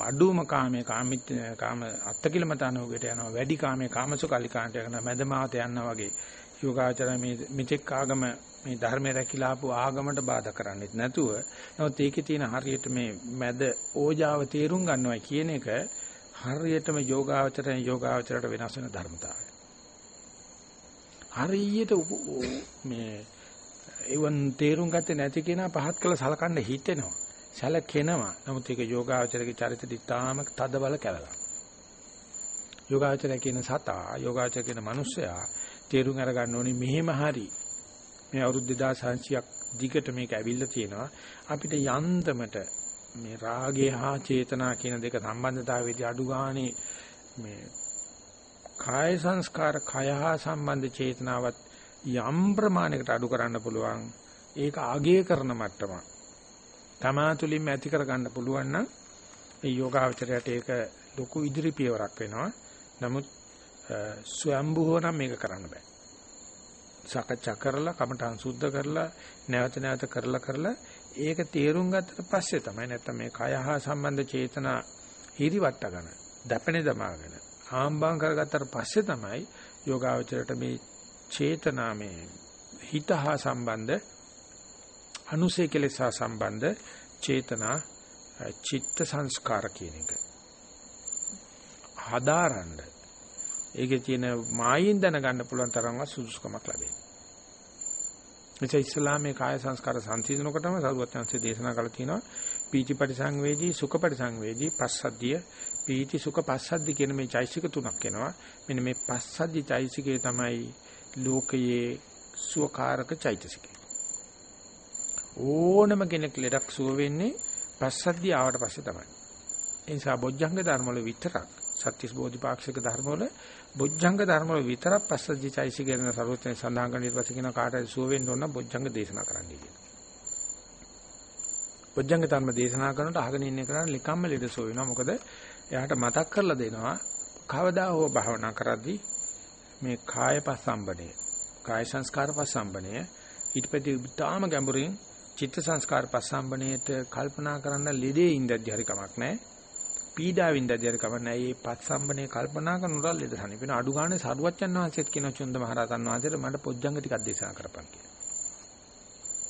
අඩුම කාමයේ කාමිත කාම අත්තකිලමතනෝගයට යනවා වැඩි කාමයේ කාමසුකලිකාන්ට යනවා මැදමාවත යනවා වගේ යෝගාචර මේ මෙතෙක් ආගම මේ ධර්මයේ රැකිලා ආපු ආගමට බාධා කරන්නේත් නැතුව නමුත් ඒකේ තියෙන හරියට මේ මැද ඕජාව තේරුම් ගන්නවා කියන එක හරියටම යෝගාචරයෙන් යෝගාචරයට වෙනස් වෙන ධර්මතාවය. හරියට මේ එවන් තේරුම් ගත්තේ නැති කෙනා පහත් කළ සලකන්න හිතෙනවා. සැලකෙනවා. නමුත් ඒක යෝගාචරයේ චරිතය ඉතාම තද බල කැලලා. යෝගාචරය කියන සතා, යෝගාචර කියන මිනිසයා තේරුම් අරගන්න ඕනේ මෙහෙම හරි. මේ අවුරුදු 2600ක් දිගට මේක ඇවිල්ලා තියෙනවා. අපිට යන්තමට මේ රාගය හා චේතනා කියන දෙක සම්බන්ධතාවයේදී අඩු ගානේ මේ කාය සංස්කාර කය හා සම්බන්ධ චේතනාවත් යම් ප්‍රමාණයකට අඩු කරන්න පුළුවන් ඒක ආගය කරන මට්ටම තමා තුළින්ම ඇති කර ගන්න පුළුවන් නම් ඒ යෝගාවචරයට ඒක ලොකු ඉදිරි පියවරක් වෙනවා. නමුත් ස්වයම්බුව නම් මේක කරන්න බෑ. සාකච්ඡා කරලා කමඨං සුද්ධ කරලා නැවත නැවත කරලා කරලා ඒක තේරුම් ගත්තට පස්සේ තමයි නැත්තම් මේ කය හා සම්බන්ධ චේතනා හිරිවට්ට ගන්න දැපෙනේ දමාගෙන ආම්බම් කරගත්තට පස්සේ තමයි යෝගාවචරයට මේ චේතනාමය හිත හා සම්බන්ධ අනුසය කෙලෙස හා සම්බන්ධ චේතනා චිත්ත සංස්කාර කියන එක හදාරන්න ඒකේ තියෙන මායින් දැනගන්න පුළුවන් තරම්වත් සුදුසුකමක් ලැබෙනවා. එතකොට ඉස්ලාමයේ කාය සංස්කාර සංසිඳනකොටම සරුවත්‍යංශයේ දේශනා කළා තියෙනවා පීතිපටි සංවේදී සුඛපටි සංවේදී පස්සද්ධිය පීති සුඛ පස්සද්ධි කියන මේ චෛසික තුනක් එනවා. මෙන්න මේ පස්සද්ධි චෛසිකේ තමයි ලෝකයේ සුවකාරක චෛතසිකය. ඕනම කෙනෙක් ලෙඩක් සුව වෙන්නේ පස්සද්ධිය ආවට පස්සේ තමයි. ඒ නිසා බොජ්ජංග ධර්ම වල විතරක් සත්‍තිස් බෝධිපාක්ෂික ධර්ම වල බොජ්ජංග ධර්ම වල විතරක් පස්සද්ධි චෛතසිකය ගැන සර්වඥ සඳහන් කරන ඊට පස්සේ කියන කාටද සුව වෙන්න ඕන බොජ්ජංග දේශනා කරන්න කියලා. බොජ්ජංග ධර්ම දේශනා කරනකොට අහගෙන ඉන්න කෙනාට නිකම්ම ලෙඩ සුව වෙනවා. මොකද එයාට මතක් කරලා දෙනවා කවදා හෝ භාවනා කරද්දී මේ කාය පස්සම්බණය කාය සංස්කාර පස්සම්බණය ඊට පස්සේ උත්තාම ගැඹුරින් චිත්ත සංස්කාර පස්සම්බණයට කල්පනා කරන්න ලෙඩේ ඉඳද්දි හරි කමක් නැහැ පීඩාවින් ඉඳද්දි හරි කමක් නැහැ මේ පස්සම්බණය කල්පනා කරනකොට ලෙඩ සනීපෙන අඩු ගානේ සරුවච්චන් වහන්සේත් කියන චුන්ද මහරහතන් වහන්සේට මට පොజ్ජංග ටිකක් දේශනා කරපන් කියලා.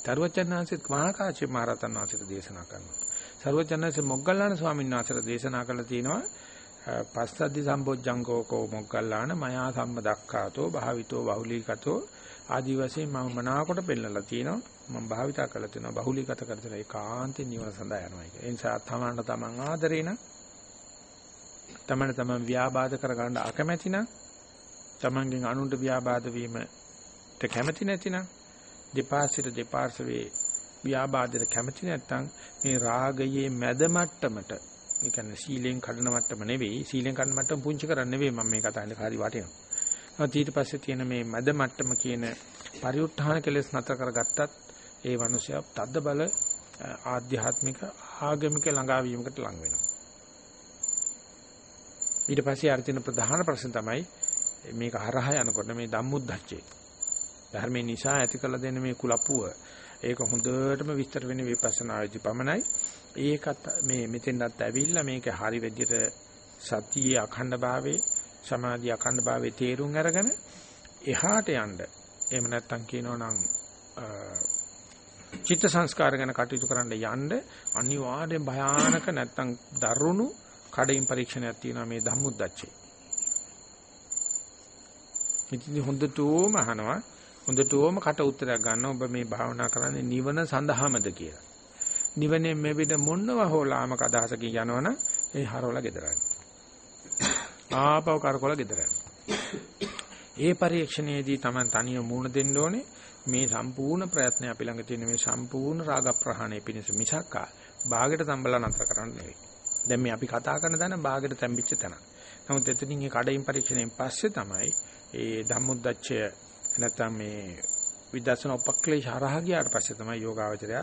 සරුවච්චන් වහන්සේත් මහා කාශ්‍යප මහරහතන් වහන්සේට දේශනා කරනවා. සරුවච්චන් වහන්සේ මොග්ගල්ලාන ස්වාමීන් වහන්සේට දේශනා කළා තියෙනවා පස්සද්ධි සම්බොජ්ජංගෝ කෝ මොග්ගල්ලාන මයා සම්මදක්ඛාතෝ භාවිතෝ බහුලීකතෝ ආදි වශයෙන් මම මනාකොට පෙන්නලා තියෙනවා මම භාවිතා කරලා තියෙනවා බහුලීගත කරලා තියෙනවා ඒකාන්තේ නිවන සඳහා යනවා ඒක. ඒ නිසා තමන්ට තමන් ආදරේ නම් තමන්ට තමන් ව්‍යාබාධ කරගන්න අකමැති නම් තමන්ගෙන් අනුන්ට ව්‍යාබාධ වීමට කැමති නැතිනම් දෙපාර්ශ්වයට දෙපාර්ශ්වයේ ව්‍යාබාධයට කැමති නැත්නම් මේ රාගයේ මැද මට්ටමට ඒ කියන්නේ සීලෙන් කඩන මට්ටම නෙවෙයි සීලෙන් කඩන මට්ටම පුංචි කරන්නේ නෙවෙයි මම මේ කතා කරන්නේ හරි වටිනවා. නමුත් ඊට පස්සේ තියෙන මේ මැද මට්ටම කියන පරිඋත්ථාන කෙලෙස් නතර කරගත්තත් ඒ මනුස්සයා තද්ද බල ආධ්‍යාත්මික ආගමික ළඟාවීමකට ලං වෙනවා. ඊට පස්සේ අර තියෙන ප්‍රධාන ප්‍රශ්න තමයි මේක හරහා යනකොට මේ ධම්මුද්දච්චේ ධර්මේ නිසා ඇති කළ දෙන මේ කුලප්පුව ඒක හොඳටම විස්තර වෙන්නේ විපස්සනාවේදී පමණයි. ඒකත් මේ මෙතෙන්වත් ඇවිල්ලා මේක හරි විදිහට සතියේ අඛණ්ඩ භාවයේ සමාධි අඛණ්ඩ භාවයේ තේරුම් අරගෙන එහාට යන්න. එහෙම නැත්නම් කියනවනම් චිත්ත සංස්කාර ගැන කටයුතු කරන්න යන්න අනිවාර්යෙන් භයානක නැත්නම් දරුණු කඩින් පරීක්ෂණයක් තියෙනවා මේ ධම්මුද්දච්චේ. ඉතින් හොඳටම අහනවා හොඳටම කට උත්තරයක් ගන්න ඔබ මේ භාවනා කරන්නේ නිවන සඳහාමද කියලා. නිවනේ මේ පිට මොනව හොලාමක අදහසකින් යනවනම් ඒ හරවලා gedරන්නේ. ආපව කරකොල gedරන්නේ. ඒ පරීක්ෂණයේදී Taman තනියම මූණ දෙන්න ඕනේ මේ සම්පූර්ණ ප්‍රයත්නය අපි ළඟ තියෙන මේ සම්පූර්ණ රාග ප්‍රහාණය පිණිස මිසක් බාගෙට තම්බලා නතර කරන්න නෙවෙයි. දැන් මේ අපි කතා කරන දන බාගෙට තැම්බිච්ච තැන. නමුත් එතනින් මේ කඩින් පරීක්ෂණයෙන් පස්සේ තමයි ඒ ධම්මොද්දච්චය නැත්නම් මේ විදර්ශන උපක්ලේශ හරහා ගියාට පස්සේ තමයි යෝගාවචරය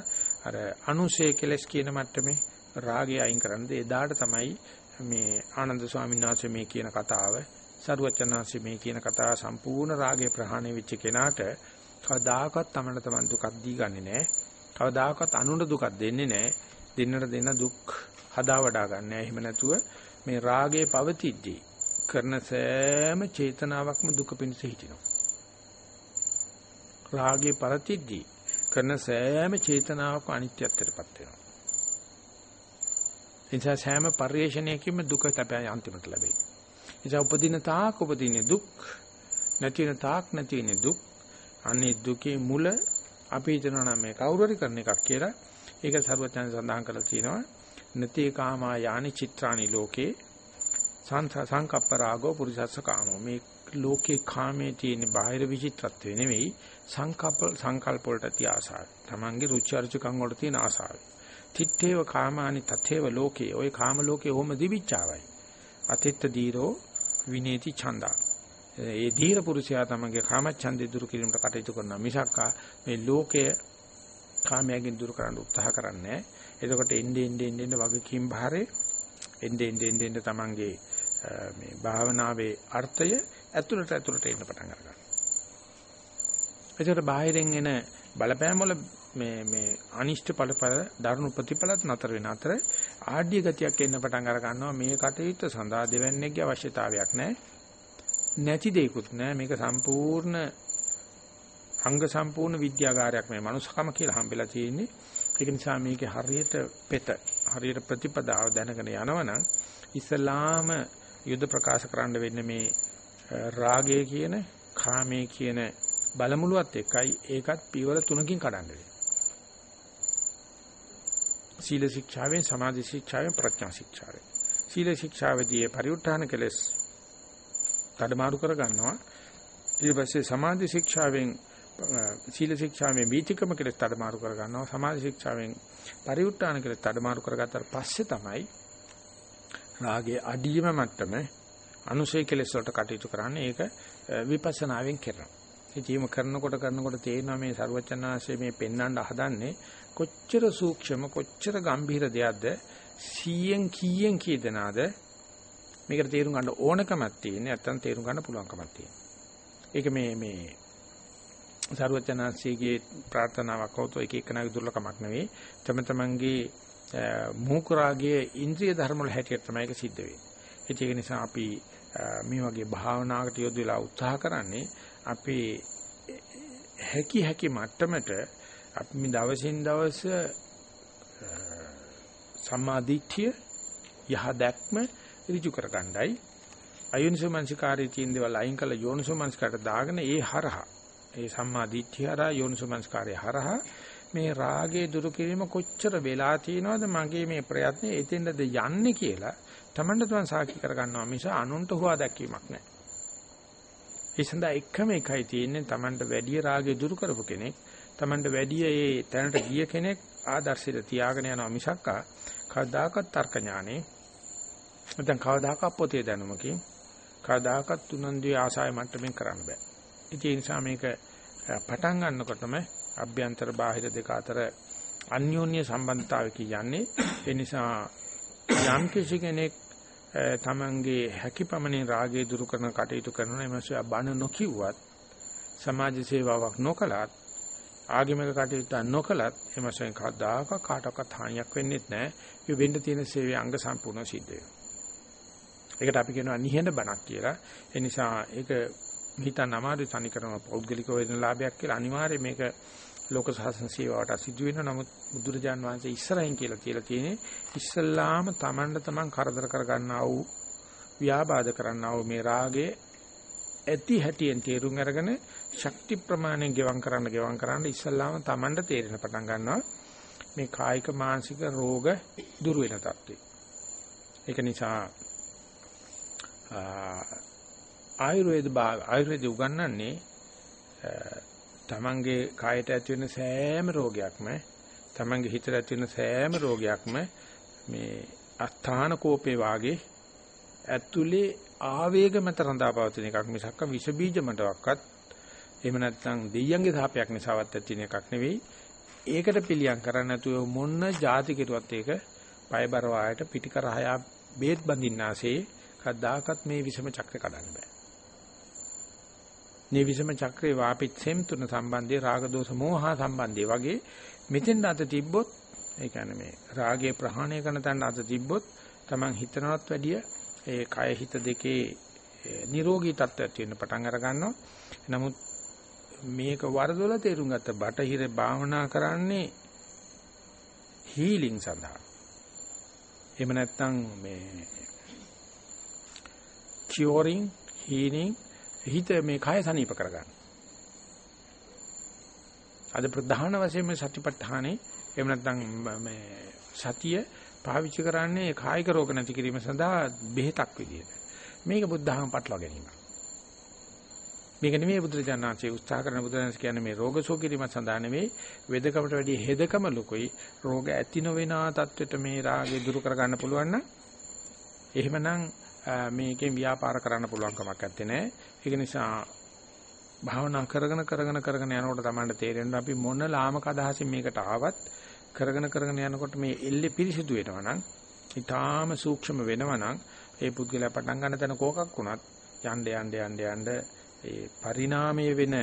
අර අනුශේ කෙලස් කියන මට්ටමේ රාගය අයින් කරන්නේ එදාට තමයි මේ ආනන්ද ස්වාමීන් වහන්සේ මේ කියන කතාව සරුවචනාංශේ මේ කියන කතාව සම්පූර්ණ රාගය ප්‍රහාණය වෙච්ච කෙනාට කවදාකවත් තමන්න තමන් දුකක් දී ගන්නෙ නෑ. කවදාකවත් අනුන්ට දුකක් දෙන්නේ නෑ. දෙන්නට දෙන දුක් හදා වඩා ගන්න නෑ. එහෙම නැතුව මේ රාගයේ පවතිද්දී කරන සෑම චේතනාවක්ම දුක පිණිස හිටිනවා. රාගයේ පරතිද්දී කරන සෑම චේතනාවක්ම අනිත්‍යත්වයටපත් වෙනවා. එනිසා සෑම පරිේශණයකින්ම දුක තමයි අන්තිමට ලැබෙන්නේ. එනිසා උපදින තාක් උපදින දුක් නැති වෙන තාක් නැති වෙන දුක් අනේ දුකේ මුල අපි හිතනවා නම් මේ කවුරු හරි කරන එකක් කියලා ඒක සරුවචන සඳහන් කරලා තියෙනවා නති කාමා යානි චිත්‍රානි ලෝකේ සංකප්ප රාගෝ පුරිසස්ස කාමෝ මේ ලෝකේ කාමයේ තියෙන බාහිර විචිත්‍රත්වය නෙවෙයි සංකල්ප සංකල්ප වලට තිය ආසාව. Tamange රුචි අරුචිකම් වලට තියෙන ආසාව. තිත්තේව කාමානි තතේව ලෝකේ ওই කාම ලෝකේ ඕම දිවිච්චාවයි. අතිත්ත දීරෝ විනේති ඡන්දා. ඒ දීර පුරුෂයා තමගේ කාමච්ඡන්දේ දුරු කිරීමට කටයුතු කරනවා මිසක් මේ ලෝකය කාමයෙන් දුරු කරන්න උත්සාහ කරන්නේ එතකොට එන්නේ එන්නේ එන්නේ වගකීම් භාරේ එන්නේ එන්නේ එන්නේ තමන්ගේ මේ භාවනාවේ අර්ථය ඇතුළට ඇතුළට එන්න පටන් ගන්නවා. එතකොට බාහිරින් එන බලපෑම් වල මේ මේ අනිෂ්ට ඵලඵල දරුණු ප්‍රතිඵලත් නතර වෙන අතර ආඩ්‍ය ගතියක් එන්න පටන් අර ගන්නවා මේ කටයුත්ත සඳහා දෙවන්නේගේ අවශ්‍යතාවයක් නැහැ. නැති දෙයක්වත් නෑ මේක සම්පූර්ණ අංග සම්පූර්ණ විද්‍යාගාරයක් මේ මනුස්සකම කියලා හම්බෙලා තියෙන්නේ ඒක නිසා මේකේ හරියට පෙත හරියට ප්‍රතිපදාව දැනගෙන යනවනම් ඉස්ලාම යුද ප්‍රකාශ කරන්න වෙන්නේ මේ රාගය කියන කාමයේ කියන බලමුලුවත් එකයි ඒකත් පියවර තුනකින් කඩන්න වෙන්නේ සීල ශික්ෂාවෙන් සමාධි ශික්ෂාවෙන් ප්‍රඥා ශික්ෂාවෙන් සීල ශික්ෂාවේදී පරිඋත්ථාන කෙලස් මාරු කර ගන්නවා. ඊට පස්සේ සමාධි ශික්ෂාවෙන් සීල ශික්ෂාවෙන් වීතිකම කියලා මාරු කර ගන්නවා. සමාධි ශික්ෂාවෙන් පරිඋත් ทาน කියලා මාරු කරගත්තාට පස්සේ තමයි රාගයේ අඩියම මට්ටම අනුසය කෙලෙස් වලට කටයුතු කරන්නේ. ඒක විපස්සනාවෙන් කරනවා. ඉතින් කරනකොට කරනකොට තේරෙනවා මේ ਸਰවචනාංශයේ මේ පෙන්වන්න හදන්නේ කොච්චර සූක්ෂම කොච්චර ගම්භීර දෙයක්ද 100න් කීයෙන් කී දෙනාද මේකට තේරුම් ගන්න ඕනකමක් තියෙන්නේ නැත්තම් තේරුම් ගන්න පුළුවන්කමක් තියෙන්නේ. ඒක මේ මේ සරුවචනාංශයේ ප්‍රාර්ථනාවක් හොතෝ එක එකනාගේ දුර්ලභමක් නෙවෙයි. තම තමන්ගේ මූකරාගයේ ඉන්ද්‍රිය ධර්ම වල හැටියට තමයි ඒක සිද්ධ වෙන්නේ. ඒක නිසා අපි මේ වගේ භාවනාවකට යොදලා උත්සාහ කරන්නේ අපි හැකි හැකි මට්ටමට අපි මේ දවසින් දවස සම්මාදිට්ඨිය යහ දැක්ම ඍජු කරගන්නයි අයෝනිසෝ මනසිකාරයේ තියෙන දේවල් අයින් කළ යෝනිසෝ මනසිකාරට දාගෙන ඒ හරහා ඒ සම්මා දිට්ඨිය හරහා යෝනිසෝ මනසිකාරය හරහා මේ රාගේ දුරු කිරීම කොච්චර වෙලා තියෙනවද මගේ මේ ප්‍රයත්නේ එතෙන්ද යන්නේ කියලා තමන්ට තමන් සාකි කරගන්නවා මිස අනුන්ට හුවා දැක්වීමක් නැහැ. ඒ සඳහා එකම එකයි තියෙන්නේ තමන්ට වැඩි රාගේ දුරු කරපු කෙනෙක් තමන්ට වැඩි ඒ තැනට ගිය කෙනෙක් ආදර්ශයට තියාගෙන යනවා මිසක්කා කවදාකවත් තර්ක ඥානේ නැත්නම් කවදාකවත් පොතේ දැනුමකින් කවදාකවත් තුනන්දුවේ ආසාය මට්ටමින් කරන්න බෑ. ඉතින් ඒ නිසා මේක පටන් ගන්නකොටම අභ්‍යන්තර බාහිර දෙක අතර අන්‍යෝන්‍ය සම්බන්ධතාවය කියන්නේ ඒ නිසා යම් කිසි කෙනෙක් තමන්ගේ හැකියපමණින් රාගය දුරු කරන කටයුතු කරනවා එමස බණ නොකියුවත් සමාජ සේවාවක් නොකලත් ආගමික කටයුතු නොකලත් එමසෙන් කවදාක කාටවත් හානියක් වෙන්නේ නැහැ. ඒ වෙන්න තියෙන සේවයේ අංග සම්පූර්ණ සිද්ධ වෙනවා. ඒකට අපි කියනවා නිහඬ බණක් කියලා. ඒ නිසා ඒක හිතන්න අමාරු තනි කරන පෞද්ගලික වේදන ලාභයක් කියලා අනිවාර්යයෙන් මේක ලෝක සාසන සේවාවට සිදු වෙනවා. නමුත් බුදුරජාන් වහන්සේ ඉස්සරහින් කියලා කියලා තියෙන්නේ ඉස්සල්ලාම Tamanට Taman කරදර කර ගන්නා වූ ව්‍යාබාධ කරන්නා වූ මේ රාගයේ ඇති හැටියෙන් තේරුම් අරගෙන ශක්ති ප්‍රමාණයෙන් ගෙවම් කරන්න ගෙවම් කරන්න ඉස්සල්ලාම Tamanට තේරෙන පටන් ගන්නවා මේ කායික මානසික රෝග දුර වෙන තත්ත්වය. ඒක නිසා ආයුර්වේද ආයුර්වේද උගන්වන්නේ තමන්ගේ කායට ඇති වෙන සෑම රෝගයක්ම තමන්ගේ හිතට ඇති වෙන සෑම රෝගයක්ම මේ අස්ථාන කෝපේ වාගේ ඇතුලේ ආවේග මත රඳාපවතින එකක් මිසක් විස බීජ මතවක්වත් එහෙම නැත්නම් දෙයියන්ගේ සාපයක් නිසාවත් ඇති එකක් නෙවෙයි. ඒකට පිළියම් කරන්න නැතුව මොන જાති කෙරුවත් ඒක පයබර වායට පිටිකරහයා බේත් බඳින්නාසේ කද්දාකත් මේ විසම චක්‍රය කඩන්න බෑ. මේ විසම චක්‍රේ වාපිච්චෙම් තුන සම්බන්ධයේ රාග දෝෂ මෝහ සම්බන්ධය වගේ මෙතෙන් අත තිබ්බොත් ඒ කියන්නේ මේ රාගය ප්‍රහාණය කරන තැන අත තිබ්බොත් Taman හිතනවත් වැඩිය ඒ කය හිත දෙකේ නිරෝගී තත්ත්වයක් තියෙන පටන් අර ගන්නවා. නමුත් මේක වරදොල තේරුම් ගත්ත බටහිර භාවනා කරන්නේ හීලින් සඳහා. එහෙම නැත්නම් මේ curing healing හිත මේ කය සනීප කරගන්න. අද ප්‍රධාන වශයෙන් මේ සතිපට්ඨානේ එහෙම නැත්නම් මේ සතිය පාවිච්චි කරන්නේ කායික රෝග නැති කිරීම සඳහා බෙහෙතක් විදියට. මේක බුද්ධහම පටලවා ගැනීම. මේක නෙමෙයි බුදුරජාණන්සේ උත්සාහ කරන බුදුරජාණන් කියන්නේ මේ රෝග සුව කිරීම සඳහා නෙමෙයි වෙදකමට වැඩිය හෙදකම ලොකුයි. රෝග ඇති නොවෙනා තත්වෙට මේ රාගය දුරු කරගන්න පුළුවන් නම් එහෙමනම් මේකෙන් ව්‍යාපාර කරන්න පුළුවන් කමක් නැත්තේ. ඒක නිසා භාවනා කරගෙන කරගෙන කරගෙන යනකොට තමයි තේරෙන්නේ අපි මොන ලාමක අදහසින් මේකට ආවත් කරගෙන කරගෙන යනකොට මේ එල්ලේ පිරිසිදු වෙනවා නම් ඊටාම සූක්ෂම වෙනවා නම් ඒ පුද්ගලයා පටන් ගන්න තැන කෝකක් වුණත් යන්න යන්න යන්න යන්න ඒ පරිණාමය වෙන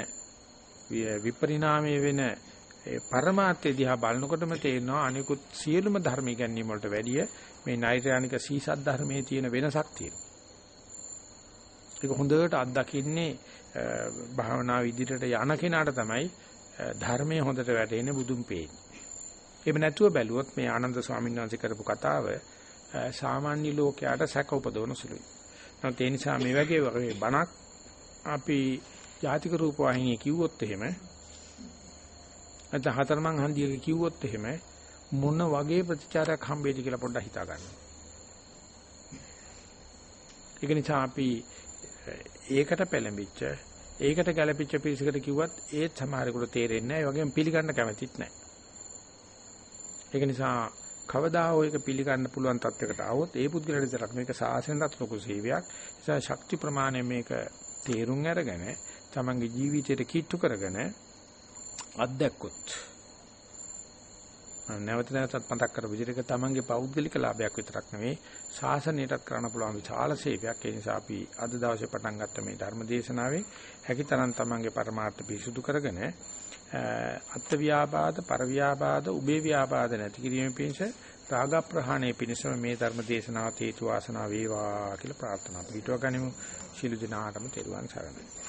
විපරිණාමය වෙන ඒ පරමාර්ථය දිහා බලනකොටම තේරෙනවා අනිකුත් සියලුම ධර්ම ඉගැන්වීම වලට වැඩිය මේ නෛර්යානික සීසත් ධර්මයේ තියෙන වෙනසක් තියෙනවා. ඒක හොඳට අත්දකින්නේ භාවනා විදිහට යන කෙනාට තමයි ධර්මයේ හොඳට වැටෙන්නේ බුදුන් පේන්නේ. එහෙම නැතුව බැලුවොත් මේ ආනන්ද ස්වාමීන් වහන්සේ කරපු කතාව සාමාන්‍ය ලෝකයට සැක උපදවන සුළුයි. නමුත් ඒ නිසා මේ වගේ වගේ බණක් අපි ජාතික රූප වාහිනිය කිව්වොත් එහෙම නැත්නම් හතරමං හන්දියක කිව්වොත් එහෙම මොන වගේ ප්‍රතිචාරයක් හම්බෙයිද කියලා පොඩ්ඩක් හිතා ගන්න. ඒක නිසා අපි ඒකට පෙළඹිච්ච ඒකට ගැළපිච්ච පිළිසකට කිව්වත් ඒත් සමහරෙකුට තේරෙන්නේ නැහැ. ඒ වගේම පිළිගන්න කැමතිත් නැහැ. ඒක නිසා කවදා හෝ ඒක පිළිගන්න පුළුවන් තත්යකට આવොත් ඒ පුද්ගලයාට විතරක් මේක සාසනවත් ලොකු සේවයක්. ඒ නිසා ශක්ති ප්‍රමාණය මේක තේරුම් අරගෙන තමන්ගේ ජීවිතයට කිට්ටු කරගෙන අත්දැක්කොත් නැවත නැවතත් මතක් කර විදිහට තමන්ගේ පෞද්ගලික ලාභයක් විතරක් නෙවෙයි ශාසනයටත් කරන්න පුළුවන් විශාල සේවයක්. ඒ නිසා අපි අද දවසේ පටන් ගත්ත මේ ධර්ම දේශනාවේ හැකිතරම් තමන්ගේ පරමාර්ථ පිරිසුදු කරගෙන අත්ත්‍ය ව්‍යාපාද, පර ව්‍යාපාද, උභේ ව්‍යාපාද නැති කිරීමේ පිණිස රාග ප්‍රහාණය පිණිසම මේ ධර්ම දේශනාව හේතු වාසනා වේවා කියලා ප්‍රාර්ථනා පිටව ගනිමු. ශිළු දිනාටම තෙරුවන් සරණයි.